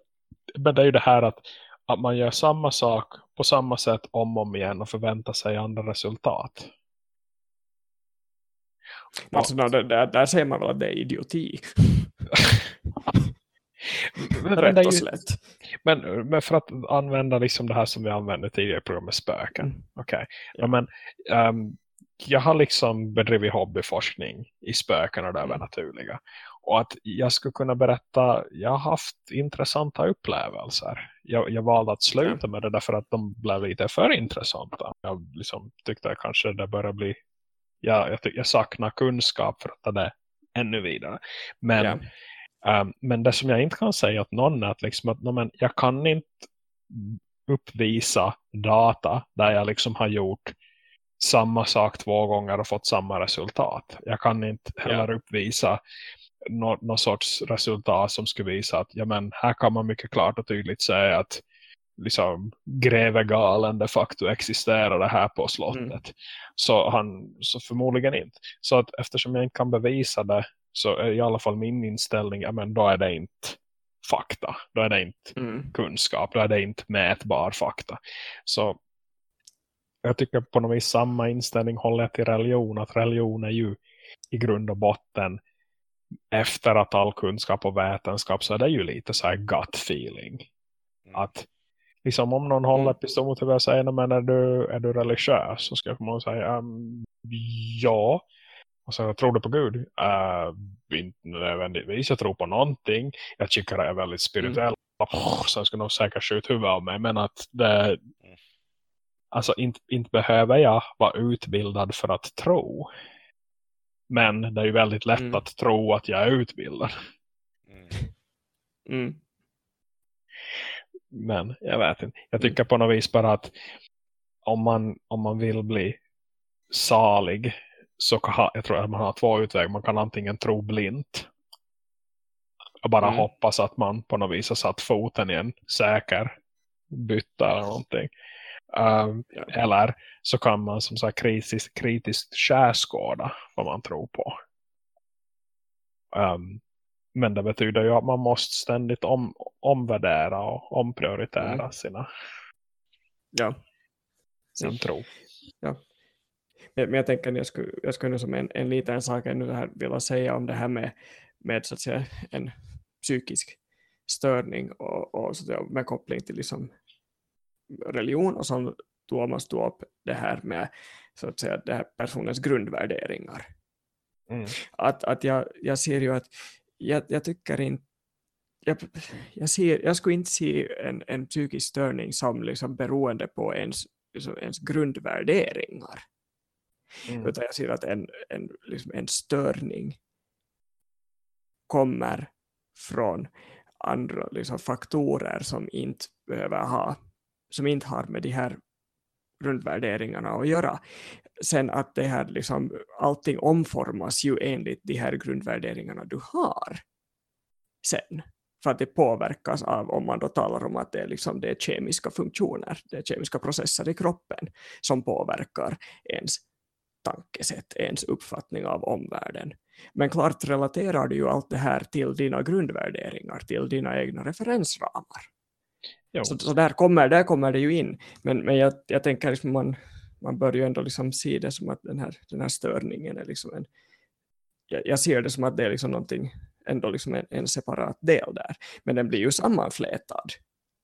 men det är ju det här att, att man gör samma sak på samma sätt om och om igen och förväntar sig andra resultat. Alltså, no, där, där säger man väl att det är idioti, [LAUGHS] [LAUGHS] rätt och slätt. men, men för att använda liksom det här som vi använde tidigare i programmet spöken. Mm. Okej. Ja. Men, ehm, jag har liksom bedrivit hobbyforskning i spöken och det Mm. övernaturliga. Och att jag skulle kunna berätta, jag har haft intressanta upplevelser. Jag, jag valde att sluta med det därför att de blev lite för intressanta. Jag liksom tyckte kanske det började bli, jag, jag, jag saknar kunskap för att ta det ännu vidare. Men Ja. Um, men det som jag inte kan säga åt någon är att, liksom att no, men jag kan inte uppvisa data där jag liksom har gjort samma sak två gånger och fått samma resultat. Jag kan inte heller uppvisa någon, någon sorts resultat som skulle visa att ja, men här kan man mycket klart och tydligt säga att liksom galen de facto existerade här på slottet. Mm. Så, han, så förmodligen inte. Så att eftersom jag inte kan bevisa det så är i alla fall min inställning, ja men då är det inte fakta. Då är det inte mm. kunskap. Då är det inte mätbar fakta. Så jag tycker på något vis samma inställning håller jag till religion. Att religion är ju i grund och botten efter att all kunskap och vetenskap så är det ju lite så här gut feeling. Mm. Att liksom om någon håller mm. pistol mot huvudet och säger men är du, är du religiös så ska man säga um, ja och så tror du på Gud uh, inte nödvändigtvis jag tror på någonting jag tycker det är väldigt spirituellt mm. så jag skulle nog säkert skjuta huvudet av mig men att det mm. alltså inte, inte behöver jag vara utbildad för att tro men det är ju väldigt lätt mm. att tro att jag är utbildad mm. mm. Men jag vet inte. Jag tycker på något vis bara att om man, om man vill bli salig så kan, jag tror att man har två utvägar. Man kan antingen tro blint och bara mm. hoppas att man på något vis har satt foten i en säker bytta eller någonting. Um, ja. Eller så kan man som sagt kritiskt, kritiskt skärskåda vad man tror på. Um, men det betyder ju att man måste ständigt om, omvärdera och omprioritera mm. sina ja. sin tro. Ja. Men jag tänker att jag skulle, jag skulle som en, en liten sak ännu här vilja säga om det här med, med så att säga, en psykisk störning och, och så att med koppling till liksom religion och som Thomas tog upp det här med så att säga det här personens grundvärderingar. Mm. Att, att jag, jag ser ju att jag, jag tycker inte jag, jag, ser, jag skulle inte se en, en psykisk störning som liksom beroende på ens, liksom ens grundvärderingar. Mm. Utan jag ser att en, en, liksom en störning kommer från andra liksom faktorer som inte behöver ha som inte har med de här grundvärderingarna att göra. Sen att det här liksom, allting omformas ju enligt de här grundvärderingarna du har sen. För att det påverkas av, om man då talar om att det är, liksom, det är kemiska funktioner, det är kemiska processer i kroppen som påverkar ens tankesätt, ens uppfattning av omvärlden. Men klart relaterar du ju allt det här till dina grundvärderingar, till dina egna referensramar. Så, så, där, kommer, där kommer det ju in. Men, men jag, jag tänker liksom man, man bör ju ändå liksom se det som att den här, den här störningen är liksom en, jag, jag ser det som att det är liksom någonting, ändå liksom en, en separat del där. Men den blir ju sammanflätad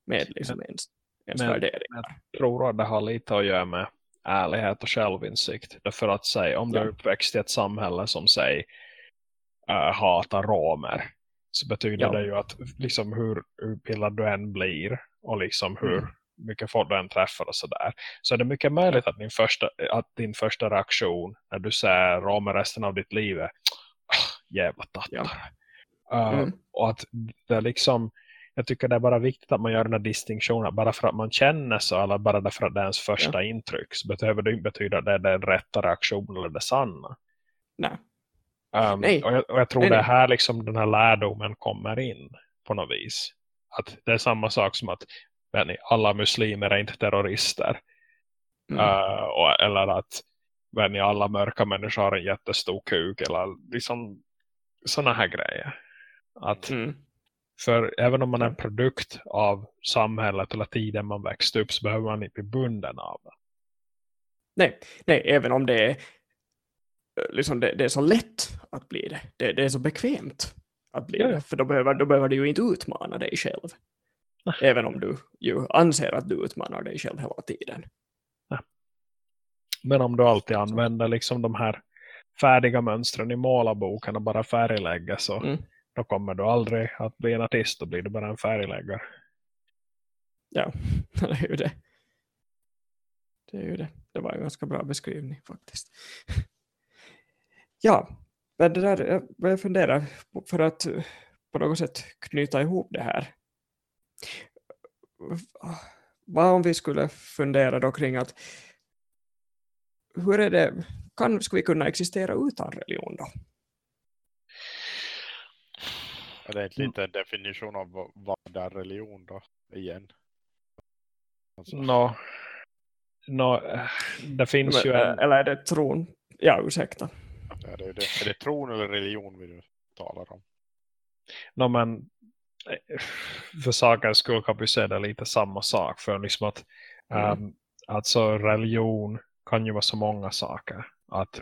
med liksom ens, ens men, värderingar. Jag tror att det har lite att göra med ärlighet och självinsikt. Därför att säga, om du är uppväxt i ett samhälle som säger äh, hatar romer så betyder ja. det ju att liksom hur utbildad du än blir och liksom hur mm. mycket folk du än träffar och sådär. Så är det mycket möjligt att din första, att din första reaktion när du ser romer resten av ditt liv är oh, jävla tattar. Ja. Uh, mm. Och att det liksom jag tycker det är bara viktigt att man gör den här distinktionen. Bara för att man känner så eller bara därför att det är ens första ja. intryck så behöver det inte betyda att det är den rätta reaktionen eller det sanna. Nej. Um, nej. Och, jag, och jag tror nej, det är här liksom den här lärdomen kommer in på något vis. Att det är samma sak som att ni, alla muslimer är inte terrorister. Mm. Uh, och, eller att ni, alla mörka människor har en jättestor kuk. Eller liksom sådana här grejer. Att mm. För även om man är en produkt av samhället eller tiden man växte upp så behöver man inte bli bunden av det. Nej, nej även om det är liksom det, det, är så lätt att bli det. det. det. är så bekvämt att bli ja, det. För då behöver, då behöver du ju inte utmana dig själv. Nej. Även om du ju anser att du utmanar dig själv hela tiden. Nej. Men om du alltid använder liksom de här färdiga mönstren i målarboken och bara färglägger så mm då kommer du aldrig att bli en artist. Då blir du bara en färgläggare. Ja, [LAUGHS] det är ju det. Det är ju det. Det var en ganska bra beskrivning faktiskt. [LAUGHS] Ja, men det där, jag börjar fundera för att på något sätt knyta ihop det här. Vad om vi skulle fundera då kring att hur är det, kan, skulle vi kunna existera utan religion då? Är det inte lite en definition av vad- är religion då? Igen. Alltså, Nå, nå, eh, det finns ju Men, en... Eller är det tron? Ja, ursäkta. är, det, är, det, är det tron eller religion vi nu talar om? Nå, men för sakens skull kan vi se det lite samma sak. För liksom att Mm. ehm, alltså religion kan ju vara så många saker. Att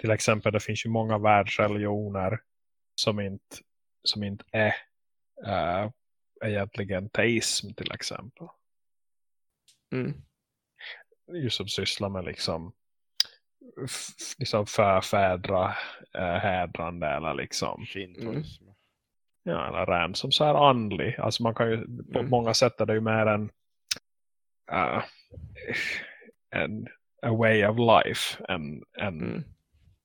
till exempel det finns ju många världsreligioner som inte, som inte är uh, egentligen teism till exempel. Mm. Just som sysslar med liksom liksom förfädra uh, hädrande eller liksom Shintoism. Ja, eller ren som så här andlig. Alltså man kan ju, på Mm. många sätt är det ju mer en, uh, en a way of life än, än Mm.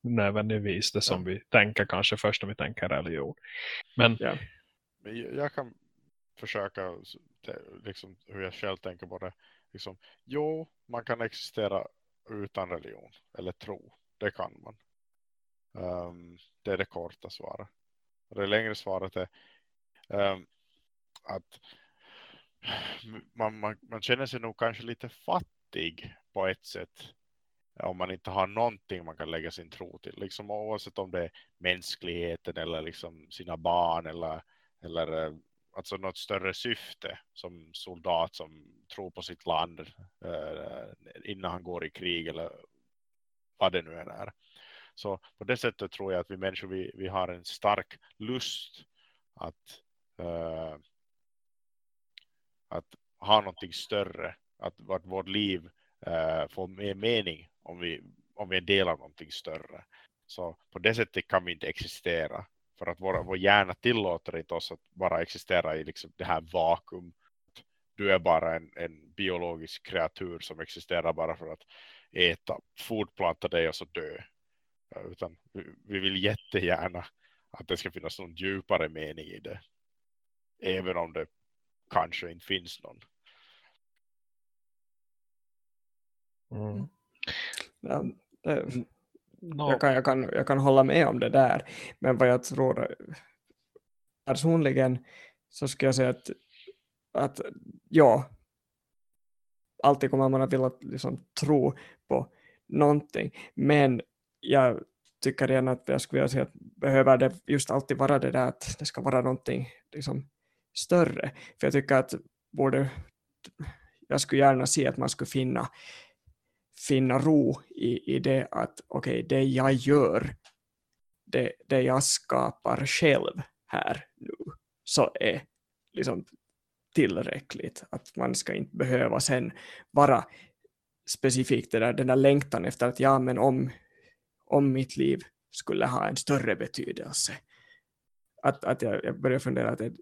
Nödvändigtvis det som vi tänker kanske först när vi tänker religion. Men Ja. Jag kan försöka liksom hur jag själv tänker på det. Liksom, jo, man kan existera utan religion eller tro. Det kan man. Ehm, det är det korta svaret. Det längre svaret är ehm, att man, man, man känner sig nog kanske lite fattig på ett sätt om man inte har någonting man kan lägga sin tro till. Liksom oavsett om det är mänskligheten eller liksom sina barn eller, eller eh, alltså något större syfte som soldat som tror på sitt land eh, eh, innan han går i krig eller vad det nu än är. Så på det sättet tror jag att vi människor vi, vi har en stark lust att, eh, att ha någonting större. Att, att vårt liv eh, får mer mening om vi, om vi är del av någonting större. Så på det sättet kan vi inte existera. För att vår, vår hjärna tillåter inte oss att bara existera i liksom det här vakuum. Du är bara en, en biologisk kreatur som existerar bara för att äta, fortplanta dig och så dö. Utan vi, vi vill jättegärna att det ska finnas någon djupare mening i det. Även om det kanske inte finns någon. mm, Ja, det, nå, jag, kan, jag, kan, jag kan hålla med om det där. Men vad jag tror personligen så ska jag säga att, att ja, alltid kommer man att vilja liksom tro på någonting. Men jag tycker igen att jag skulle vilja säga att behöver det just alltid vara det där att det ska vara någonting liksom större. För jag tycker att borde, jag skulle gärna se att man skulle finna finna ro i, i det att okej, okay, det jag gör, det, det jag skapar själv här nu, så är liksom tillräckligt. Att man ska inte behöva sen vara specifikt det där, den där längtan efter att ja, men om, om mitt liv skulle ha en större betydelse. Att, att jag, jag börjar fundera att det,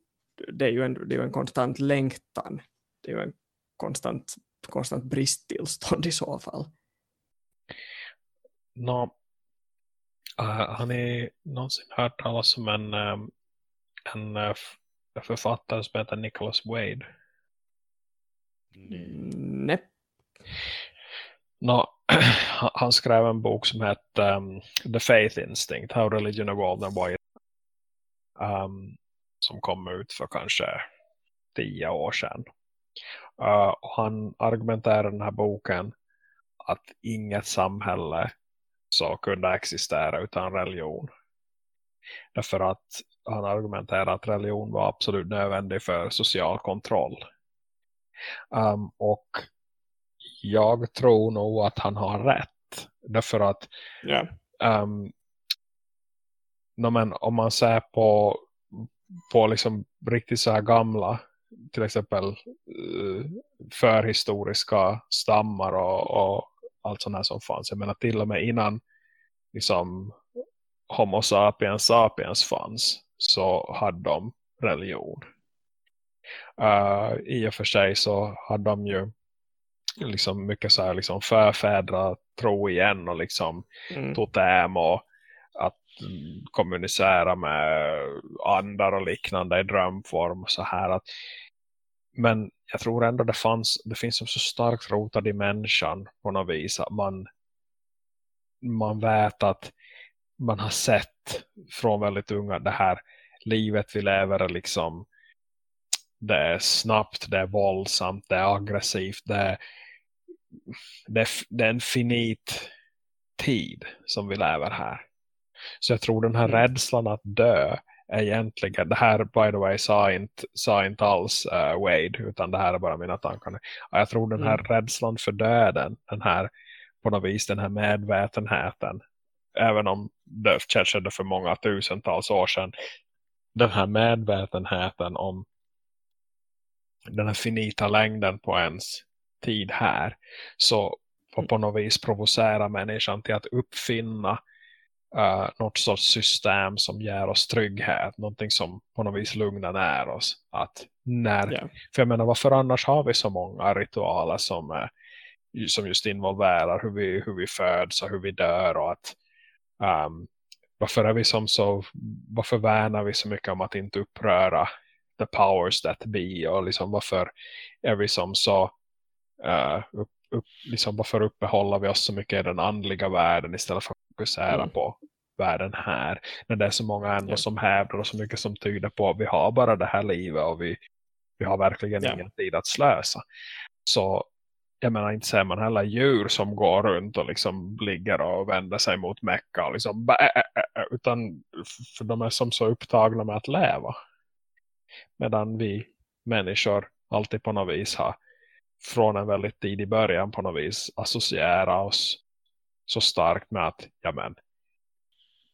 det, är ju en, det är ju en konstant längtan. Det är ju en konstant, konstant bristtillstånd i så fall. nå, uh, har ni någonsin hört talas om en, um, en uh, författare som heter Nicholas Wade? Mm, Nej. Nå, [CLEARS THROAT] han skrev en bok som hette um, The Faith Instinct, How Religion Evolved and Why um, som kom ut för kanske tio år sedan. Uh, och han argumenterar i den här boken att inget samhälle så kunde existera utan religion. Därför att han argumenterar att religion var absolut nödvändig för social kontroll. Um, och jag tror nog att han har rätt. Därför att Ja. um, no, men om man ser på, på liksom riktigt så här gamla till exempel uh, förhistoriska stammar och, och allt sånt här som fanns. Jag menar till och med innan liksom Homo sapiens sapiens fanns så hade de religion. Uh, I och för sig så hade de ju liksom mycket så här liksom förfädra tro igen och liksom Mm. totem och kommunicera med andar och liknande i drömform och så här att men jag tror ändå det fanns det finns som så starkt rotad i människan på något vis att man man vet att man har sett från väldigt unga det här livet vi lever är liksom det är snabbt, det är våldsamt, det är aggressivt, det är, det är, det är en finit tid som vi lever här. Så jag tror den här mm. rädslan att dö är egentligen, det här by the way sa inte, sa inte alls uh, Wade utan det här är bara mina tankar. Jag tror den här mm. rädslan för döden, den här på något vis den här medvetenheten även om det skedde för många tusentals år sedan den här medvetenheten om den här finita längden på ens tid här så på, på något vis provocera människan till att uppfinna uh, något sorts system som ger oss trygghet, någonting som på något vis lugnar ner oss att när, yeah. för jag menar varför annars har vi så många ritualer som, uh, som just involverar hur vi, hur vi föds och hur vi dör och att um, varför är vi som så varför värnar vi så mycket om att inte uppröra the powers that be och liksom varför är vi som så uh, upp, liksom varför uppehåller vi oss så mycket i den andliga världen istället för att fokusera mm. på världen här när det är så många ändå yeah. som hävdar och så mycket som tyder på att vi har bara det här livet och vi, vi har verkligen yeah. ingen tid att slösa så jag menar inte ser man heller djur som går runt och liksom ligger och vänder sig mot Mecka och liksom utan för de är som så upptagna med att leva medan vi människor alltid på något vis har från en väldigt tidig början på något vis associera oss så starkt med att ja men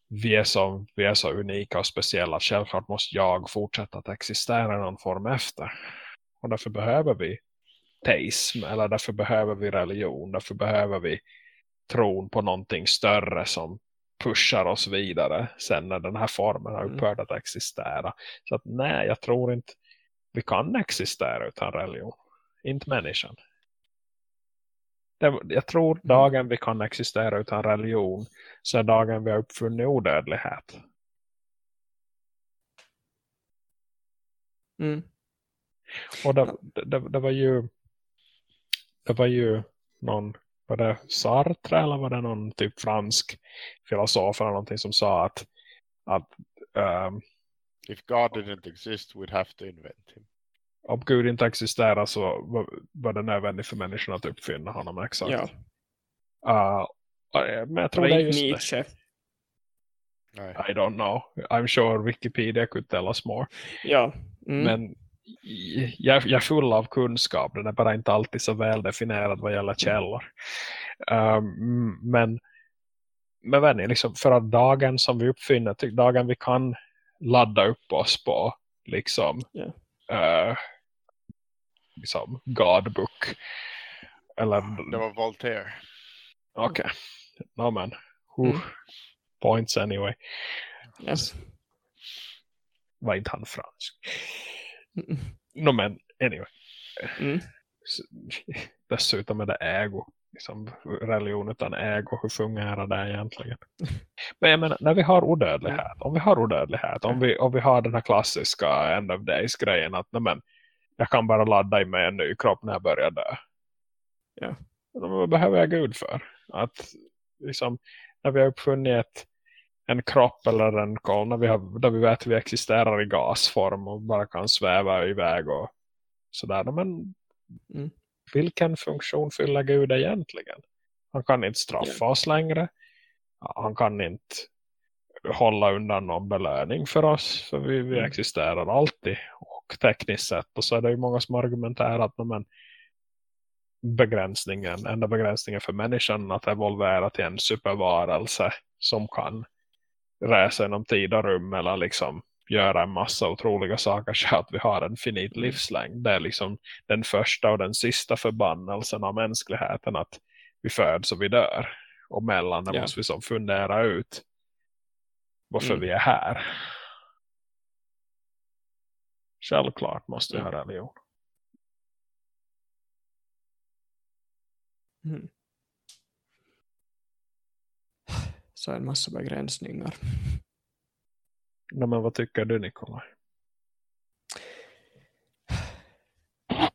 vi är, så, vi är så unika och speciella självklart måste jag fortsätta att existera i någon form efter och därför behöver vi teism eller därför behöver vi religion, därför behöver vi tron på någonting större som pushar oss vidare sen när den här formen har mm. upphört att existera. Så att nej, jag tror inte vi kan existera utan religion. Inte människan. Jag tror mm. dagen vi kan existera utan religion så är dagen vi har uppfunnit odödlighet. Mm. Och det, det, det, var ju det var ju någon var det Sartre eller var det någon typ fransk filosof eller någonting som sa att, att um, If God didn't exist we'd have to invent him. Om Gud inte existerar så var, var det nödvändigt för människan att uppfinna honom exakt. Ja. Uh, men jag tror det är just Nietzsche. det. I don't know. I'm sure Wikipedia could tell us more. Ja. Mm. Men jag, jag är full av kunskap. Den är bara inte alltid så väl definierad vad gäller källor. Um, men men vänner, liksom för att dagen som vi uppfinner, dagen vi kan ladda upp oss på liksom yeah. uh, liksom Godbook eller det var Voltaire okej, okay. no men mm. points anyway yes. var inte han fransk Mm. No, men anyway. Mm. [LAUGHS] Dessutom är det ägo. Liksom religion utan ägo. Hur fungerar det egentligen? [LAUGHS] Men jag menar, när vi har odödlighet. Om vi har odödlighet. Om vi, om vi har den här klassiska end of days grejen. Att men, jag kan bara ladda i mig en ny kropp när jag börjar dö. Ja. Vad behöver jag Gud för? Att liksom, när vi har uppfunnit ett en kropp eller en koll när vi har, där vi vet att vi existerar i gasform och bara kan sväva iväg och sådär. Men mm. vilken funktion fyller Gud egentligen? Han kan inte straffa yeah. oss längre. Han kan inte hålla undan någon belöning för oss. För vi, vi mm. existerar alltid. Och tekniskt sett. Och så är det ju många som argumenterar att men, begränsningen, enda begränsningen för människan att evolvera till en supervarelse som kan resa genom tid och rum eller liksom göra en massa otroliga saker så att vi har en finit mm. livslängd. Det är liksom den första och den sista förbannelsen av mänskligheten att vi föds och vi dör. Och mellan det yeah. måste vi som fundera ut varför mm. vi är här. Självklart måste vi ha religion. Mm så en massa begränsningar. Ja, men vad tycker du Nikolaj?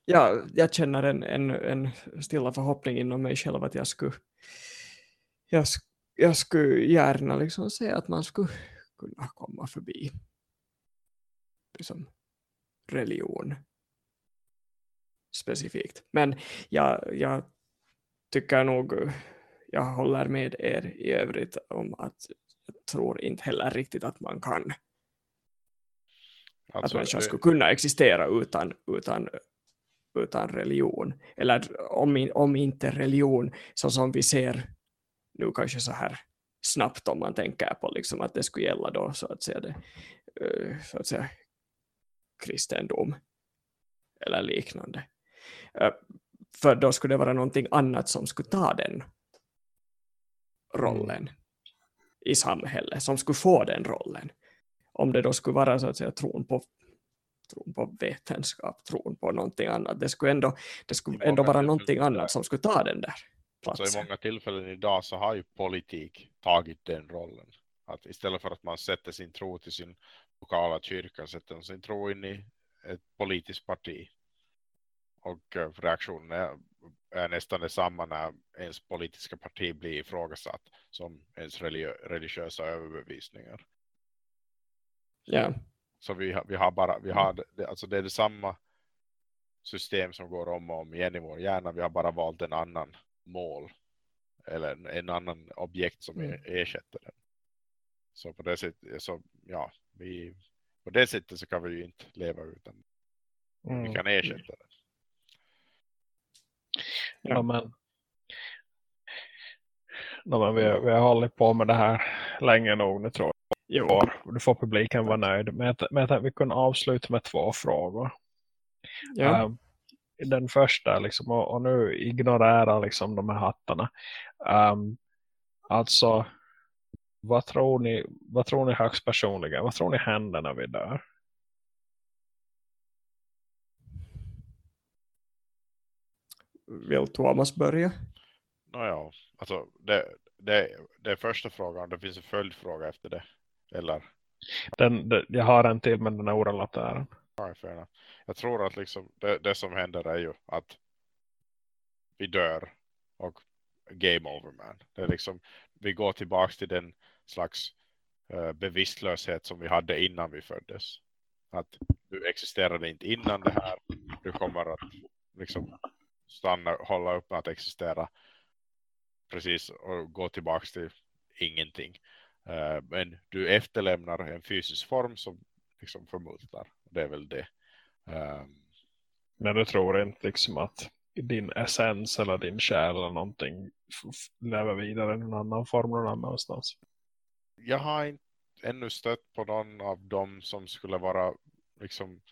Ja, jag känner en, en, en stilla förhoppning inom mig själv att jag skulle, jag jag skulle gärna liksom säga att man skulle kunna komma förbi liksom, religion specifikt. Men jag, jag tycker nog, jag håller med er i övrigt om att jag tror inte heller riktigt att man kan alltså, att människan det... skulle kunna existera utan, utan, utan religion. Eller om, om inte religion så som vi ser nu kanske så här snabbt om man tänker på liksom att det skulle gälla då så att säga, det, eh, så att säga kristendom eller liknande. För då skulle det vara någonting annat som skulle ta den rollen mm. i samhället, som skulle få den rollen. Om det då skulle vara så att säga tron på tron på vetenskap, tron på någonting annat. Det skulle ändå, det skulle ändå vara någonting annat som skulle ta den där platsen. Så i många tillfällen idag så har ju politik tagit den rollen. Att istället för att man sätter sin tro till sin lokala kyrka sätter sin tro in i ett politiskt parti. Och eh, reaktionen är, är nästan detsamma när ens politiska parti blir ifrågasatt som ens religiösa överbevisningar. Ja. Så vi, vi har bara, vi har, alltså det är detsamma system som går om och om igen i vår hjärna. Vi har bara valt en annan mål eller en, en annan objekt som mm. ersätter den. Så på det sättet, så ja, vi, på det sättet så kan vi ju inte leva utan mm. vi kan ersätta den. Ja, men, ja, men vi, vi har hållit på med det här länge nog nu tror jag. Jo. Du får publiken vara nöjd. Men jag, men jag vi kunde avsluta med två frågor. Ja. Um, den första liksom, och, och, nu ignorera liksom de här hattarna. Um, alltså vad tror ni vad tror ni högst personligen? Vad tror ni händer när vi dör? Vill Thomas börja? Nåja, alltså det, det, det är första frågan. Det finns en följdfråga efter det. Eller? Den, det, jag har en till men den är orelaterad. Ja, jag tror att liksom det, det, som händer är ju att vi dör och game over man. Det är liksom, vi går tillbaka till den slags eh, uh, bevisstlöshet som vi hade innan vi föddes. Att du existerade inte innan det här. Du kommer att liksom stanna, hålla upp med att existera precis och gå tillbaka till ingenting. Eh, men du efterlämnar en fysisk form som liksom förmultnar. Det är väl det. Ehm. Men du tror inte liksom att din essens eller din själ eller någonting lever vidare i någon annan form någon annanstans? Jag har inte ännu stött på någon av dem som skulle vara liksom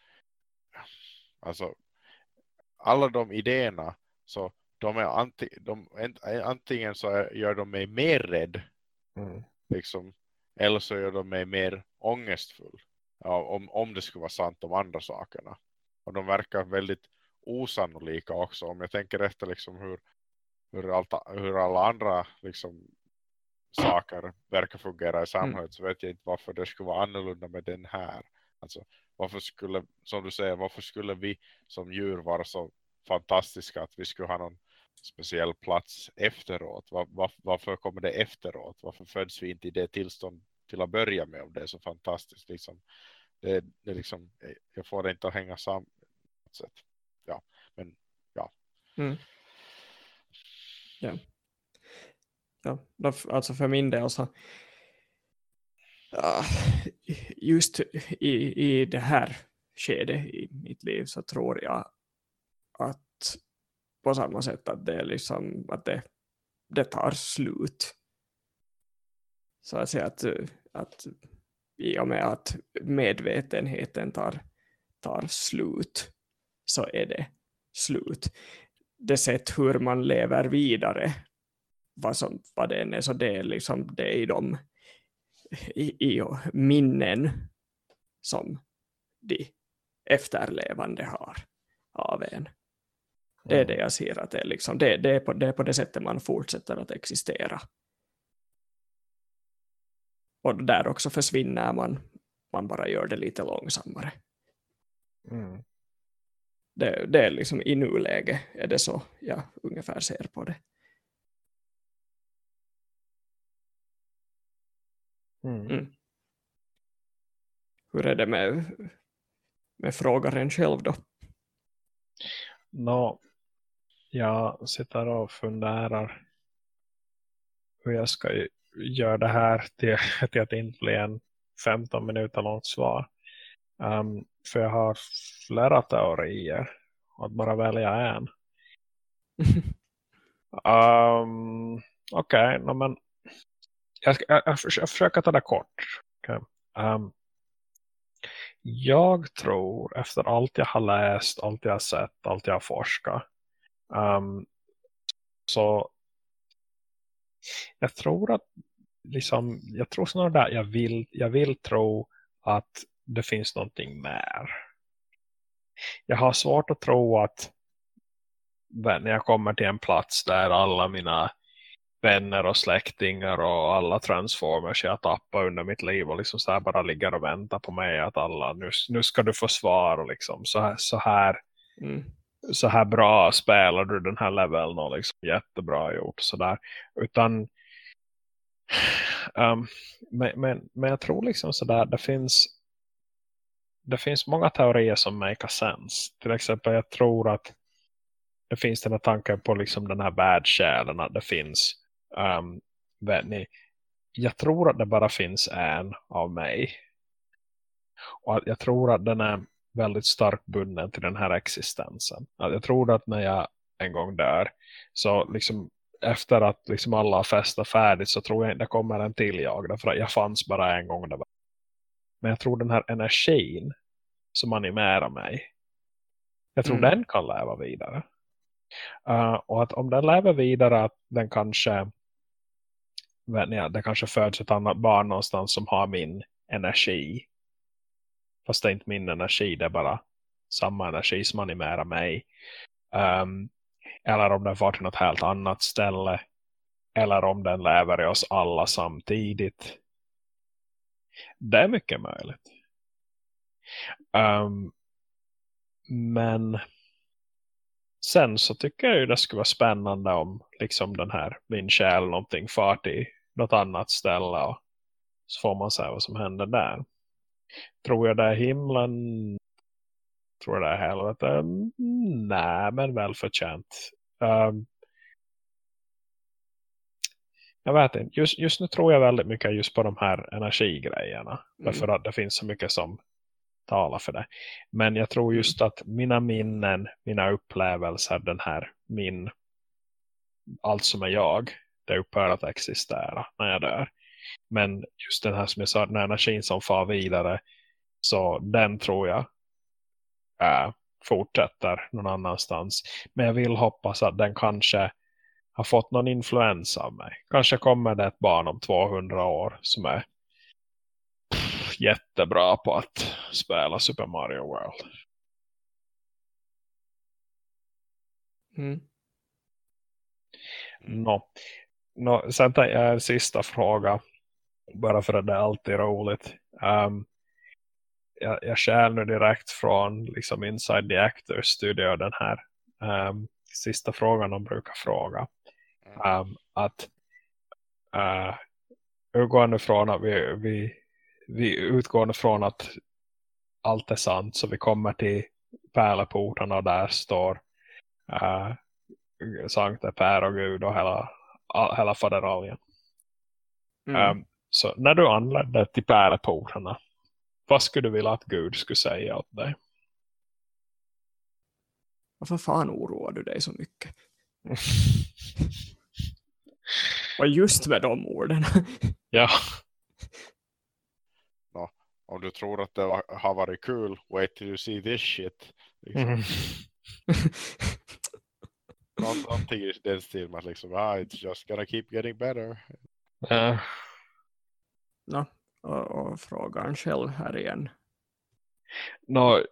alltså alla de idéerna så de är anti, de, antingen så gör de mig mer rädd mm. liksom, eller så gör de mig mer ångestfull ja, om, om det skulle vara sant om andra sakerna. Och de verkar väldigt osannolika också. Om jag tänker efter liksom hur, hur, allt, hur alla andra liksom, saker verkar fungera i mm. samhället så vet jag inte varför det skulle vara annorlunda med den här. Alltså, varför skulle, som du säger, varför skulle vi som djur vara så fantastiska att vi skulle ha någon speciell plats efteråt? Var, var, varför kommer det efteråt? Varför föds vi inte i det tillstånd till att börja med om det är så fantastiskt. Liksom, det, det liksom, jag får det inte att hänga samman. Ja, men ja. Mm. Ja. Ja, alltså för min del så just i, i det här skedet i mitt liv så tror jag att på samma sätt att det är liksom att det, det tar slut så att säga att att i och med att medvetenheten tar, tar slut så är det slut. Det sätt hur man lever vidare vad, som, vad det än är så det är liksom det är i de i, i minnen som de efterlevande har av en. Det är det jag ser att det är, liksom, det, det, är på, det är på det sättet man fortsätter att existera och där också försvinner man man bara gör det lite långsammare. Mm. Det, det är liksom i nuläge är det så jag ungefär ser på det. Mm. Mm. Hur är det med, med frågaren själv då? Nå, jag sitter och funderar hur jag ska göra det här till, [LAUGHS] till att inte bli en 15 minuter långt svar. Um, för jag har flera teorier att bara välja en. Um, [LAUGHS] Okej, okay, no, men jag, ska, jag, jag, jag försöker ta det kort. Okay. Um, ehm, jag tror efter allt jag har läst, allt jag har sett, allt jag har forskat. Um, så jag tror att liksom, jag tror snarare där jag vill, jag vill tro att det finns någonting mer. Jag har svårt att tro att när jag kommer till en plats där alla mina vänner och släktingar och alla transformers jag tappar under mitt liv och liksom så här bara ligger och väntar på mig att alla, nu, nu ska du få svar och liksom så här, så här, mm. så här bra spelar du den här leveln och liksom jättebra gjort så där. utan [SIGHS] um, men, men, men jag tror liksom så där det finns det finns många teorier som make sense. Till exempel jag tror att det finns den här tanken på liksom den här världskärlen att det finns um, vet ni, jag tror att det bara finns en av mig och jag tror att den är väldigt starkt bunden till den här existensen. Jag tror att när jag en gång dör så liksom efter att liksom alla har festat färdigt så tror jag inte det kommer en till jag. Därför att jag fanns bara en gång. Där. Men jag tror den här energin som animerar mig. Jag tror mm. den kan leva vidare. Uh, och att om den lever vidare att den kanske vet det kanske föds ett annat barn någonstans som har min energi. Fast det är inte min energi, det är bara samma energi som animerar mig. Um, eller om den var till något helt annat ställe. Eller om den lever i oss alla samtidigt. Det är mycket möjligt. Um, men sen så tycker jag ju det skulle vara spännande om liksom den här min själ någonting far till något annat ställe och så får man se vad som händer där. Tror jag det är himlen? Tror jag det är helvete? Nej, men väl förtjänt. Um, jag vet inte. Just, just nu tror jag väldigt mycket just på de här energigrejerna. Mm. Därför att det finns så mycket som talar för det. Men jag tror just att mina minnen, mina upplevelser, den här min allt som är jag det upphör att existera när jag dör. Men just den här som jag sa, den här energin som far vidare så den tror jag äh, fortsätter någon annanstans. Men jag vill hoppas att den kanske har fått någon influens av mig. Kanske kommer det ett barn om 200 år som är pff, jättebra på att spela Super Mario World. Mm. No. No, sen tar jag en sista fråga. Bara för att det är alltid roligt. Um, jag, jag skär nu direkt från liksom Inside the Actors Studio den här um, sista frågan de brukar fråga. Um, att uh, utgående från att vi, vi, vi utgår från att allt är sant så vi kommer till pärleportarna och där står uh, Sankte Per och Gud och hela, hela faderaljen. Mm. Um, så när du anlände till pärleportarna vad skulle du vilja att Gud skulle säga åt dig? Varför fan oroar du dig så mycket? [LAUGHS] och just med de orden. [LAUGHS] ja. ja. Om du tror att det var, har varit kul, wait till you see this shit. Liksom. Mm. [LAUGHS] Någonting i den stilen att liksom, ah, it's just gonna keep getting better. Uh. No, och, och frågan själv här igen. No,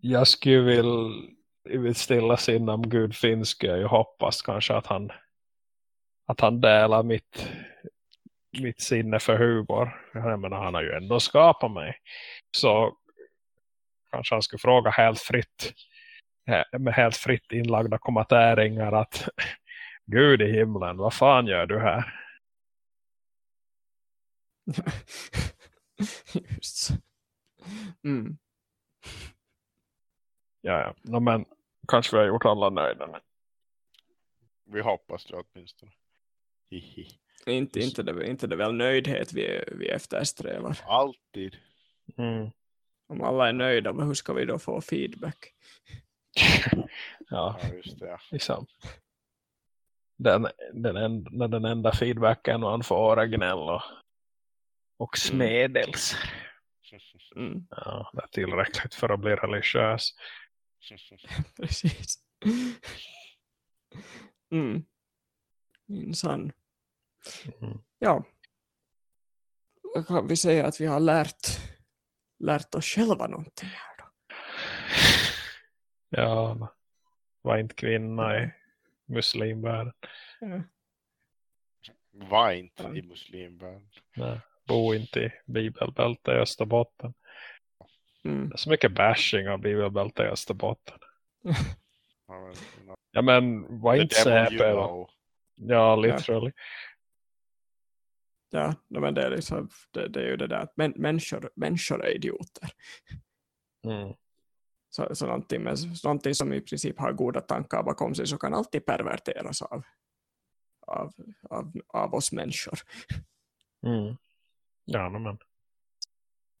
jag skulle vill i mitt stilla sinne om Gud finns skulle jag hoppas kanske att han att han delar mitt mitt sinne för humor. Jag menar, han har ju ändå skapat mig. Så kanske han skulle fråga helt fritt helt fritt inlagda kommenteringar att [LAUGHS] Gud i himlen, vad fan gör du här? [LAUGHS] Just. Mm. Ja, ja. No, men kanske vi har gjort alla nöjda. Men... Vi hoppas det åtminstone. Hihi. Inte, inte, det, inte det väl nöjdhet vi, vi eftersträvar. Alltid. Mm. Om alla är nöjda, men hur ska vi då få feedback? Ja, Ja, just det. Ja. liksom. Den, den, enda, den enda feedbacken man får är gnäll och, och smedels. Mm, Ja, det är tillräckligt för att bli religiös. [LAUGHS] precis. Mm. Minsann. Mm. Ja. Då kan vi säga att vi har lärt, lärt oss själva någonting här. Ja, var inte kvinna i muslimvärlden. Ja. Var inte Ja. i muslimvärlden. Nej, bo inte i bibelbälte i Österbotten. Mm. Det är så mycket bashing av bibelbälte i Österbotten. [LAUGHS] Ja, men, Ja var inte know. Ja, literally. Ja, no, men det är, liksom, det, det är ju det där att män, människor, människor är idioter. Mm. Så, så någonting, med, någonting som i princip har goda tankar bakom sig så kan alltid perverteras av, av, av, av oss människor. Mm. Ja, no, men.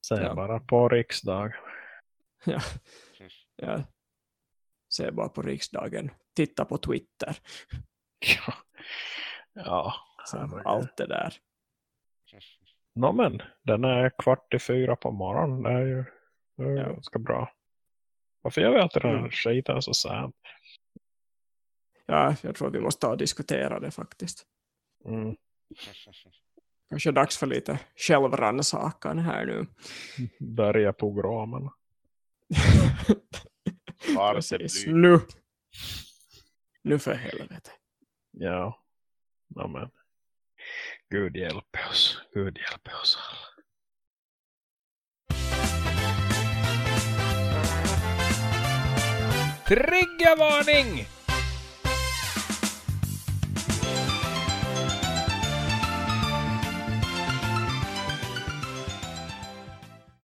Se Ja. bara på riksdag. Ja. Ja. Se bara på riksdagen. Titta på Twitter. Ja. Ja. Så allt det där. Nå men, den är kvart i fyra på morgonen. Det är ju det är Ja. ganska bra. Varför gör vi alltid den här skiten så sent? Ja, jag tror vi måste ta och diskutera det faktiskt. Mm. [LAUGHS] Kanske dags för lite självrannsakan här nu. [LAUGHS] Börja [LAUGHS] det Precis. Nu. Nu för helvete. Ja. Ja men. Gud hjälpe oss. Gud hjälpe oss alla. Triggervarning!